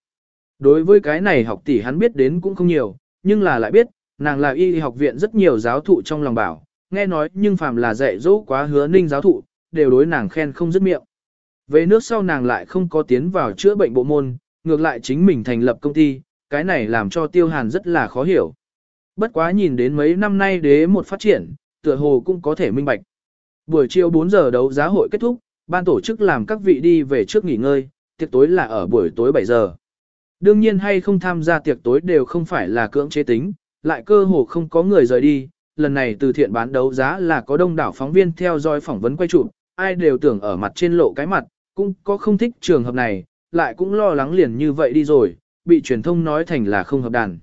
Đối với cái này học tỷ hắn biết đến cũng không nhiều, nhưng là lại biết, nàng là y học viện rất nhiều giáo thụ trong lòng bảo, nghe nói nhưng phàm là dạy dỗ quá hứa ninh giáo thụ, đều đối nàng khen không dứt miệng. Về nước sau nàng lại không có tiến vào chữa bệnh bộ môn, ngược lại chính mình thành lập công ty, cái này làm cho tiêu hàn rất là khó hiểu. Bất quá nhìn đến mấy năm nay đế một phát triển, tựa hồ cũng có thể minh bạch. Buổi chiều 4 giờ đấu giá hội kết thúc, ban tổ chức làm các vị đi về trước nghỉ ngơi, tiệc tối là ở buổi tối 7 giờ. Đương nhiên hay không tham gia tiệc tối đều không phải là cưỡng chế tính, lại cơ hồ không có người rời đi. Lần này từ thiện bán đấu giá là có đông đảo phóng viên theo dõi phỏng vấn quay chụp, ai đều tưởng ở mặt trên lộ cái mặt, cũng có không thích trường hợp này, lại cũng lo lắng liền như vậy đi rồi, bị truyền thông nói thành là không hợp đàn.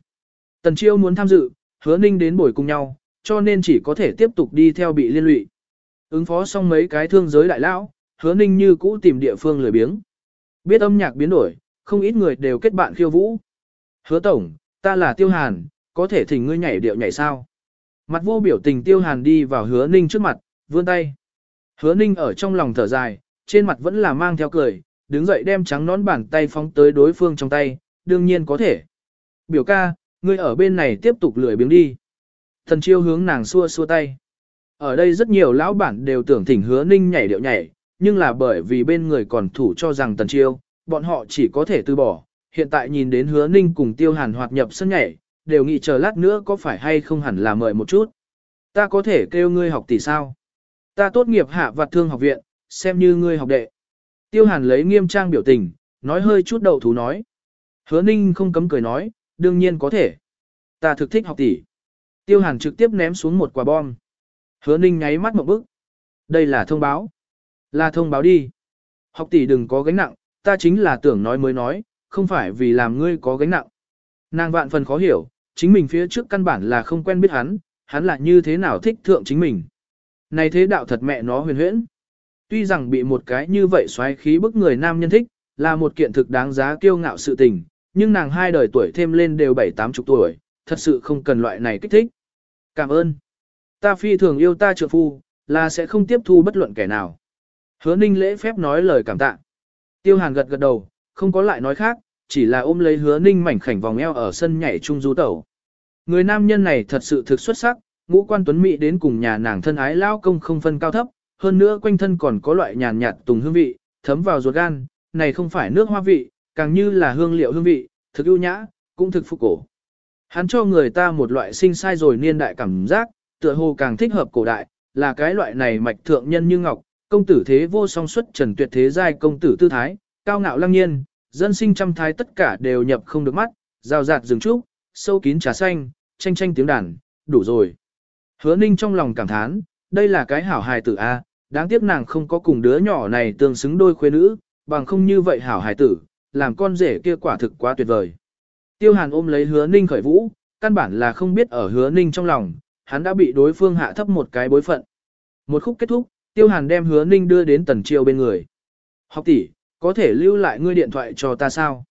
Tần Chiêu muốn tham dự, hứa ninh đến buổi cùng nhau, cho nên chỉ có thể tiếp tục đi theo bị liên lụy. Ứng phó xong mấy cái thương giới đại lão, hứa ninh như cũ tìm địa phương lười biếng. Biết âm nhạc biến đổi, không ít người đều kết bạn khiêu vũ. Hứa tổng, ta là Tiêu Hàn, có thể thỉnh ngươi nhảy điệu nhảy sao? Mặt vô biểu tình Tiêu Hàn đi vào hứa ninh trước mặt, vươn tay. Hứa ninh ở trong lòng thở dài, trên mặt vẫn là mang theo cười, đứng dậy đem trắng nón bàn tay phóng tới đối phương trong tay, đương nhiên có thể. Biểu ca, ngươi ở bên này tiếp tục lười biếng đi. Thần chiêu hướng nàng xua xua tay. Ở đây rất nhiều lão bản đều tưởng thỉnh hứa ninh nhảy điệu nhảy, nhưng là bởi vì bên người còn thủ cho rằng tần chiêu, bọn họ chỉ có thể từ bỏ. Hiện tại nhìn đến hứa ninh cùng tiêu hàn hoạt nhập sân nhảy, đều nghĩ chờ lát nữa có phải hay không hẳn là mời một chút. Ta có thể kêu ngươi học tỷ sao? Ta tốt nghiệp hạ vặt thương học viện, xem như ngươi học đệ. Tiêu hàn lấy nghiêm trang biểu tình, nói hơi chút đầu thú nói. Hứa ninh không cấm cười nói, đương nhiên có thể. Ta thực thích học tỷ. Tiêu hàn trực tiếp ném xuống một quả bom. Hứa ninh nháy mắt một bức. Đây là thông báo. Là thông báo đi. Học tỷ đừng có gánh nặng, ta chính là tưởng nói mới nói, không phải vì làm ngươi có gánh nặng. Nàng vạn phần khó hiểu, chính mình phía trước căn bản là không quen biết hắn, hắn là như thế nào thích thượng chính mình. Này thế đạo thật mẹ nó huyền huyễn. Tuy rằng bị một cái như vậy xoáy khí bức người nam nhân thích, là một kiện thực đáng giá kiêu ngạo sự tình, nhưng nàng hai đời tuổi thêm lên đều bảy tám chục tuổi, thật sự không cần loại này kích thích. Cảm ơn. Ta phi thường yêu ta trượng phu, là sẽ không tiếp thu bất luận kẻ nào. Hứa ninh lễ phép nói lời cảm tạ. Tiêu hàn gật gật đầu, không có lại nói khác, chỉ là ôm lấy hứa ninh mảnh khảnh vòng eo ở sân nhảy chung du tẩu. Người nam nhân này thật sự thực xuất sắc, ngũ quan tuấn mỹ đến cùng nhà nàng thân ái lao công không phân cao thấp, hơn nữa quanh thân còn có loại nhàn nhạt tùng hương vị, thấm vào ruột gan, này không phải nước hoa vị, càng như là hương liệu hương vị, thực ưu nhã, cũng thực phục cổ. Hắn cho người ta một loại sinh sai rồi niên đại cảm giác, tựa hồ càng thích hợp cổ đại, là cái loại này mạch thượng nhân như ngọc, công tử thế vô song xuất trần tuyệt thế giai công tử tư thái, cao ngạo lăng nhiên, dân sinh trăm thái tất cả đều nhập không được mắt, rào rạt rừng trúc, sâu kín trà xanh, tranh tranh tiếng đàn, đủ rồi. Hứa ninh trong lòng cảm thán, đây là cái hảo hài tử A, đáng tiếc nàng không có cùng đứa nhỏ này tương xứng đôi khuê nữ, bằng không như vậy hảo hài tử, làm con rể kia quả thực quá tuyệt vời. Tiêu hàn ôm lấy hứa ninh khởi vũ, căn bản là không biết ở hứa ninh trong lòng, hắn đã bị đối phương hạ thấp một cái bối phận. Một khúc kết thúc, tiêu hàn đem hứa ninh đưa đến tần chiêu bên người. Học tỷ, có thể lưu lại ngươi điện thoại cho ta sao?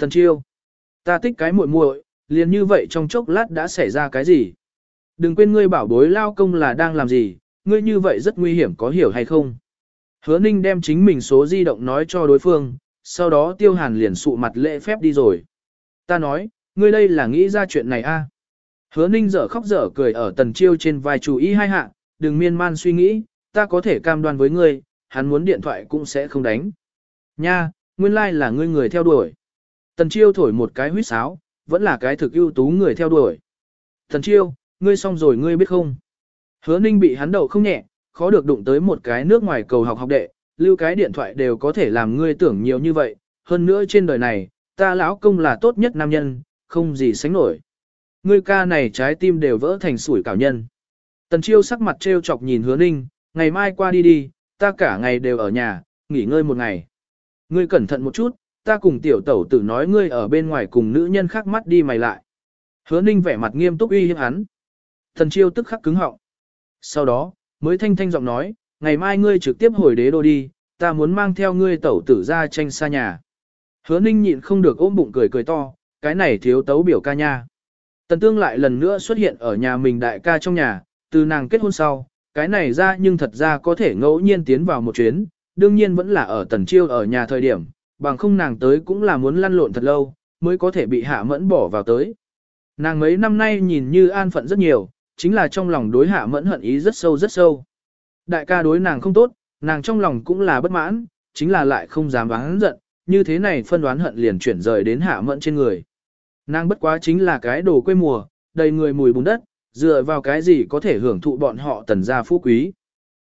Tần chiêu, ta thích cái muội muội, liền như vậy trong chốc lát đã xảy ra cái gì? Đừng quên ngươi bảo bối lao công là đang làm gì, ngươi như vậy rất nguy hiểm có hiểu hay không? Hứa ninh đem chính mình số di động nói cho đối phương, sau đó tiêu hàn liền sụ mặt lễ phép đi rồi. Ta nói, ngươi đây là nghĩ ra chuyện này a? À? Hứa ninh dở khóc dở cười ở tần chiêu trên vai chú ý hai hạ, đừng miên man suy nghĩ, ta có thể cam đoan với ngươi, hắn muốn điện thoại cũng sẽ không đánh. Nha, nguyên lai là ngươi người theo đuổi. Tần chiêu thổi một cái huýt sáo, vẫn là cái thực ưu tú người theo đuổi. Tần chiêu, ngươi xong rồi ngươi biết không? Hứa ninh bị hắn đầu không nhẹ, khó được đụng tới một cái nước ngoài cầu học học đệ, lưu cái điện thoại đều có thể làm ngươi tưởng nhiều như vậy, hơn nữa trên đời này, ta lão công là tốt nhất nam nhân, không gì sánh nổi. Ngươi ca này trái tim đều vỡ thành sủi cảo nhân. Tần chiêu sắc mặt trêu chọc nhìn hứa ninh, ngày mai qua đi đi, ta cả ngày đều ở nhà, nghỉ ngơi một ngày. Ngươi cẩn thận một chút, ta cùng tiểu tẩu tử nói ngươi ở bên ngoài cùng nữ nhân khác mắt đi mày lại. Hứa ninh vẻ mặt nghiêm túc uy hiếp hắn. Tần chiêu tức khắc cứng họng. Sau đó, mới thanh thanh giọng nói, ngày mai ngươi trực tiếp hồi đế đô đi, ta muốn mang theo ngươi tẩu tử ra tranh xa nhà. Hứa ninh nhịn không được ôm bụng cười cười to, cái này thiếu tấu biểu ca nha. Tần tương lại lần nữa xuất hiện ở nhà mình đại ca trong nhà, từ nàng kết hôn sau, cái này ra nhưng thật ra có thể ngẫu nhiên tiến vào một chuyến, đương nhiên vẫn là ở tần chiêu ở nhà thời điểm, bằng không nàng tới cũng là muốn lăn lộn thật lâu, mới có thể bị hạ mẫn bỏ vào tới. Nàng mấy năm nay nhìn như an phận rất nhiều, chính là trong lòng đối hạ mẫn hận ý rất sâu rất sâu. Đại ca đối nàng không tốt, nàng trong lòng cũng là bất mãn, chính là lại không dám vắng giận, như thế này phân đoán hận liền chuyển rời đến hạ mẫn trên người. Nàng bất quá chính là cái đồ quê mùa, đầy người mùi bùn đất, dựa vào cái gì có thể hưởng thụ bọn họ tần gia phú quý.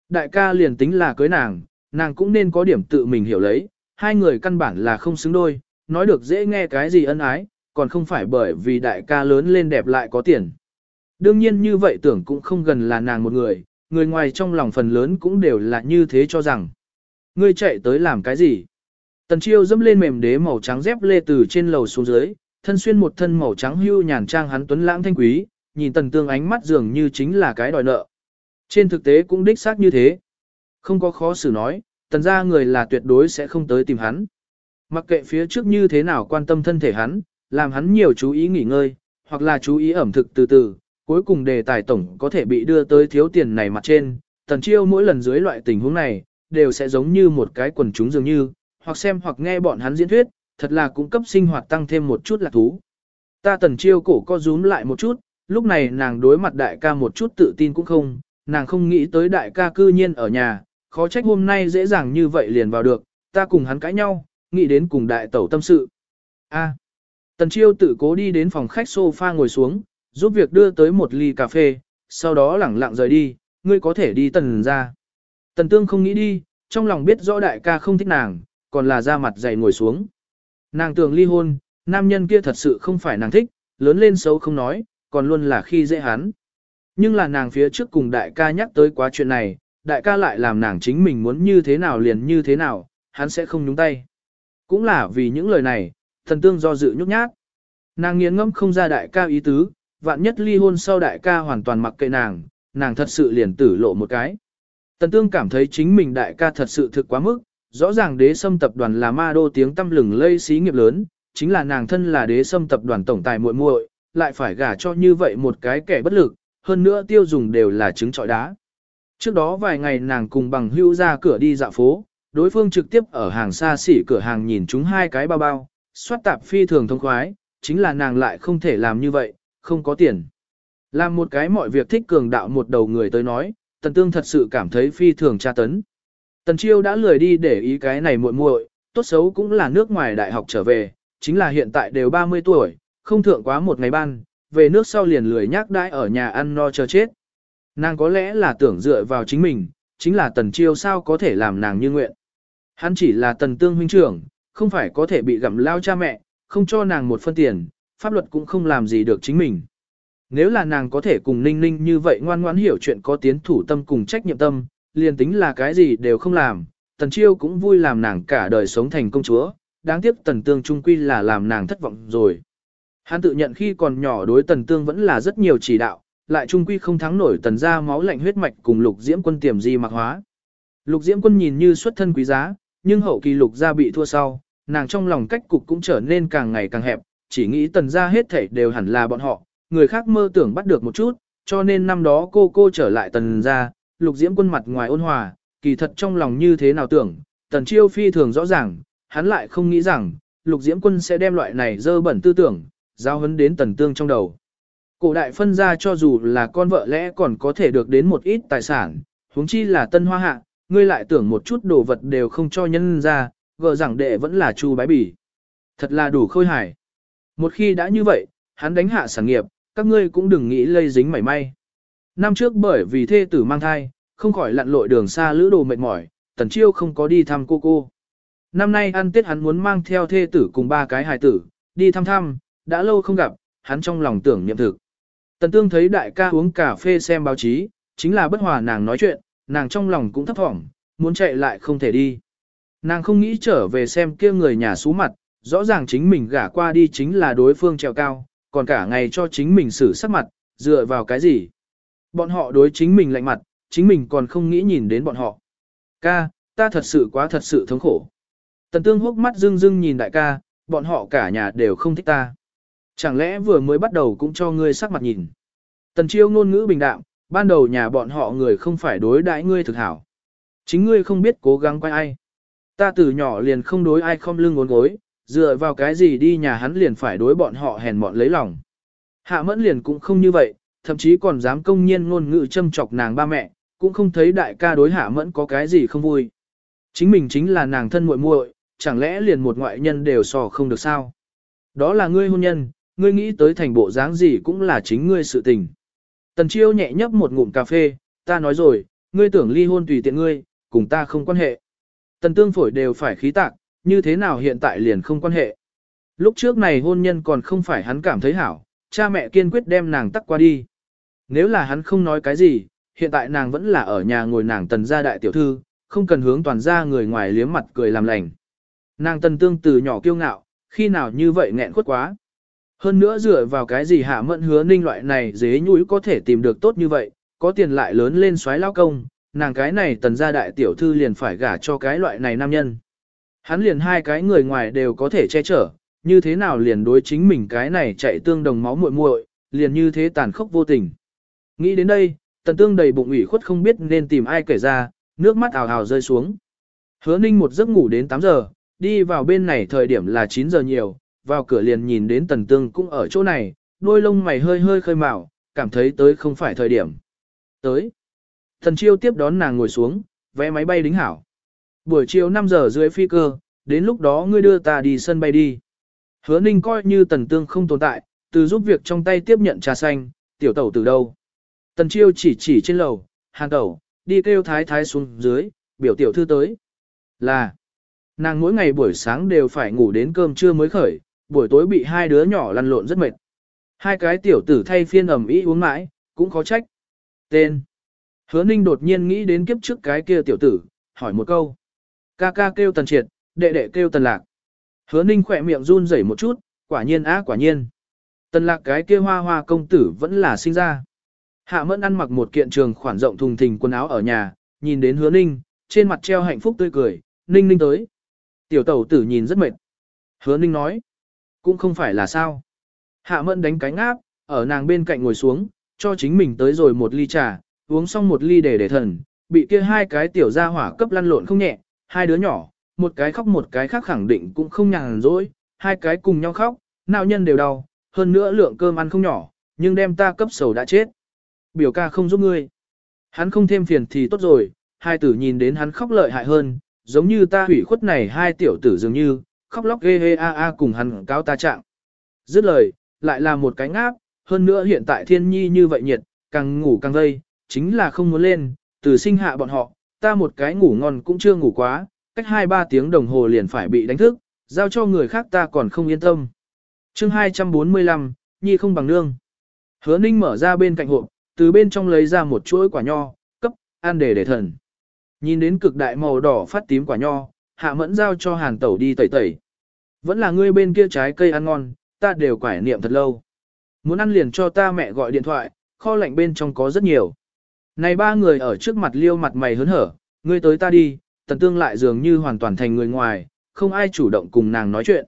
Đại ca liền tính là cưới nàng, nàng cũng nên có điểm tự mình hiểu lấy, hai người căn bản là không xứng đôi, nói được dễ nghe cái gì ân ái, còn không phải bởi vì đại ca lớn lên đẹp lại có tiền. Đương nhiên như vậy tưởng cũng không gần là nàng một người, người ngoài trong lòng phần lớn cũng đều là như thế cho rằng. Ngươi chạy tới làm cái gì? Tần chiêu dẫm lên mềm đế màu trắng dép lê từ trên lầu xuống dưới, thân xuyên một thân màu trắng hưu nhàn trang hắn tuấn lãng thanh quý, nhìn tần tương ánh mắt dường như chính là cái đòi nợ. Trên thực tế cũng đích xác như thế. Không có khó xử nói, tần ra người là tuyệt đối sẽ không tới tìm hắn. Mặc kệ phía trước như thế nào quan tâm thân thể hắn, làm hắn nhiều chú ý nghỉ ngơi, hoặc là chú ý ẩm thực từ từ, cuối cùng đề tài tổng có thể bị đưa tới thiếu tiền này mặt trên. Tần chiêu mỗi lần dưới loại tình huống này, đều sẽ giống như một cái quần chúng dường như, hoặc xem hoặc nghe bọn hắn diễn thuyết, thật là cũng cấp sinh hoạt tăng thêm một chút lạc thú. Ta tần chiêu cổ co rúm lại một chút, lúc này nàng đối mặt đại ca một chút tự tin cũng không, nàng không nghĩ tới đại ca cư nhiên ở nhà, khó trách hôm nay dễ dàng như vậy liền vào được, ta cùng hắn cãi nhau, nghĩ đến cùng đại tẩu tâm sự. A. tần chiêu tự cố đi đến phòng khách sofa ngồi xuống, giúp việc đưa tới một ly cà phê, sau đó lẳng lặng rời đi, ngươi có thể đi tần ra. Tần tương không nghĩ đi, trong lòng biết rõ đại ca không thích nàng, còn là ra mặt dày ngồi xuống. Nàng tưởng ly hôn, nam nhân kia thật sự không phải nàng thích, lớn lên xấu không nói, còn luôn là khi dễ hắn. Nhưng là nàng phía trước cùng đại ca nhắc tới quá chuyện này, đại ca lại làm nàng chính mình muốn như thế nào liền như thế nào, hắn sẽ không nhúng tay. Cũng là vì những lời này, thần tương do dự nhút nhát. Nàng nghiến ngẫm không ra đại ca ý tứ, vạn nhất ly hôn sau đại ca hoàn toàn mặc kệ nàng, nàng thật sự liền tử lộ một cái. Tần tương cảm thấy chính mình đại ca thật sự thực quá mức, rõ ràng đế sâm tập đoàn là ma đô tiếng tâm lừng lây xí nghiệp lớn, chính là nàng thân là đế sâm tập đoàn tổng tài muội muội, lại phải gả cho như vậy một cái kẻ bất lực, hơn nữa tiêu dùng đều là trứng trọi đá. Trước đó vài ngày nàng cùng bằng hưu ra cửa đi dạo phố, đối phương trực tiếp ở hàng xa xỉ cửa hàng nhìn chúng hai cái bao bao, xoát tạp phi thường thông khoái, chính là nàng lại không thể làm như vậy, không có tiền. Làm một cái mọi việc thích cường đạo một đầu người tới nói, tần tương thật sự cảm thấy phi thường tra tấn. Tần chiêu đã lười đi để ý cái này muội muội, tốt xấu cũng là nước ngoài đại học trở về, chính là hiện tại đều 30 tuổi, không thượng quá một ngày ban, về nước sau liền lười nhác đãi ở nhà ăn no chờ chết. Nàng có lẽ là tưởng dựa vào chính mình, chính là tần chiêu sao có thể làm nàng như nguyện. Hắn chỉ là tần tương huynh trưởng, không phải có thể bị gặm lao cha mẹ, không cho nàng một phân tiền, pháp luật cũng không làm gì được chính mình. Nếu là nàng có thể cùng ninh ninh như vậy ngoan ngoãn hiểu chuyện có tiến thủ tâm cùng trách nhiệm tâm, liền tính là cái gì đều không làm, tần chiêu cũng vui làm nàng cả đời sống thành công chúa, đáng tiếc tần tương trung quy là làm nàng thất vọng rồi. Hắn tự nhận khi còn nhỏ đối tần tương vẫn là rất nhiều chỉ đạo, lại trung quy không thắng nổi tần ra máu lạnh huyết mạch cùng lục diễm quân tiềm di mặc hóa. Lục diễm quân nhìn như xuất thân quý giá, nhưng hậu kỳ lục gia bị thua sau, nàng trong lòng cách cục cũng trở nên càng ngày càng hẹp, chỉ nghĩ tần ra hết thảy đều hẳn là bọn họ, người khác mơ tưởng bắt được một chút, cho nên năm đó cô cô trở lại tần ra, lục diễm quân mặt ngoài ôn hòa, kỳ thật trong lòng như thế nào tưởng, tần chiêu phi thường rõ ràng, hắn lại không nghĩ rằng, lục diễm quân sẽ đem loại này dơ bẩn tư tưởng, giao hấn đến tần tương trong đầu. Cổ đại phân ra cho dù là con vợ lẽ còn có thể được đến một ít tài sản, huống chi là tân hoa hạ, ngươi lại tưởng một chút đồ vật đều không cho nhân ra, gờ rằng đệ vẫn là chu bái bỉ. Thật là đủ khôi hài. Một khi đã như vậy, hắn đánh hạ sản nghiệp, các ngươi cũng đừng nghĩ lây dính mảy may. Năm trước bởi vì thê tử mang thai, không khỏi lặn lội đường xa lữ đồ mệt mỏi, tần chiêu không có đi thăm cô cô. Năm nay ăn tết hắn muốn mang theo thê tử cùng ba cái hài tử, đi thăm thăm, đã lâu không gặp, hắn trong lòng tưởng niệm thực. Tần tương thấy đại ca uống cà phê xem báo chí, chính là bất hòa nàng nói chuyện, nàng trong lòng cũng thấp thỏm, muốn chạy lại không thể đi. Nàng không nghĩ trở về xem kia người nhà xú mặt, rõ ràng chính mình gả qua đi chính là đối phương trèo cao, còn cả ngày cho chính mình xử sắc mặt, dựa vào cái gì. Bọn họ đối chính mình lạnh mặt, chính mình còn không nghĩ nhìn đến bọn họ. Ca, ta thật sự quá thật sự thống khổ. Tần tương hốc mắt rưng rưng nhìn đại ca, bọn họ cả nhà đều không thích ta. Chẳng lẽ vừa mới bắt đầu cũng cho ngươi sắc mặt nhìn. Tần chiêu ngôn ngữ bình đạm, ban đầu nhà bọn họ người không phải đối đãi ngươi thực hảo. Chính ngươi không biết cố gắng quay ai. Ta từ nhỏ liền không đối ai không lưng ngốn gối, dựa vào cái gì đi nhà hắn liền phải đối bọn họ hèn mọn lấy lòng. Hạ mẫn liền cũng không như vậy, thậm chí còn dám công nhiên ngôn ngữ châm chọc nàng ba mẹ, cũng không thấy đại ca đối hạ mẫn có cái gì không vui. Chính mình chính là nàng thân muội muội, chẳng lẽ liền một ngoại nhân đều sò không được sao? Đó là ngươi hôn nhân, ngươi nghĩ tới thành bộ dáng gì cũng là chính ngươi sự tình. Tần chiêu nhẹ nhấp một ngụm cà phê, ta nói rồi, ngươi tưởng ly hôn tùy tiện ngươi, cùng ta không quan hệ. Tần tương phổi đều phải khí tạc, như thế nào hiện tại liền không quan hệ. Lúc trước này hôn nhân còn không phải hắn cảm thấy hảo, cha mẹ kiên quyết đem nàng tắc qua đi. Nếu là hắn không nói cái gì, hiện tại nàng vẫn là ở nhà ngồi nàng tần gia đại tiểu thư, không cần hướng toàn gia người ngoài liếm mặt cười làm lành. Nàng tần tương từ nhỏ kiêu ngạo, khi nào như vậy nghẹn khuất quá. Hơn nữa dựa vào cái gì hạ mẫn hứa ninh loại này dế nhũi có thể tìm được tốt như vậy, có tiền lại lớn lên xoáy lao công, nàng cái này tần gia đại tiểu thư liền phải gả cho cái loại này nam nhân. Hắn liền hai cái người ngoài đều có thể che chở, như thế nào liền đối chính mình cái này chạy tương đồng máu muội muội, liền như thế tàn khốc vô tình. Nghĩ đến đây, tần tương đầy bụng ủy khuất không biết nên tìm ai kể ra, nước mắt ào ào rơi xuống. Hứa ninh một giấc ngủ đến 8 giờ, đi vào bên này thời điểm là 9 giờ nhiều, vào cửa liền nhìn đến tần tương cũng ở chỗ này, đôi lông mày hơi hơi khơi mào, cảm thấy tới không phải thời điểm. Tới. Thần chiêu tiếp đón nàng ngồi xuống, vé máy bay đính hảo. Buổi chiều 5 giờ dưới phi cơ, đến lúc đó ngươi đưa ta đi sân bay đi. Hứa ninh coi như tần tương không tồn tại, từ giúp việc trong tay tiếp nhận trà xanh, tiểu tẩu từ đâu. Tần chiêu chỉ chỉ trên lầu, hàng tẩu, đi kêu thái thái xuống dưới, biểu tiểu thư tới. Là, nàng mỗi ngày buổi sáng đều phải ngủ đến cơm trưa mới khởi, buổi tối bị hai đứa nhỏ lăn lộn rất mệt. Hai cái tiểu tử thay phiên ẩm ý uống mãi, cũng khó trách. Tên. Hứa ninh đột nhiên nghĩ đến kiếp trước cái kia tiểu tử, hỏi một câu. Ca ca kêu tần triệt, đệ đệ kêu tần lạc. Hứa ninh khỏe miệng run rẩy một chút, quả nhiên á quả nhiên. Tần lạc cái kia hoa hoa công tử vẫn là sinh ra. Hạ mẫn ăn mặc một kiện trường khoản rộng thùng thình quần áo ở nhà, nhìn đến hứa ninh, trên mặt treo hạnh phúc tươi cười, ninh ninh tới. Tiểu tẩu tử nhìn rất mệt. Hứa ninh nói, cũng không phải là sao. Hạ mẫn đánh cánh áp, ở nàng bên cạnh ngồi xuống, cho chính mình tới rồi một ly trà, uống xong một ly để để thần, bị kia hai cái tiểu gia hỏa cấp lăn lộn không nhẹ, hai đứa nhỏ, một cái khóc một cái khác khẳng định cũng không nhàn rỗi, hai cái cùng nhau khóc, nào nhân đều đau, hơn nữa lượng cơm ăn không nhỏ, nhưng đem ta cấp sầu đã chết. Biểu ca không giúp ngươi. Hắn không thêm phiền thì tốt rồi, hai tử nhìn đến hắn khóc lợi hại hơn, giống như ta hủy khuất này hai tiểu tử dường như, khóc lóc ghê hê a a cùng hắn cao ta trạng. Dứt lời, lại là một cái ngáp, hơn nữa hiện tại thiên nhi như vậy nhiệt, càng ngủ càng vây, chính là không muốn lên, từ sinh hạ bọn họ, ta một cái ngủ ngon cũng chưa ngủ quá, cách 2-3 tiếng đồng hồ liền phải bị đánh thức, giao cho người khác ta còn không yên tâm. chương 245, Nhi không bằng nương. Hứa ninh mở ra bên cạnh hộp, từ bên trong lấy ra một chuỗi quả nho, cấp, ăn để để thần. Nhìn đến cực đại màu đỏ phát tím quả nho, hạ mẫn giao cho hàn tẩu đi tẩy tẩy. Vẫn là ngươi bên kia trái cây ăn ngon, ta đều quải niệm thật lâu. Muốn ăn liền cho ta mẹ gọi điện thoại, kho lạnh bên trong có rất nhiều. Này ba người ở trước mặt liêu mặt mày hớn hở, ngươi tới ta đi, tần tương lại dường như hoàn toàn thành người ngoài, không ai chủ động cùng nàng nói chuyện.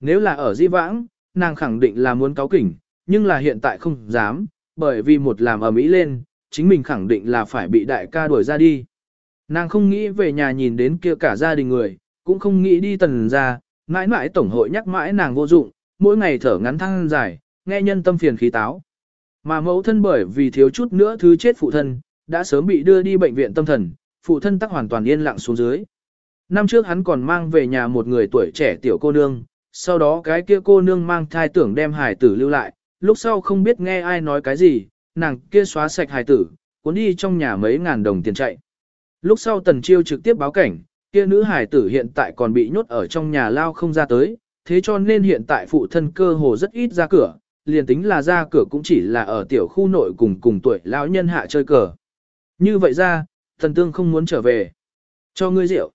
Nếu là ở di vãng, nàng khẳng định là muốn cáo kỉnh, nhưng là hiện tại không dám, bởi vì một làm ở mỹ lên, chính mình khẳng định là phải bị đại ca đuổi ra đi. Nàng không nghĩ về nhà nhìn đến kia cả gia đình người, cũng không nghĩ đi tần ra, mãi mãi tổng hội nhắc mãi nàng vô dụng, mỗi ngày thở ngắn thăng dài, nghe nhân tâm phiền khí táo. Mà mẫu thân bởi vì thiếu chút nữa thứ chết phụ thân, đã sớm bị đưa đi bệnh viện tâm thần, phụ thân tắc hoàn toàn yên lặng xuống dưới. Năm trước hắn còn mang về nhà một người tuổi trẻ tiểu cô nương, sau đó cái kia cô nương mang thai tưởng đem hài tử lưu lại, lúc sau không biết nghe ai nói cái gì, nàng kia xóa sạch hài tử, cuốn đi trong nhà mấy ngàn đồng tiền chạy. Lúc sau Tần Chiêu trực tiếp báo cảnh, kia nữ hài tử hiện tại còn bị nhốt ở trong nhà lao không ra tới, thế cho nên hiện tại phụ thân cơ hồ rất ít ra cửa, liền tính là ra cửa cũng chỉ là ở tiểu khu nội cùng cùng tuổi lão nhân hạ chơi cờ. Như vậy ra, thần tương không muốn trở về. Cho ngươi rượu.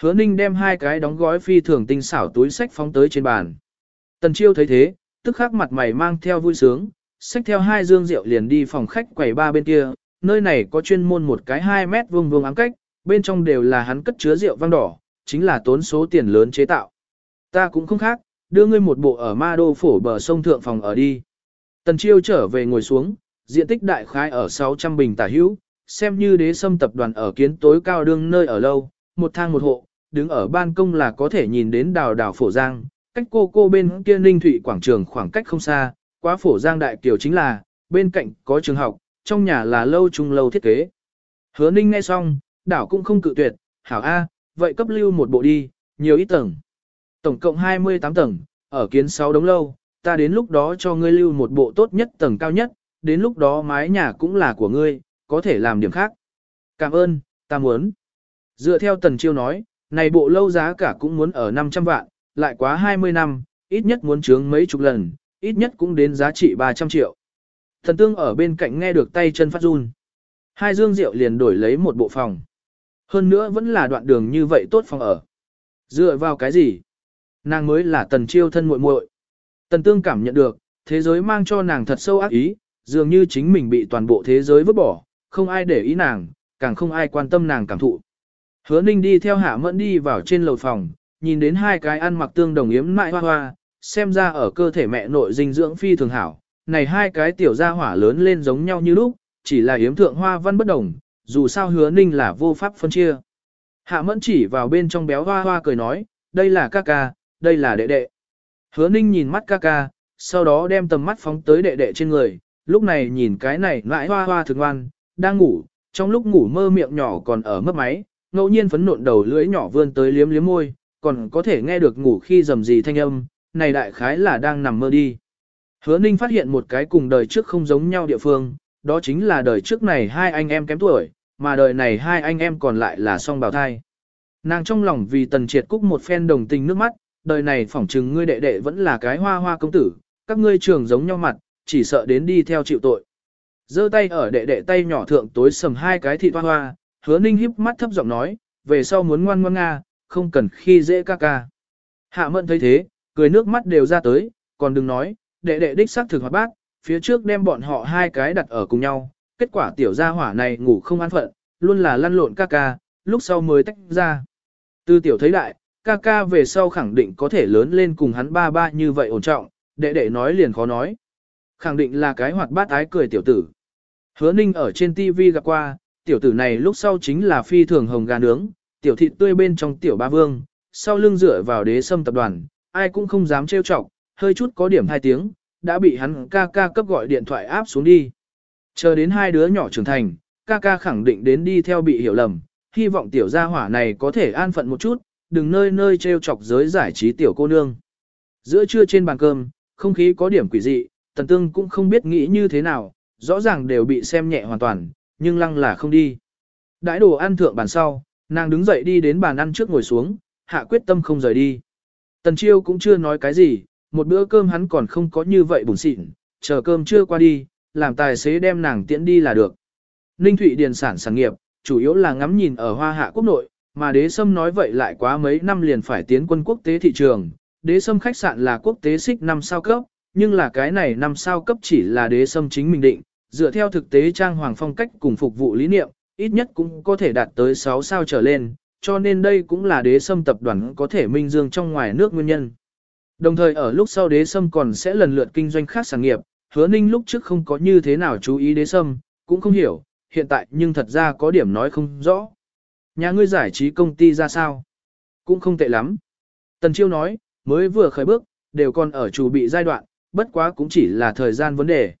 Hứa ninh đem hai cái đóng gói phi thường tinh xảo túi sách phóng tới trên bàn. Tần chiêu thấy thế, tức khắc mặt mày mang theo vui sướng, xách theo hai dương rượu liền đi phòng khách quầy ba bên kia, nơi này có chuyên môn một cái 2 mét vuông vuông ám cách, bên trong đều là hắn cất chứa rượu vang đỏ, chính là tốn số tiền lớn chế tạo. Ta cũng không khác, đưa ngươi một bộ ở ma đô phổ bờ sông thượng phòng ở đi. Tần chiêu trở về ngồi xuống, diện tích đại khái ở 600 bình tả hữu, xem như đế sâm tập đoàn ở kiến tối cao đương nơi ở lâu, một thang một hộ, đứng ở ban công là có thể nhìn đến đào đào phổ giang, cách cô cô bên kia ninh thụy quảng trường khoảng cách không xa, quá phổ giang đại kiều chính là, bên cạnh có trường học, trong nhà là lâu trung lâu thiết kế. Hứa ninh nghe xong, đảo cũng không cự tuyệt, hảo A, vậy cấp lưu một bộ đi, nhiều ít tầng. Tổng cộng 28 tầng, ở kiến 6 đống lâu, ta đến lúc đó cho ngươi lưu một bộ tốt nhất tầng cao nhất, đến lúc đó mái nhà cũng là của ngươi, có thể làm điểm khác. Cảm ơn, ta muốn. Dựa theo tần chiêu nói, này bộ lâu giá cả cũng muốn ở 500 vạn, lại quá 20 năm, ít nhất muốn trướng mấy chục lần, ít nhất cũng đến giá trị 300 triệu. Thần tương ở bên cạnh nghe được tay chân phát run. Hai dương rượu liền đổi lấy một bộ phòng. Hơn nữa vẫn là đoạn đường như vậy tốt phòng ở. Dựa vào cái gì? Nàng mới là tần chiêu thân muội muội. Tần tương cảm nhận được, thế giới mang cho nàng thật sâu ác ý, dường như chính mình bị toàn bộ thế giới vứt bỏ, không ai để ý nàng, càng không ai quan tâm nàng cảm thụ. Hứa ninh đi theo hạ mẫn đi vào trên lầu phòng, nhìn đến hai cái ăn mặc tương đồng yếm mại hoa hoa, xem ra ở cơ thể mẹ nội dinh dưỡng phi thường hảo. Này hai cái tiểu gia hỏa lớn lên giống nhau như lúc, chỉ là yếm thượng hoa văn bất đồng, dù sao hứa ninh là vô pháp phân chia. Hạ mẫn chỉ vào bên trong béo hoa hoa cười nói, đây là ca ca, đây là đệ đệ. Hứa ninh nhìn mắt ca ca, sau đó đem tầm mắt phóng tới đệ đệ trên người, lúc này nhìn cái này ngãi hoa hoa thực ngoan, đang ngủ, trong lúc ngủ mơ miệng nhỏ còn ở mấp máy, ngẫu nhiên phấn nộn đầu lưỡi nhỏ vươn tới liếm liếm môi, còn có thể nghe được ngủ khi rầm gì thanh âm, này đại khái là đang nằm mơ đi. Hứa Ninh phát hiện một cái cùng đời trước không giống nhau địa phương, đó chính là đời trước này hai anh em kém tuổi, mà đời này hai anh em còn lại là song bào thai. Nàng trong lòng vì tần triệt cúc một phen đồng tình nước mắt, đời này phỏng chừng ngươi đệ đệ vẫn là cái hoa hoa công tử, các ngươi trường giống nhau mặt, chỉ sợ đến đi theo chịu tội. giơ tay ở đệ đệ tay nhỏ thượng tối sầm hai cái thị hoa hoa, hứa ninh híp mắt thấp giọng nói, về sau muốn ngoan ngoan nga, không cần khi dễ ca ca. Hạ mận thấy thế, cười nước mắt đều ra tới, còn đừng nói, đệ đệ đích xác thực hoạt bác, phía trước đem bọn họ hai cái đặt ở cùng nhau, kết quả tiểu gia hỏa này ngủ không an phận, luôn là lăn lộn ca ca, lúc sau mới tách ra. tư tiểu thấy đại, ca ca về sau khẳng định có thể lớn lên cùng hắn ba ba như vậy ổn trọng, đệ đệ nói liền khó nói. Khẳng định là cái hoạt bát ái cười tiểu tử. Hứa ninh ở trên TV gặp qua, tiểu tử này lúc sau chính là phi thường hồng gà nướng, tiểu thịt tươi bên trong tiểu ba vương, sau lưng dựa vào đế sâm tập đoàn, ai cũng không dám trêu chọc, hơi chút có điểm hai tiếng, đã bị hắn ca ca cấp gọi điện thoại áp xuống đi. Chờ đến hai đứa nhỏ trưởng thành, ca ca khẳng định đến đi theo bị hiểu lầm, hy vọng tiểu gia hỏa này có thể an phận một chút, đừng nơi nơi treo chọc giới giải trí tiểu cô nương. Giữa trưa trên bàn cơm, không khí có điểm quỷ dị, tần tương cũng không biết nghĩ như thế nào, rõ ràng đều bị xem nhẹ hoàn toàn, nhưng lăng là không đi. Đãi đồ ăn thượng bàn sau, nàng đứng dậy đi đến bàn ăn trước ngồi xuống, hạ quyết tâm không rời đi. Tần chiêu cũng chưa nói cái gì, một bữa cơm hắn còn không có như vậy bùn xịn, chờ cơm chưa qua đi, làm tài xế đem nàng tiễn đi là được. Ninh Thụy Điền sản sản nghiệp, chủ yếu là ngắm nhìn ở hoa hạ quốc nội, mà đế sâm nói vậy lại quá mấy năm liền phải tiến quân quốc tế thị trường. Đế sâm khách sạn là quốc tế xích năm sao cấp, nhưng là cái này năm sao cấp chỉ là đế sâm chính mình định, dựa theo thực tế trang hoàng phong cách cùng phục vụ lý niệm, ít nhất cũng có thể đạt tới 6 sao trở lên, cho nên đây cũng là đế sâm tập đoàn có thể minh dương trong ngoài nước nguyên nhân. Đồng thời ở lúc sau đế sâm còn sẽ lần lượt kinh doanh khác sản nghiệp, hứa ninh lúc trước không có như thế nào chú ý đế sâm, cũng không hiểu, hiện tại nhưng thật ra có điểm nói không rõ. Nhà ngươi giải trí công ty ra sao? Cũng không tệ lắm. Tần Chiêu nói, mới vừa khởi bước, đều còn ở chủ bị giai đoạn, bất quá cũng chỉ là thời gian vấn đề.